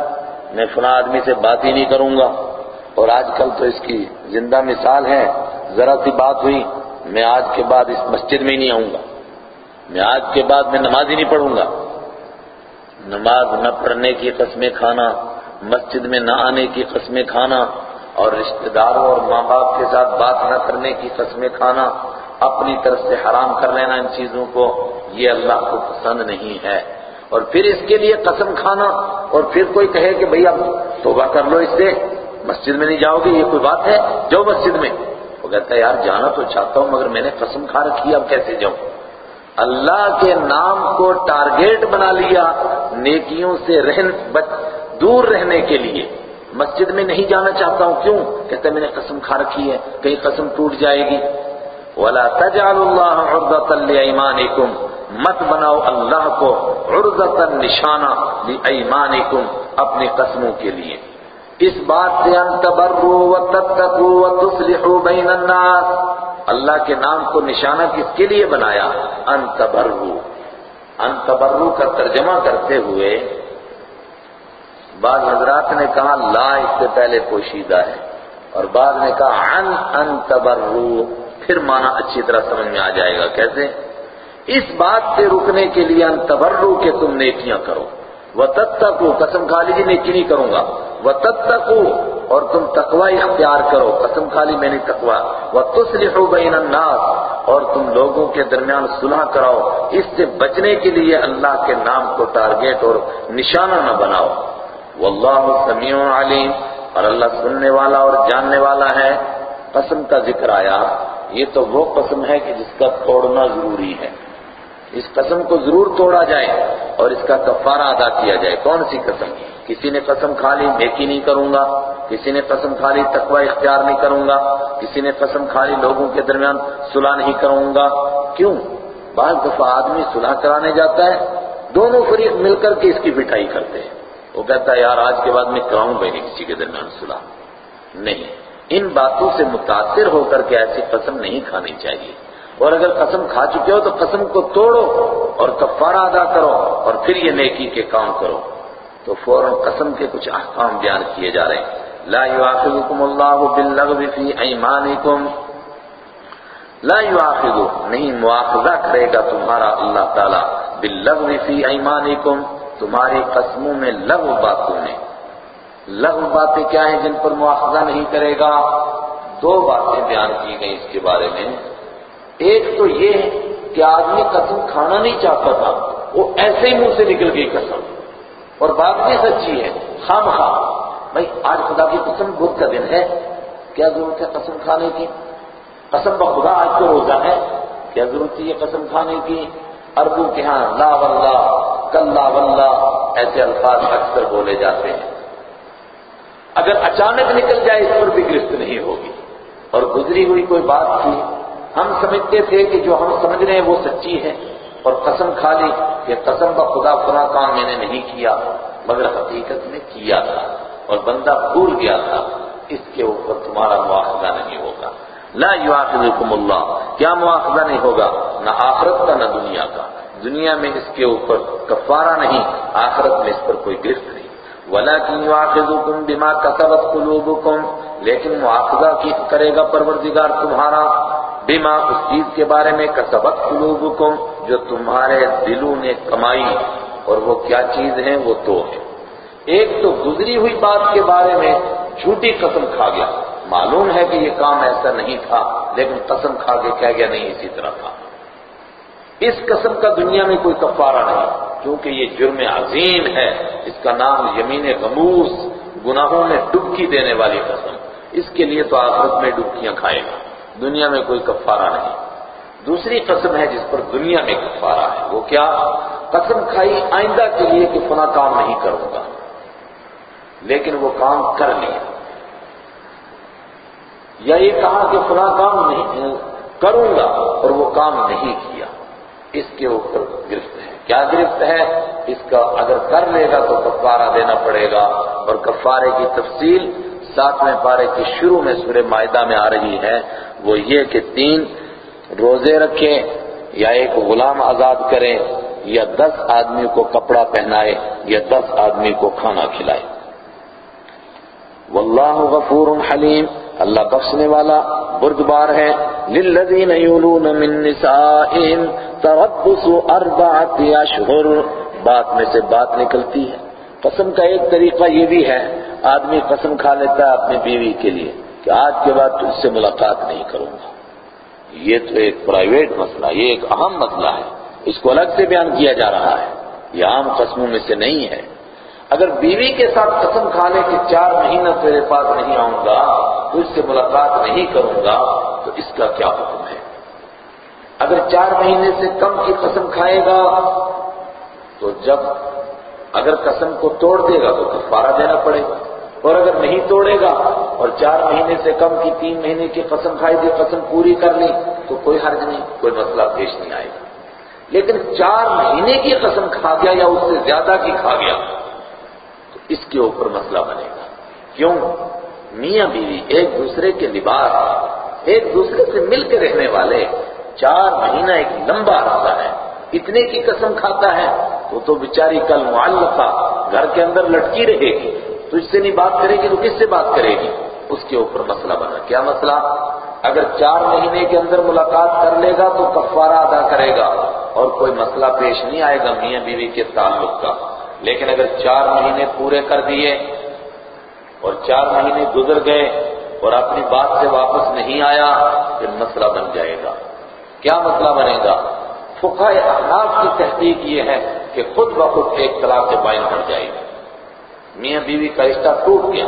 میں فلاں آدمی سے بات ہی نہیں کروں گا۔ اور آج کل تو اس کی زندہ مثال ہے۔ ذرا سی بات ہوئی، میں آج کے بعد اس مسجد میں ہی نہیں آؤں گا۔ میں آج کے بعد میں نماز ہی نہیں پڑھوں گا۔ نماز نہ پڑھنے کی قسمیں کھانا، مسجد میں نہ آنے کی قسمیں کھانا، اور رشتہ داروں اور ماں باپ کے ساتھ بات نہ کرنے کی قسمیں کھانا، اپنی طرف سے حرام کر لینا ان چیزوں کو، یہ اللہ کو پسند نہیں ہے۔ اور پھر اس کے لیے قسم کھانا، اور پھر کوئی کہے کہ بھئی اب توبہ کر لو اس سے، مسجد میں نہیں جاؤ گے، یہ کوئی بات ہے؟ جو مسجد میں۔ وہ کہتا ہے، یار جانا تو چاہتا ہوں، مگر میں نے قسم کھا رکھی اب کیسے جاؤں؟ اللہ کے نام کو ٹارگیٹ بنا لیا نیکیوں سے رہن دور رہنے کے لیے۔ مسجد میں نہیں جانا چاہتا ہوں، کیوں؟ کہتے میں نے قسم کھا رکھی ہے، کہیں قسم ٹوٹ جائے گی۔ وَلَا تَجْعَلُ اللَّهَ عُرْضَةً لِأَيْمَانِكُمْ۔ مت بناؤ اللہ کو عرضة نشانہ لِأَيْمَانِكُمْ اپنی قسموں کے لیے۔ اس بات سے ان تبروا وتتقوا وتصلحوا بین الناس۔ اللہ کے نام کو نشانہ کس کے لیے بنایا؟ ان تبروا ان کا ترجمہ کرتے ہوئے بعض حضرات نے کہا، لا اس سے پہلے پوشیدہ ہے۔ اور بعض نے کہا ان ان تبرو پھر معنی اچھی طرح سمجھ میں آ جائے گا۔ کیسے؟ اس بات سے رکنے کے لیے ان تبرو کہ تم نیکیاں کرو۔ وہ تب تک قسم کھا لیجیے نیکی نہیں کروں گا۔ وہ تب تک اور تم تقوی اختیار کرو۔ قسم کھا لی میں نے تقوی۔ وَتُصْلِحُوا بَيْنَ النَّاسِ، اور تم لوگوں کے درمیان صلح کراؤ۔ اس سے بچنے کے لیے اللہ کے نام کو ٹارگیٹ اور نشانہ نہ بناؤ۔ واللہ سمیع علیم اور اللہ سننے والا اور جاننے والا ہے۔ قسم کا ذکر آیا۔ یہ تو وہ قسم ہے کہ جس کا توڑنا ضروری ہے۔ اس قسم کو ضرور توڑا جائے اور اس کا کفارہ ادا کیا جائے۔ کون سی قسم؟ کسی نے قسم کھا لی، نیکی نہیں کروں گا۔ کسی نے قسم کھا لی، تقوی اختیار نہیں کروں گا۔ کسی نے قسم کھا لی، لوگوں کے درمیان صلح نہیں کروں گا۔ کیوں؟ بعض دفعہ آدمی صلح کرانے جاتا ہے، دونوں فریق مل کر کے اس کی بٹائی کرتے ہیں۔ وہ کہتا ہے، یار، آج کے بعد میں کراؤں گا نہیں کسی کے درمیان صلح۔ نہیں، ان باتوں سے متاثر ہو کر کے ایسی قسم نہیں کھانی چاہیے۔ اور اگر قسم کھا چکے ہو تو قسم کو توڑو اور کفارہ ادا کرو اور پھر یہ نیکی کے کام کرو۔ تو فوراً قسم کے کچھ احکام بیان کیے جا رہے ہیں۔ لا يواخذكم الله باللغو في ايمانكم لا يواخذ نہیں مواخذہ کرے گا تمہارا اللہ تعالی۔ باللغو في ايمانكم تمہاری قسموں میں لغو باتوں میں۔ لغو باتیں کیا ہیں جن پر مواخذہ نہیں کرے گا؟ دو باتیں بیان کی گئی اس کے بارے میں۔ ایک تو یہ ہے کہ آدمی قسم کھانا نہیں چاہتا تھا، وہ ایسے ہی منہ سے نکل گئی قسم۔ اور بات بھی سچی ہے، خام خام۔ بھائی، آج خدا کی قسم بدھ کا دن ہے۔ کیا ضرورت ہے قسم کھانے کی؟ قسم بخدا، آج تو روزہ ہے۔ کیا ضرورت ہے یہ قسم کھانے کی؟ اربو کے ہاں لا واللہ کلا واللہ، ایسے الفاظ اکثر بولے جاتے ہیں۔ اگر اچانک نکل جائے، اس پر بھی گرفت نہیں ہوگی۔ اور گزری ہوئی کوئی بات تھی ہم سمجھتے تھے کہ جو ہم سمجھ رہے ہیں وہ سچی ہے اور قسم کھا لی کہ قسم کا خدا فنا کام میں نے نہیں کیا، مگر حقیقت میں کیا تھا اور بندہ بھول گیا تھا، اس کے اوپر تمہارا مواخذہ نہیں ہوگا۔ لا یواخذکم اللہ، کیا مواخذہ نہیں ہوگا؟ نہ آخرت کا، نہ دنیا کا۔ دنیا میں اس کے اوپر کفارہ نہیں، آخرت میں اس پر کوئی گرفت نہیں۔ ولیکن یواخذکم بما کسبت قلوبکم، لیکن مواخذہ کی کرے گا پروردگار تمہارا۔ بما اس چیز کے بارے میں کسبت قلوبکم، جو تمہارے دلوں نے کمائی۔ اور وہ کیا چیز ہے وہ تو ہے ایک تو گزری ہوئی بات کے بارے میں جھوٹی قسم کھا گیا۔ معلوم ہے کہ یہ کام ایسا نہیں تھا، لیکن قسم کھا کے کہہ گیا نہیں، اسی طرح تھا۔ اس قسم کا دنیا میں کوئی کفارہ نہیں، کیونکہ یہ جرم عظیم ہے۔ اس کا نام یمین غموس، گناہوں میں ڈبکی دینے والی قسم۔ اس کے لیے تو آخرت میں ڈبکیاں کھائے گا۔ دنیا میں کوئی کفارہ نہیں۔ دوسری قسم ہے جس پر دنیا میں کفارہ ہے، وہ کیا؟ قسم کھائی آئندہ کے لیے کہ فنا کام نہیں کروں گا۔ لیکن وہ کام کر لیا یا یہ کہا کہ فنا کام نہیں، کروں گا اور وہ کام نہیں کیا۔ اس کے اوپر گرفت ہے۔ کیا گرفت ہے؟ اس کا اگر کر لے گا تو کفارہ دینا پڑے گا۔ اور کفارے کی تفصیل ساتویں پارے کی شروع میں سورہ معدہ میں آ رہی ہے، وہ یہ کہ تین روزے رکھیں یا ایک غلام آزاد کریں یا دس آدمی کو کپڑا پہنائے یا دس آدمی کو کھانا کھلائے۔ واللہ غفور حلیم، اللہ بخشنے والا بردبار ہے۔ للذین یولون من نسائهم تربص اربعت اشہر، بات میں سے بات نکلتی ہے۔ قسم کا ایک طریقہ یہ بھی ہے، آدمی قسم کھا لیتا ہے اپنی بیوی کے لیے کہ آج کے بعد تجھ سے ملاقات نہیں کروں گا۔ یہ تو ایک پرائیویٹ مسئلہ، یہ ایک اہم مسئلہ ہے۔ اس کو الگ سے بیان کیا جا رہا ہے۔ یہ عام قسموں میں سے نہیں ہے۔ اگر بیوی کے ساتھ قسم کھا لے کہ چار مہینہ تیرے پاس نہیں آؤں گا اس سے ملاقات نہیں کروں گا، تو اس کا کیا حکم ہے؟ اگر چار مہینے سے کم کی قسم کھائے گا، تو جب اگر قسم کو توڑ دے گا تو کفارہ دینا پڑے گا۔ اور اگر نہیں توڑے گا اور چار مہینے سے کم کی تین مہینے کی قسم کھائی دی قسم پوری کر لی تو کوئی حرج نہیں، کوئی مسئلہ پیش نہیں آئے گا۔ لیکن چار مہینے کی قسم کھا گیا یا اس سے زیادہ کی کھا گیا، تو اس کے اوپر مسئلہ بنے گا۔ کیوں؟ میاں بیوی ایک دوسرے کے لباس، ایک دوسرے سے مل کے رہنے والے، چار مہینہ ایک لمبا عرصہ ہے۔ اتنے کی قسم کھاتا ہے تو تو بیچاری کل معلقہ گھر کے اندر لٹکی رہے گی۔ تو اس سے نہیں بات کرے گی تو کس سے بات کرے گی؟ اس کے اوپر مسئلہ بنا۔ کیا مسئلہ؟ اگر چار مہینے کے اندر ملاقات کر لے گا تو کفارہ ادا کرے گا۔ اور کوئی مسئلہ پیش نہیں آئے گا میاں بیوی کے تعلق کا۔ لیکن اگر چار مہینے پورے کر دیے اور چار مہینے گزر گئے اور اپنی بات سے واپس نہیں آیا، پھر مسئلہ بن جائے گا۔ کیا مسئلہ بنے گا؟ فقہ احناف کی تحقیق یہ ہے کہ خود بخود ایک طلاق کے بائن پڑ جائے گی۔ میاں بیوی کا رشتہ ٹوٹ گیا،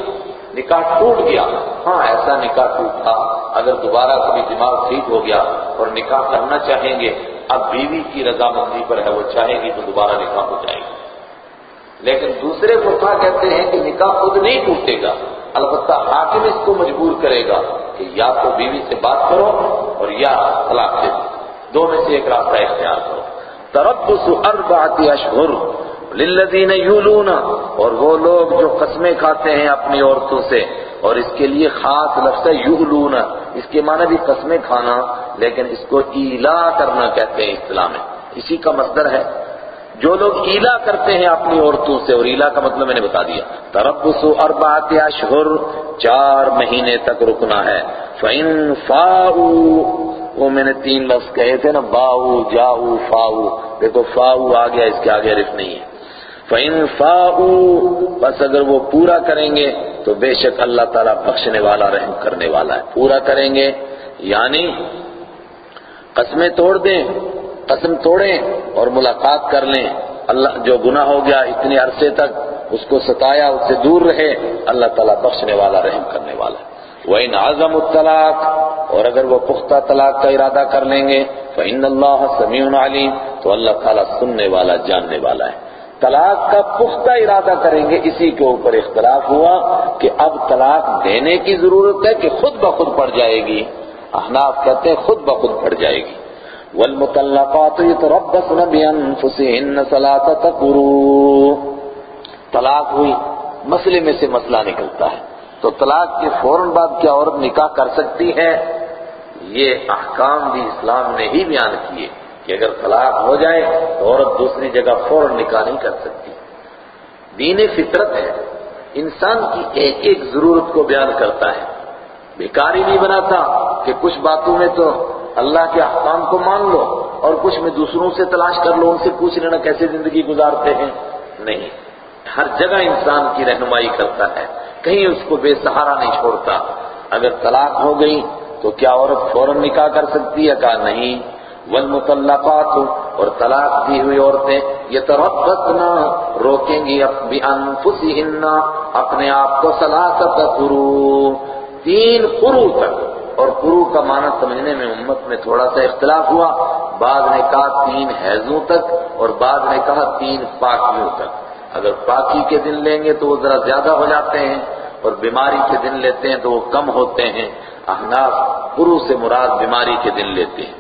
نکاح ٹوٹ گیا۔ ہاں ایسا نکاح ٹوٹا اگر دوبارہ کبھی دماغ ٹھیک ہو گیا اور نکاح کرنا چاہیں گے، اب بیوی کی رضامندی پر ہے، وہ چاہے گی تو دوبارہ نکاح ہو جائے گا لیکن دوسرے فقہ کہتے ہیں کہ نکاح خود نہیں ٹوٹے گا، البتہ حاکم اس کو مجبور کرے گا کہ یا تو بیوی سے بات کرو اور یا طلاق دے دو دو میں سے ایک راستہ اختیار کرو۔ تربص اربعۃ اشہر للذین یولون، اور وہ لوگ جو قسمیں کھاتے ہیں اپنی عورتوں سے، اور اس کے لیے خاص لفظ ہے یولون۔ اس کے معنی بھی قسمیں کھانا، لیکن اس کو ایلا کرنا کہتے ہیں اصطلاح میں۔ اسی کا مصدر ہے۔ جو لوگ ایلا کرتے ہیں اپنی عورتوں سے، اور ایلا کا مطلب میں نے بتا دیا۔ تربص اربعۃ اشہر، چار مہینے تک رکنا ہے۔ فَإِن فَاؤُوا وہ میں نے تین لفظ کہے تھے نا باؤ جاؤ، فاؤ۔ دیکھو، فاؤ آ گیا، اس کے آگے عرف نہیں ہے۔ فَإِن فَاؤُوا بس اگر وہ پورا کریں گے تو بے شک اللہ تعالیٰ بخشنے والا، رحم کرنے والا ہے۔ پورا کریں گے یعنی قسمیں توڑ دیں، قسم توڑیں اور ملاقات کر لیں۔ اللہ جو گناہ ہو گیا اتنے عرصے تک اس کو ستایا، اس سے دور رہے۔ اللہ تعالیٰ بخشنے والا، رحم کرنے والا ہے۔ وَإِنْ عَزَمُ الطَّلَاقِ اور اگر وہ پختہ طلاق کا ارادہ کر لیں گے، فَإِنَّ اللَّهَ سَمِيعٌ عَلِيمٌ تو اللہ تعالیٰ سننے والا، جاننے والا ہے۔ طلاق کا پختہ ارادہ کریں گے، اسی کے اوپر اختلاف ہوا کہ اب طلاق دینے کی ضرورت ہے کہ خود بخود پڑ جائے گی۔ احناف کہتے ہیں خود بخود پڑ جائے گی۔ والمطلقات يتربصن بأنفسهن ثلاثة قروء۔ طلاق ہوئی، مسئلے میں سے مسئلہ نکلتا ہے۔ تو طلاق کے فوراً بعد کیا عورت نکاح کر سکتی ہے؟ یہ احکام بھی اسلام نے ہی بیان کیے کہ اگر طلاق ہو جائے تو عورت دوسری جگہ فوراً نکاح نہیں کر سکتی۔ دین فطرت ہے۔ انسان کی ایک ایک ضرورت کو بیان کرتا ہے۔ بھکاری نہیں بناتا کہ کچھ باتوں میں تو اللہ کے احکام کو مان لو اور کچھ میں دوسروں سے تلاش کر لو، ان سے پوچھ لینا کیسے زندگی گزارتے ہیں۔ نہیں، ہر جگہ انسان کی رہنمائی کرتا ہے۔ کہیں اس کو بے سہارا نہیں چھوڑتا۔ اگر طلاق ہو گئی تو کیا عورت فوراً نکاح کر سکتی ہے؟ کہا نہیں۔ والمطلقات، اور طلاق دی ہوئی عورتیں یہ تربصن روکیں گی بانفسہن اپنے آپ کو سلاست قرو تین قرو تک، اور قرو کا معنی سمجھنے میں امت میں تھوڑا سا اختلاف ہوا۔ بعض نے کہا تین حیضوں تک، اور بعض نے کہا تین پاکیوں تک۔ اگر پاکی کے دن لیں گے تو وہ ذرا زیادہ ہو جاتے ہیں اور بیماری کے دن لیتے ہیں تو وہ کم ہوتے ہیں۔ احناف قرو سے مراد بیماری کے دن لیتے ہیں۔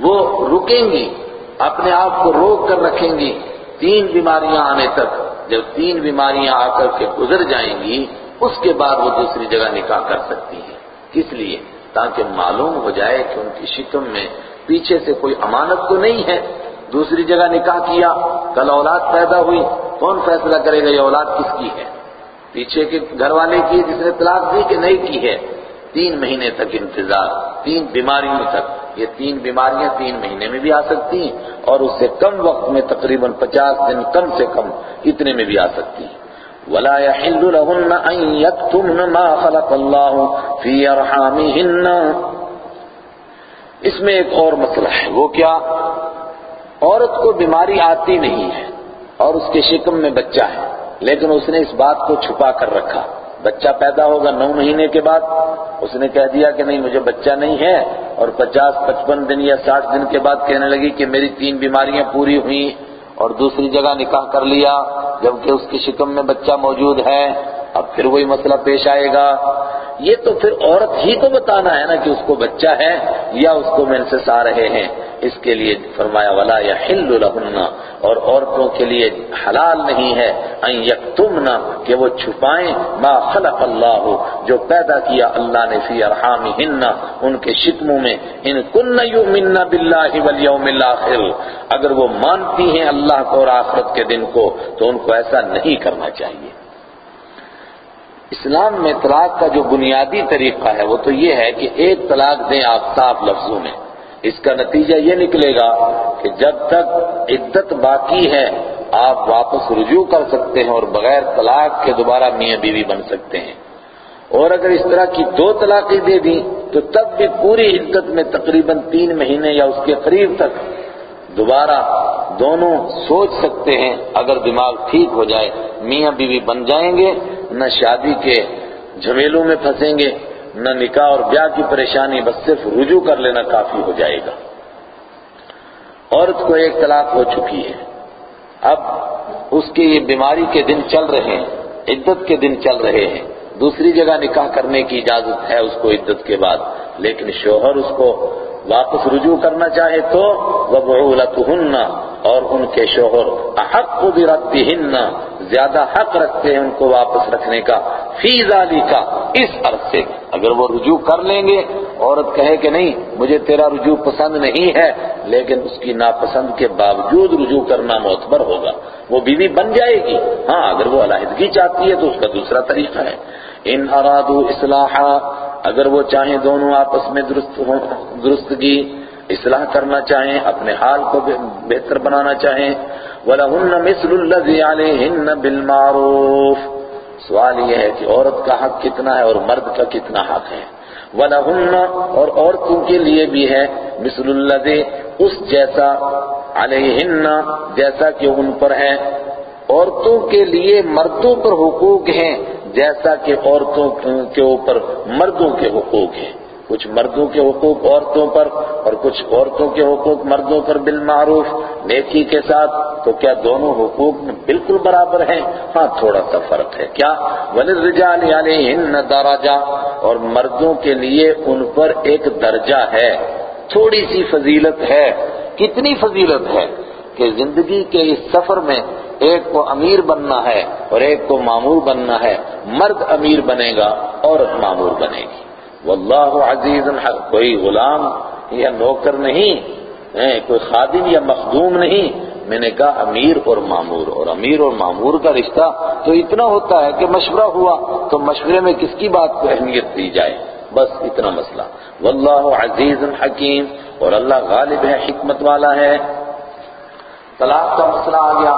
وہ رکیں گی، اپنے آپ کو روک کر رکھیں گی۔ تین بیماریاں آنے تک، جب تین بیماریاں آ کر کے گزر جائیں گی، اس کے بعد وہ دوسری جگہ نکاح کر سکتی ہیں۔ کس لیے؟ تاکہ معلوم ہو جائے کہ ان کی شکم میں پیچھے سے کوئی امانت تو نہیں ہے۔ دوسری جگہ نکاح کیا، کل اولاد پیدا ہوئی، کون فیصلہ کرے گا یہ اولاد کس کی ہے؟ پیچھے کے گھر والے کی، جس نے طلاق دی کہ نہیں کی ہے؟ تین مہینے تک انتظار، تین بیماریوں تک۔ یہ تین بیماریاں تین مہینے میں بھی آ سکتی ہیں اور اس سے کم وقت میں تقریباً پچاس دن کم سے کم اتنے میں بھی آ سکتی ہیں۔ ولا يحل لهن ان يكتمن ما خلق الله في ارحامهن اس میں ایک اور مسئلہ ہے۔ وہ کیا؟ عورت کو بیماری آتی نہیں ہے اور اس کے شکم میں بچہ ہے، لیکن اس نے اس بات کو چھپا کر رکھا۔ بچہ پیدا ہوگا نو مہینے کے بعد، اس نے کہہ دیا کہ نہیں، مجھے بچہ نہیں ہے۔ اور پچاس، پچپن دن یا ساٹھ دن کے بعد کہنے لگی کہ میری تین بیماریاں پوری ہوئیں اور دوسری جگہ نکاح کر لیا، جبکہ اس کی شکم میں بچہ موجود ہے۔ اب پھر وہی مسئلہ پیش آئے گا۔ یہ تو پھر عورت ہی کو بتانا ہے نا کہ اس کو بچہ ہے یا اس کو منسس آ رہے ہیں۔ اس کے لیے فرمایا، ولا یا ہل اور عورتوں کے لیے حلال نہیں ہے ان یکتمنا کہ وہ چھپائیں ما خلق اللہ جو پیدا کیا اللہ نے فی ارحامہن ان کے شکموں میں ان کن یؤمن باللہ والیوم الاخر اگر وہ مانتی ہیں اللہ کو اور آخرت کے دن کو، تو ان کو ایسا نہیں کرنا چاہیے۔ اسلام میں طلاق کا جو بنیادی طریقہ ہے، وہ تو یہ ہے کہ ایک طلاق دیں آپ صاف لفظوں میں۔ اس کا نتیجہ یہ نکلے گا کہ جب تک عدت باقی ہے، آپ واپس رجوع کر سکتے ہیں اور بغیر طلاق کے دوبارہ میاں بیوی بن سکتے ہیں۔ اور اگر اس طرح کی دو طلاقیں دے دیں، تو تب بھی پوری عدت میں تقریباً تین مہینے یا اس کے قریب تک دوبارہ دونوں سوچ سکتے ہیں، اگر دماغ ٹھیک ہو جائے، میاں بیوی بن جائیں گے، نہ شادی کے جھمیلوں میں پھنسیں گے نہ نکاح اور بیاہ کی پریشانی، بس صرف رجوع کر لینا کافی ہو جائے گا۔ عورت کو ایک طلاق ہو چکی ہے۔ اب اس کے یہ بیماری کے دن چل رہے ہیں، عدت کے دن چل رہے ہیں۔ دوسری جگہ نکاح کرنے کی اجازت ہے اس کو عدت کے بعد، لیکن شوہر اس کو واپس رجوع کرنا چاہے تو وَبُعُولَتُهُنَّ اور ان کے شوہر احق بِرَدِّهِنَّ زیادہ حق رکھتے ہیں ان کو واپس رکھنے کا، فی کا اس عرض سے۔ اگر وہ رجوع کر لیں گے، عورت کہے کہ نہیں، مجھے تیرا رجوع پسند نہیں ہے، لیکن اس کی ناپسند کے باوجود رجوع کرنا معتبر ہوگا۔ وہ بیوی بن جائے گی۔ ہاں اگر وہ علیحدگی چاہتی ہے تو اس کا دوسرا طریقہ ہے۔ ان ارادو اصلاحا، اگر وہ چاہیں دونوں آپس میں درست درستگی، اصلاح کرنا چاہیں، اپنے حال کو بہتر بنانا چاہیں وَلَهُنَّ مِثْلُ الَّذِي عَلَيْهِنَّ بِالْمَعْرُوفِ۔ سوال یہ ہے کہ عورت کا حق کتنا ہے اور مرد کا کتنا حق ہے؟ وَلَهُنَّ اور عورتوں کے لیے بھی ہے مثل الذی اس جیسا علیہن جیسا کہ ان پر ہے۔ عورتوں کے لیے مردوں پر حقوق ہیں جیسا کہ عورتوں کے اوپر مردوں کے حقوق ہیں۔ کچھ مردوں کے حقوق عورتوں پر اور کچھ عورتوں کے حقوق مردوں پر بالمعروف، نیکی کے ساتھ، تو کیا دونوں حقوق میں بالکل برابر ہیں؟ ہاں تھوڑا سا فرق ہے۔ کیا؟ وَلِلْرِجَالِ عَلَيْهِنَّ دَرَجَةٌ، اور مردوں کے لیے ان پر ایک درجہ ہے۔ تھوڑی سی فضیلت ہے۔ کتنی فضیلت ہے کہ زندگی کے اس سفر میں ایک کو امیر بننا ہے اور ایک کو معمور بننا ہے۔ مرد امیر بنے گا، عورت معمور بنے گی۔ واللہ عزیز حق کوئی غلام یا نوکر نہیں کوئی خادم یا مخدوم نہیں۔ میں نے کہا امیر اور معمور، اور امیر اور معمور کا رشتہ تو اتنا ہوتا ہے کہ مشورہ ہوا، تو مشورے میں کس کی بات کو اہمیت دی جائے؟ بس اتنا مسئلہ۔ واللہ عزیز حکیم، اور اللہ غالب ہے، حکمت والا ہے۔ طلاق کا مسئلہ آ گیا۔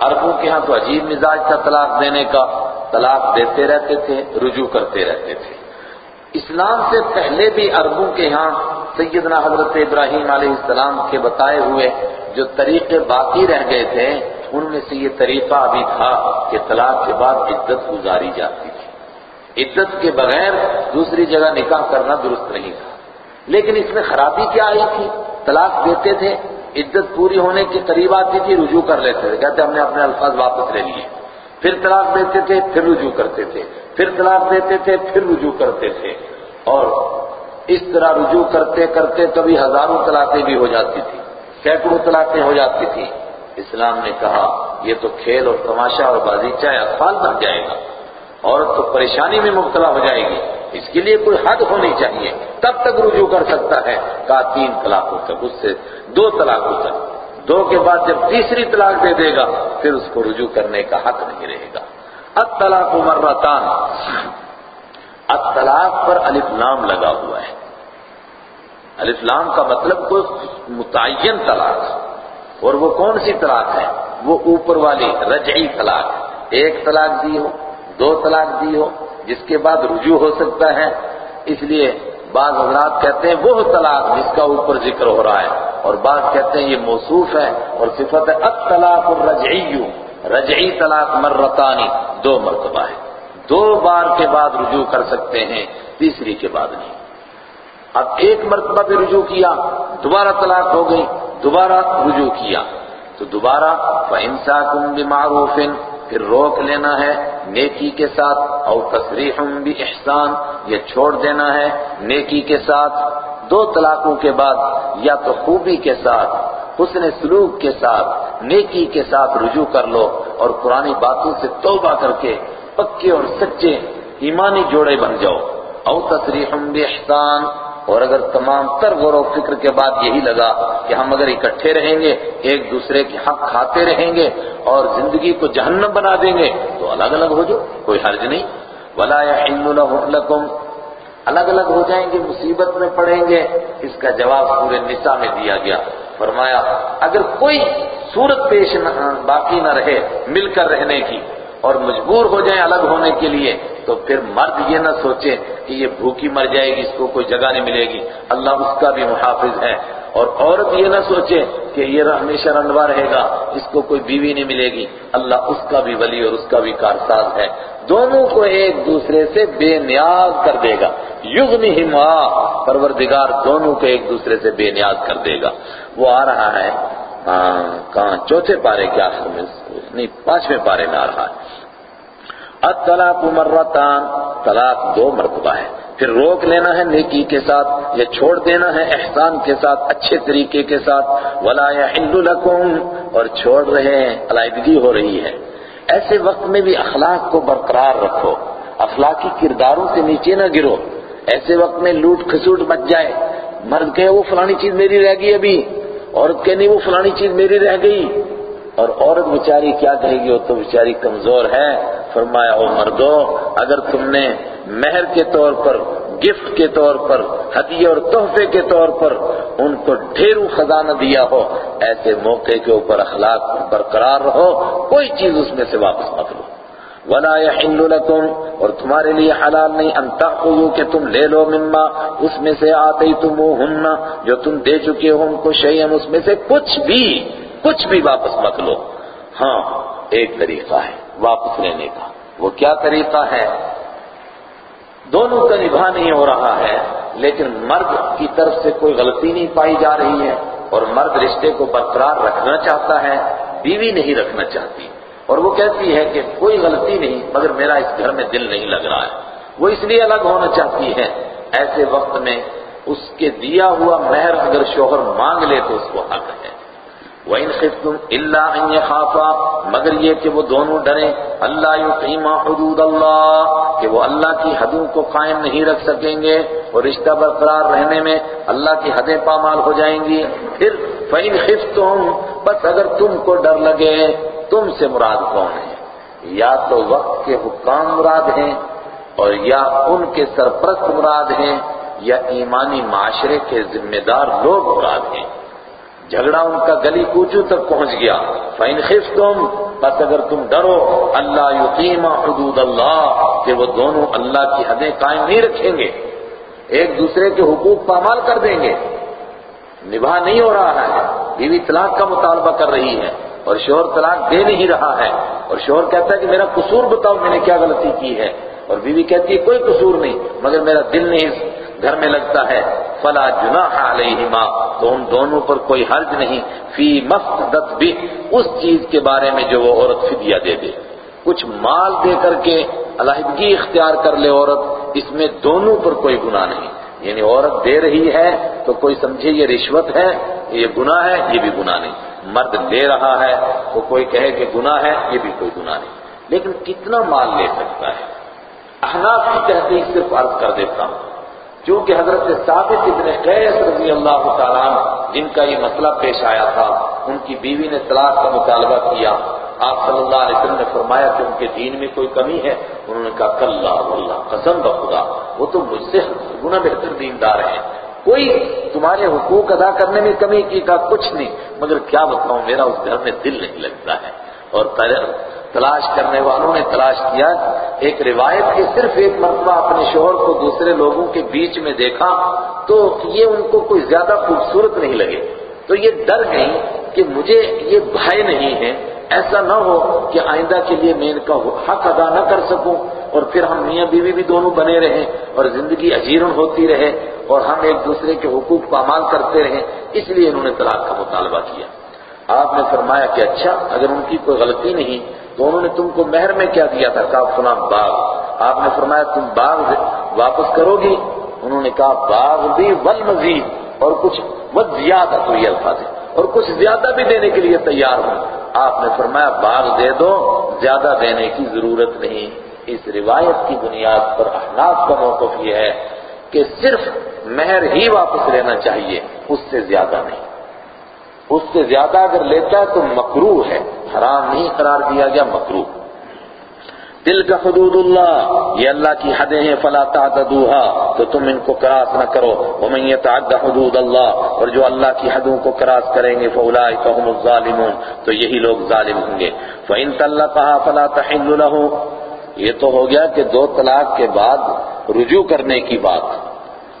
عربوں کے ہاں تو عجیب مزاج تھا طلاق دینے کا۔ طلاق دیتے رہتے تھے، رجوع کرتے رہتے تھے۔ اسلام سے پہلے بھی عربوں کے ہاں سیدنا حضرت ابراہیم علیہ السلام کے بتائے ہوئے جو طریقے باقی رہ گئے تھے، ان میں سے یہ طریقہ ابھی تھا کہ طلاق کے بعد عدت گزاری جاتی تھی۔ عدت کے بغیر دوسری جگہ نکاح کرنا درست نہیں تھا۔ لیکن اس میں خرابی کیا آئی تھی؟ طلاق دیتے تھے، عدت پوری ہونے کے قریب آتی تھی، رجوع کر لیتے تھے، کہتے ہم نے اپنے الفاظ واپس لے لیے۔ پھر طلاق دیتے تھے، پھر رجوع کرتے تھے۔ پھر طلاق دیتے تھے، پھر رجوع کرتے تھے۔ اور اس طرح رجوع کرتے کرتے کبھی ہزاروں طلاقیں بھی ہو جاتی تھی سینکڑوں طلاقیں ہو جاتی تھی اسلام نے کہا، یہ تو کھیل اور تماشا اور بازیچہ اطفال بن جائے گا۔ عورت تو پریشانی میں مبتلا ہو جائے گی۔ اس کے لیے کوئی حد ہونی چاہیے۔ تب تک رجوع کر سکتا ہے۔ کہا تین طلاقوں تک؟ اس سے دو طلاقوں تک۔ دو کے بعد جب تیسری طلاق دے دے گا، پھر اس کو رجوع کرنے کا حق نہیں رہے گا۔ الطلاق مرتان۔ الطلاق پر الف لام لگا ہوا ہے۔ الف لام کا مطلب کوئی متعین طلاق اور وہ کون سی طلاق ہے؟ وہ اوپر والی رجعی طلاق ایک طلاق دی ہو، دو طلاق دی ہو، جس کے بعد رجوع ہو سکتا ہے۔ اس لیے بعض حضرات کہتے ہیں وہ طلاق جس کا اوپر ذکر ہو رہا ہے، اور بعض کہتے ہیں یہ موصوف ہے، اور صفت ہے الطلاق الرجعی، رجعی طلاق مرتانی، دو مرتبہ ہے۔ دو بار کے بعد رجوع کر سکتے ہیں، تیسری کے بعد نہیں۔ اب ایک مرتبہ پہ رجوع کیا، دوبارہ طلاق ہو گئی، دوبارہ رجوع کیا۔ تو دوبارہ فَإِنسَاكُمْ بِمَعْرُوفٍ پھر روک لینا ہے نیکی کے ساتھ، او تصریح بھی احسان، یہ چھوڑ دینا ہے نیکی کے ساتھ، دو طلاقوں کے بعد، یا تو خوبی کے ساتھ، حسن سلوک کے ساتھ، نیکی کے ساتھ رجوع کر لو اور پرانی باتوں سے توبہ کر کے پکے اور سچے ایمانی جوڑے بن جاؤ۔ او تصریح بھی احسان اور اگر تمام تر غور و فکر کے بعد یہی لگا کہ ہم اگر اکٹھے رہیں گے، ایک دوسرے کے حق کھاتے رہیں گے اور زندگی کو جہنم بنا دیں گے، تو الگ الگ ہو جاؤ کوئی حرج نہیں۔ ولا يحل لكم۔ الگ الگ ہو جائیں گے، مصیبت میں پڑیں گے۔ اس کا جواب پورے نساء میں دیا گیا۔ فرمایا، اگر کوئی صورت پیش باقی نہ رہے مل کر رہنے کی اور مجبور ہو جائیں الگ ہونے کے لیے، تو پھر مرد یہ نہ سوچے کہ یہ بھوکی مر جائے گی، اس کو کوئی جگہ نہیں ملے گی۔ اللہ اس کا بھی محافظ ہے۔ اور عورت یہ نہ سوچے کہ یہ ہمیشہ رنڈوا رہے گا، اس کو کوئی بیوی نہیں ملے گی۔ اللہ اس کا بھی ولی اور اس کا بھی کارساز ہے۔ دونوں کو ایک دوسرے سے بے نیاز کر دے گا۔ یغنہما پروردگار دونوں کو ایک دوسرے سے بے نیاز کر دے گا۔ وہ آ رہا ہے ہاں، کہاں چوتھے پارے کے آخر میں، نہیں، پانچویں پارے میں آ رہا ہے۔ الطلاق مرتان، طلاق دو مرتبہ ہے۔ پھر روک لینا ہے نیکی کے ساتھ یا چھوڑ دینا ہے احسان کے ساتھ، اچھے طریقے کے ساتھ۔ ولا يحل لكم، اور چھوڑ رہے ہیں، علیحدگی ہو رہی ہے۔ ایسے وقت میں بھی اخلاق کو برقرار رکھو۔ اخلاقی کرداروں سے نیچے نہ گرو۔ ایسے وقت میں لوٹ کھسوٹ مچ جائے۔ مرد کہے، وہ فلانی چیز میری رہ گئی ابھی۔ عورت کہے، نہیں، وہ فلانی چیز میری رہ گئی۔ اور عورت بیچاری کیا کہے گی؟ وہ تو بیچاری کمزور ہے۔ فرمایا، او مردو اگر تم نے مہر کے طور پر، گفٹ کے طور پر ہدیے اور تحفے کے طور پر ان کو ڈھیرو خزانہ دیا ہو، ایسے موقع کے اوپر اخلاق برقرار رہو، کوئی چیز اس میں سے واپس مت لو۔ ولا يحل لكم، اور تمہارے لیے حلال نہیں ان تاخذوا کہ تم لے لو مما، اس میں سے آتیتموہن، جو تم دے چکے ہو ان کو شیئن اس میں سے کچھ بھی۔ کچھ بھی واپس مت لو۔ ہاں ایک طریقہ ہے واپس لینے کا۔ وہ کیا طریقہ ہے؟ دونوں کا نبھا نہیں ہو رہا ہے، لیکن مرد کی طرف سے کوئی غلطی نہیں پائی جا رہی ہے، اور مرد رشتے کو برقرار رکھنا چاہتا ہے، بیوی نہیں رکھنا چاہتی۔ اور وہ کہتی ہے کہ کوئی غلطی نہیں، مگر میرا اس گھر میں دل نہیں لگ رہا ہے۔ وہ اس لیے الگ ہونا چاہتی ہے۔ ایسے وقت میں اس کے دیا ہوا مہر اگر شوہر مانگ لے تو اس کو حق ہے۔ وَإِنْ خِفْتُمْ إِلَّا أَنْ يَخَافَا۔ مگر یہ کہ وہ دونوں ڈریں۔ اللہ يُقِيمَ حدود اللہ، کہ وہ اللہ کی حدوں کو قائم نہیں رکھ سکیں گے۔ اور رشتہ برقرار رہنے میں اللہ کی حدیں پامال ہو جائیں گی۔ پھر فَإِنْ خِفْتُمْ، بس اگر تم کو ڈر لگے، تم سے مراد کون ہے؟ یا تو وقت کے حکام مراد ہیں، اور یا ان کے سرپرست مراد ہیں، یا ایمانی معاشرے کے ذمہ دار لوگ مراد ہیں۔ جھگڑا ان کا گلی کوچو تک پہنچ گیا۔ فَإِنْ خِفْتُمْ بس اگر تم ڈرو، اللہ یقیم حدود اللہ، کہ وہ دونوں اللہ کی حدیں قائم نہیں رکھیں گے۔ ایک دوسرے کے حقوق پامال کر دیں گے۔ نبھا نہیں ہو رہا ہے۔ بیوی طلاق کا مطالبہ کر رہی ہے اور شوہر طلاق دے نہیں رہا ہے۔ اور شوہر کہتا ہے کہ میرا قصور بتاؤ، میں نے کیا غلطی کی ہے۔ اور بیوی کہتی ہے، کوئی قصور نہیں، مگر میرا دل نہیں گھر میں لگتا ہے، فلا جناح علیہما، تو ان دونوں پر کوئی حرج نہیں۔ فی مفدت بھی اس چیز کے بارے میں جو وہ عورت فدیہ دے دے۔ کچھ مال دے کر کے علیحدگی اختیار کر لے عورت، اس میں دونوں پر کوئی گناہ نہیں۔ یعنی عورت دے رہی ہے تو کوئی سمجھے یہ رشوت ہے، یہ گناہ ہے، یہ بھی گناہ نہیں۔ مرد لے رہا ہے تو کوئی کہے کہ گناہ ہے، یہ بھی کوئی گناہ نہیں۔ لیکن کتنا مال لے سکتا ہے؟ احناف کی تحقیق صرف عرض کر دیتا ہوں۔ کیونکہ حضرت ثابت ابن قیس رضی اللہ تعالیٰ جن کا یہ مسئلہ پیش آیا تھا، ان کی بیوی نے طلاق کا مطالبہ کیا۔ آپ صلی اللہ علیہ وسلم نے فرمایا کہ ان کے دین میں کوئی کمی ہے؟ انہوں نے کہا کل اللہ قسم بخدا وہ تو مجھ سے گنا بہتر دیندار ہیں۔ کوئی تمہارے حقوق ادا کرنے میں کمی کی کا کچھ نہیں، مگر کیا بتاؤں، میرا اس گھر میں دل نہیں لگتا ہے۔ اور تلاش کرنے والوں نے تلاش کیا۔ ایک روایت کے صرف ایک مرتبہ اپنے شوہر کو دوسرے لوگوں کے بیچ میں دیکھا تو یہ ان کو کوئی زیادہ خوبصورت نہیں لگے۔ تو یہ ڈر گئی کہ مجھے یہ بھائی نہیں ہے۔ ایسا نہ ہو کہ آئندہ کے لیے میں ان کا حق ادا نہ کر سکوں اور پھر ہم میاں بیوی بھی دونوں بنے رہیں اور زندگی اجیرن ہوتی رہے اور ہم ایک دوسرے کے حقوق پامال کرتے رہیں۔ اس لیے انہوں نے طلاق کا مطالبہ کیا۔ آپ نے فرمایا کہ اچھا اگر ان کی کوئی غلطی نہیں، تو انہوں نے تم کو مہر میں کیا دیا تھا؟ کہا، فلاں باغ۔ آپ نے فرمایا، تم باغ واپس کرو گی؟ انہوں نے کہا، باغ بھی ول مزید اور کچھ بہت زیادہ تو یہ الفاظ ہے اور کچھ زیادہ بھی دینے کے لیے تیار ہوں۔ آپ نے فرمایا، باغ دے دو، زیادہ دینے کی ضرورت نہیں۔ اس روایت کی بنیاد پر احناف کا موقف یہ ہے کہ صرف مہر ہی واپس لینا چاہیے، اس سے زیادہ نہیں۔ اس سے زیادہ اگر لیتا ہے تو مکرو ہے، حرام نہیں قرار دیا گیا مکرو دل کا حدود اللہ، یہ اللہ کی حدیں ہیں، فلا تعتدوها تو تم ان کو کراس نہ کرو۔ ومن يتعد حدود اللہ، اور جو اللہ کی حدوں کو کراس کریں گے فاولئک هم الظالمون، تو یہی لوگ ظالم ہوں گے۔ فان طلقها فلا تحل له۔ یہ تو ہو گیا کہ دو طلاق کے بعد رجوع کرنے کی بات۔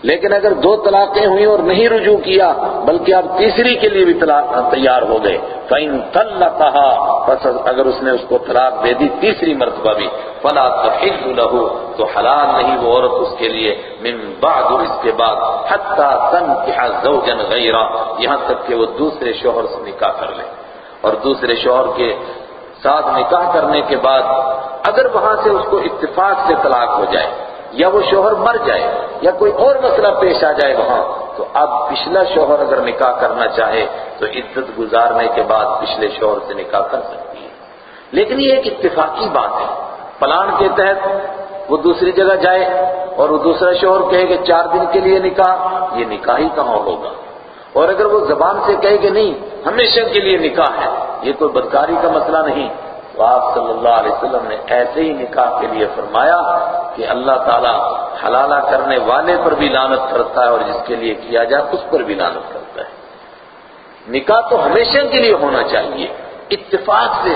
لیکن اگر دو طلاقیں ہوئیں اور نہیں رجوع کیا، بلکہ آپ تیسری کے لیے بھی طلاق تیار ہو گئے، فَإِن طَلَّقَهَا، پس اگر اس نے اس کو طلاق دے دی تیسری مرتبہ بھی، فَلَا تَحِلُّ لَهُ، تو حلال نہیں وہ عورت اس کے لیے، من بعد اور اس کے بعد، حَتَّى تَنْكِحَ زَوْجًا غَيْرًا یہاں تک کہ وہ دوسرے شوہر سے نکاح کر لے۔ اور دوسرے شوہر کے ساتھ نکاح کرنے کے بعد، اگر وہاں سے اس کو اتفاق سے طلاق ہو جائے یا وہ شوہر مر جائے یا کوئی اور مسئلہ پیش آ جائے وہاں، تو اب پچھلا شوہر اگر نکاح کرنا چاہے تو عزت گزارنے کے بعد پچھلے شوہر سے نکاح کر سکتی ہے۔ لیکن یہ ایک اتفاقی بات ہے۔ پلان کے تحت وہ دوسری جگہ جائے اور وہ دوسرا شوہر کہے کہ چار دن کے لیے نکاح، یہ نکاح ہی کہاں ہوگا؟ اور اگر وہ زبان سے کہے کہ نہیں، ہمیشہ کے لیے نکاح ہے، یہ کوئی بدکاری کا مسئلہ نہیں۔ تو آپ صلی اللہ علیہ وسلم نے ایسے ہی نکاح کے لیے فرمایا کہ اللہ تعالیٰ حلالہ کرنے والے پر بھی لانت کرتا ہے اور جس کے لیے کیا جائے اس پر بھی لانت کرتا ہے۔ نکاح تو ہمیشہ کے لیے ہونا چاہیے۔ اتفاق سے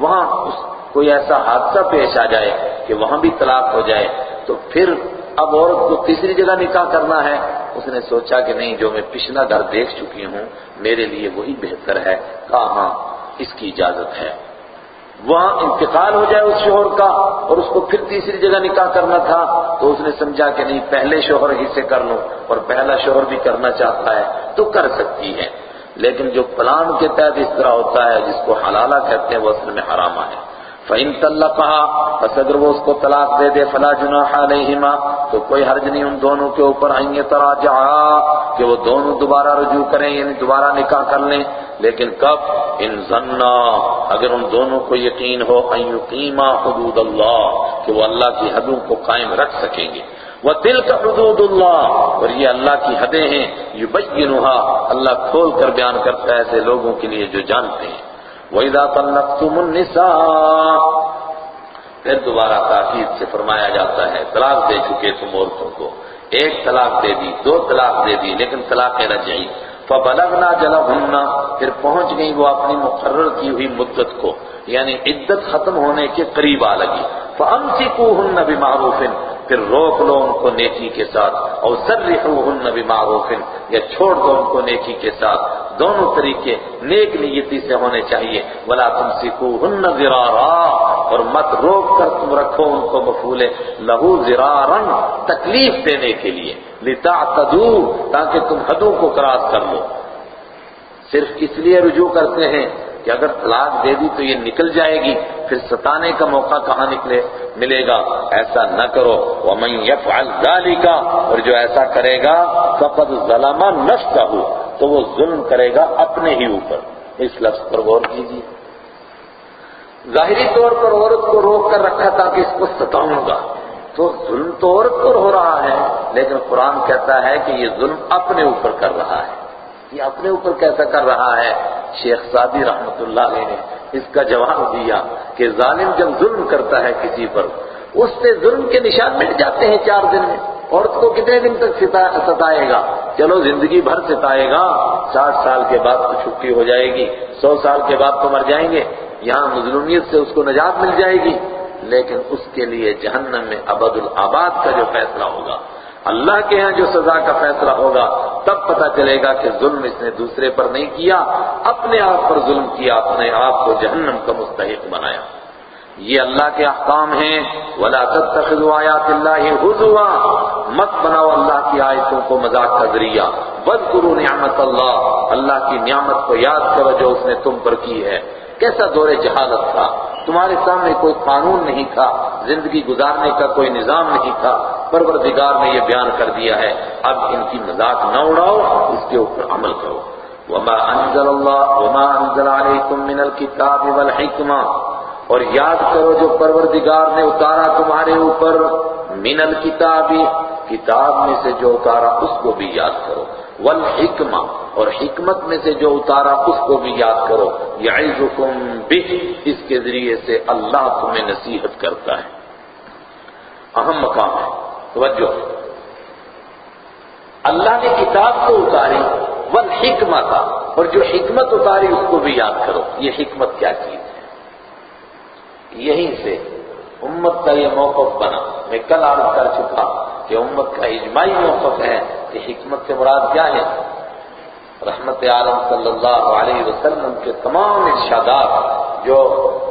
وہاں کوئی ایسا حادثہ پیش آ جائے کہ وہاں بھی طلاق ہو جائے تو پھر اب عورت کو تیسری جگہ نکاح کرنا ہے، اس نے سوچا کہ نہیں، جو میں پچھلا گھر دیکھ چکی ہوں، میرے لیے وہی بہتر ہے۔ کہا ہاں اس کی اجازت ہے؟ وہاں انتقال ہو جائے اس شوہر کا اور اس کو پھر تیسری جگہ نکاح کرنا تھا، تو اس نے سمجھا کہ نہیں، پہلے شوہر ہی سے کر لوں اور پہلا شوہر بھی کرنا چاہتا ہے، تو کر سکتی ہے۔ لیکن جو پلان کے تحت اس طرح ہوتا ہے، جس کو حلالہ کہتے ہیں، وہ اصل میں حرامہ ہے۔ فَإِن طَلَّقَهَا، پس اگر وہ اس کو طلاق دے دے، فلا جناح علیہما تو کوئی حرج نہیں ان دونوں کے اوپر آئیں تراجعا کہ وہ دونوں دوبارہ رجوع کریں یعنی دوبارہ نکاح کر لیں۔ لیکن کب؟ ان ظنّا، اگر ان دونوں کو یقین ہو، ان یقیما حدود اللہ، کہ وہ اللہ کی حدوں کو قائم رکھ سکیں گے۔ وہ دل کا حدود اللہ، اور یہ اللہ کی حدیں ہیں یبینها اللہ کھول کر بیان کرتا ہے ایسے لوگوں کے لیے جو جانتے ہیں۔ وَإِذَا طَلَّقْتُمُ النِّسَاءَ پھر دوبارہ تاکید سے فرمایا جاتا ہے، طلاق دے چکے تم عورتوں کو۔ ایک طلاق دے دی، دو طلاق دے دی، لیکن طلاق رجعی۔ فَبَلَغْنَا جَلَهُنَّ، پھر پہنچ گئی وہ اپنی مقرر کی ہوئی مدت کو یعنی عدت ختم ہونے کے قریب آ لگی۔ فَأَمْسِكُوهُنَّ بِمَعْرُوفٍ، پھر روک لو ان کو نیکی کے ساتھ۔ اور سرحوہن بمعروف، یا چھوڑ دو ان کو نیکی کے ساتھ۔ دونوں طریقے نیک نیتی سے ہونے چاہیے۔ ولا تم سیکھو ہن اور مت روک کر تم رکھو ان کو مفولے۔ لہو زرارن تکلیف دینے کے لیے۔ لتا تاکہ تم حدوں کو کراس کر لو۔ صرف اس لیے رجوع کرتے ہیں کہ اگر طلاق دے دی تو یہ نکل جائے گی۔ پھر ستانے کا موقع کہاں نکلے؟ ملے گا۔ ایسا نہ کرو۔ وَمَن يَفْعَلْ ذَلِكَ، اور جو ایسا کرے گا، فَقَدْ ظَلَمَ نَفْسَهُ۔ تو وہ ظلم کرے گا اپنے ہی اوپر۔ اس لفظ پر غور کیجیے۔ ظاہری طور پر عورت کو روک کر رکھا تھا کہ اس کو ستاؤں گا تو ظلم تو عورت پر ہو رہا ہے، لیکن قرآن کہتا ہے کہ یہ ظلم اپنے اوپر کر رہا ہے۔ یہ اپنے اوپر کیسا کر رہا ہے؟ شیخ سادی رحمت اللہ علیہ نے اس کا جواب دیا کہ ظالم جب ظلم کرتا ہے کسی پر، اس سے ظلم کے نشان مٹ جاتے ہیں چار دن میں۔ عورت کو کتنے دن تک ستائے گا؟ چلو زندگی بھر ستائے گا، ساٹھ سال کے بعد تو چھٹی ہو جائے گی، سو سال کے بعد تو مر جائیں گے، یہاں مظلومیت سے اس کو نجات مل جائے گی، لیکن اس کے لیے جہنم میں ابد العباد کا جو فیصلہ ہوگا، اللہ کے ہاں جو سزا کا فیصلہ ہوگا، تب پتا چلے گا کہ ظلم اس نے دوسرے پر نہیں کیا، اپنے آپ پر ظلم کیا، اپنے آپ کو جہنم کا مستحق بنایا۔ یہ اللہ کے احکام ہیں۔ ولا تتخذوا آیات اللہ حضوا مت بناؤ اللہ کی آیتوں کو مذاق کا ذریعہ۔ واذکروا نعمت اللہ اللہ کی نعمت کو یاد کرو جو اس نے تم پر کی ہے۔ کیسا دور جہالت تھا۔ تمہارے سامنے کوئی قانون نہیں تھا۔ زندگی گزارنے کا کوئی نظام نہیں تھا۔ پروردگار نے یہ بیان کر دیا ہے۔ اب ان کی مذاق نہ اڑاؤ، اس کے اوپر عمل کرو۔ وما انزل اللہ وما انزل علیکم من الكتاب والحکمہ اور یاد کرو جو پروردگار نے اتارا تمہارے اوپر من الکتاب، کتاب میں سے جو اتارا اس کو بھی یاد کرو۔ والحکمہ، اور حکمت میں سے جو اتارا اس کو بھی یاد کرو۔ یعظکم بہ، اس کے ذریعے سے اللہ تمہیں نصیحت کرتا ہے۔ اہم مقام ہے۔ توجہ۔ اللہ نے کتاب کو اتاری، والحکمہ تھا، اور جو حکمت اتاری اس کو بھی یاد کرو۔ یہ حکمت کیا چیز یہیں سے امت کا یہ موقف بنا۔ میں کل عرض کر چکا کہ امت کا اجماعی موقف ہے کہ حکمت سے مراد کیا ہے۔ رحمت عالم صلی اللہ علیہ وسلم کے تمام ارشادات جو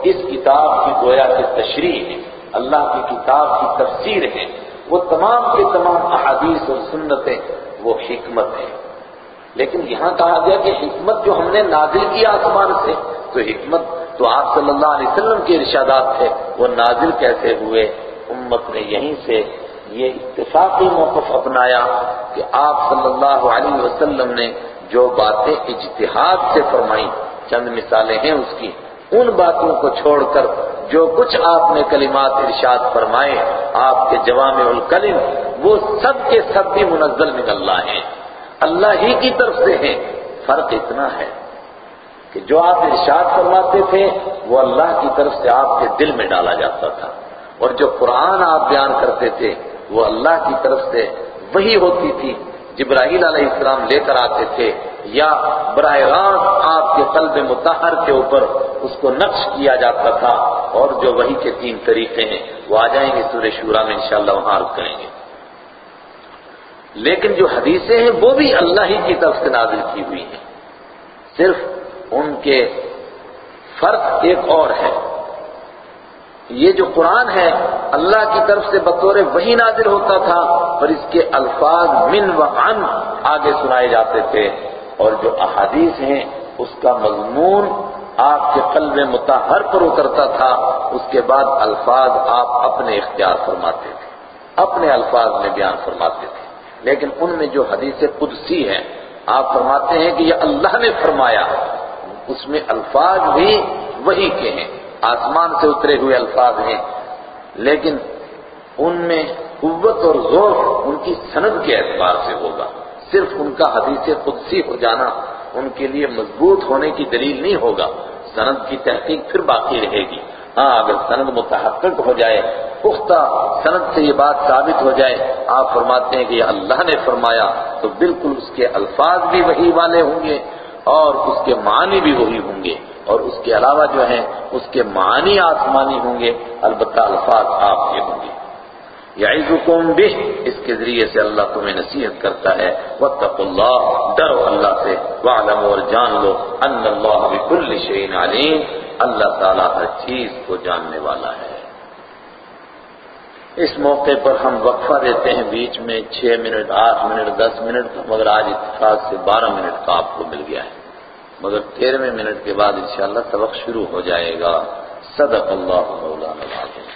اس کتاب کی گویا کی تشریح ہے، اللہ کی کتاب کی تفسیر ہے، وہ تمام کے تمام احادیث اور سنتیں وہ حکمت ہے لیکن یہاں کہا گیا کہ حکمت جو ہم نے نازل کی آسمان سے، تو حکمت تو آپ صلی اللہ علیہ وسلم کے ارشادات تھے، وہ نازل کیسے ہوئے؟ امت نے یہیں سے یہ اتفاقی موقف اپنایا کہ آپ صلی اللہ علیہ وسلم نے جو باتیں اجتہاد سے فرمائی چند مثالیں ہیں اس کی۔ ان باتوں کو چھوڑ کر جو کچھ آپ نے کلمات ارشاد فرمائے، آپ کے جوامع الکلم، وہ سب کے سب بھی منزل من اللہ ہیں۔ اللہ ہی کی طرف سے ہیں۔ فرق اتنا ہے۔ کہ جو آپ ارشاد فرماتے تھے، وہ اللہ کی طرف سے آپ کے دل میں ڈالا جاتا تھا۔ اور جو قرآن آپ بیان کرتے تھے، وہ اللہ کی طرف سے وہی ہوتی تھی۔ جبرائیل علیہ السلام لے کر آتے تھے یا براہ راست آپ کے قلب متحر کے اوپر اس کو نقش کیا جاتا تھا۔ اور جو وہی کے تین طریقے ہیں، وہ آ جائیں گے سورہ شورا میں انشاءاللہ وہاں عرض کریں گے۔ لیکن جو حدیثیں ہیں، وہ بھی اللہ ہی کی طرف سے نازل کی ہوئی ہیں۔ صرف ان کے فرق ایک اور ہے۔ یہ جو قرآن ہے، اللہ کی طرف سے بطور وہی نازل ہوتا تھا اور اس کے الفاظ من و عن آگے سنائے جاتے تھے۔ اور جو احادیث ہیں، اس کا مضمون آپ کے قلب متحر پر اترتا تھا۔ اس کے بعد الفاظ آپ اپنے اختیار فرماتے تھے، اپنے الفاظ میں بیان فرماتے تھے۔ لیکن ان میں جو حدیث قدسی ہے، آپ فرماتے ہیں کہ یہ اللہ نے فرمایا۔ اس میں الفاظ بھی وہی کے ہیں۔ آسمان سے اترے ہوئے الفاظ ہیں، لیکن ان میں قوت اور زور ان کی سند کے اعتبار سے ہوگا۔ صرف ان کا حدیث قدسی ہو جانا ان کے لیے مضبوط ہونے کی دلیل نہیں ہوگا۔ سند کی تحقیق پھر باقی رہے گی۔ ہاں اگر سند متحقق ہو جائے، پختہ سند سے یہ بات ثابت ہو جائے، آپ فرماتے ہیں کہ یہ اللہ نے فرمایا، تو بالکل اس کے الفاظ بھی وہی والے ہوں گے۔ اور اس کے معنی بھی وہی ہوں گے اور اس کے علاوہ جو ہیں، اس کے معنی آسمانی ہوں گے، البتہ الفاظ آپ کے ہوں گے۔ یعظکم بہ، اس کے ذریعے سے اللہ تمہیں نصیحت کرتا ہے، واتقوا اللہ، ڈرو اللہ سے وعلموا اور جان لو ان اللہ بكل شيء علیم، اللہ تعالی ہر چیز کو جاننے والا ہے۔ اس موقع پر ہم وقفہ دیتے ہیں بیچ میں چھ منٹ، آٹھ منٹ، دس منٹ، مگر آج اتفاق سے بارہ منٹ کا آپ کو مل گیا ہے۔ مگر تیرہویں منٹ کے بعد انشاءاللہ سبق شروع ہو جائے گا۔ صدق اللہ مولانا العظیم۔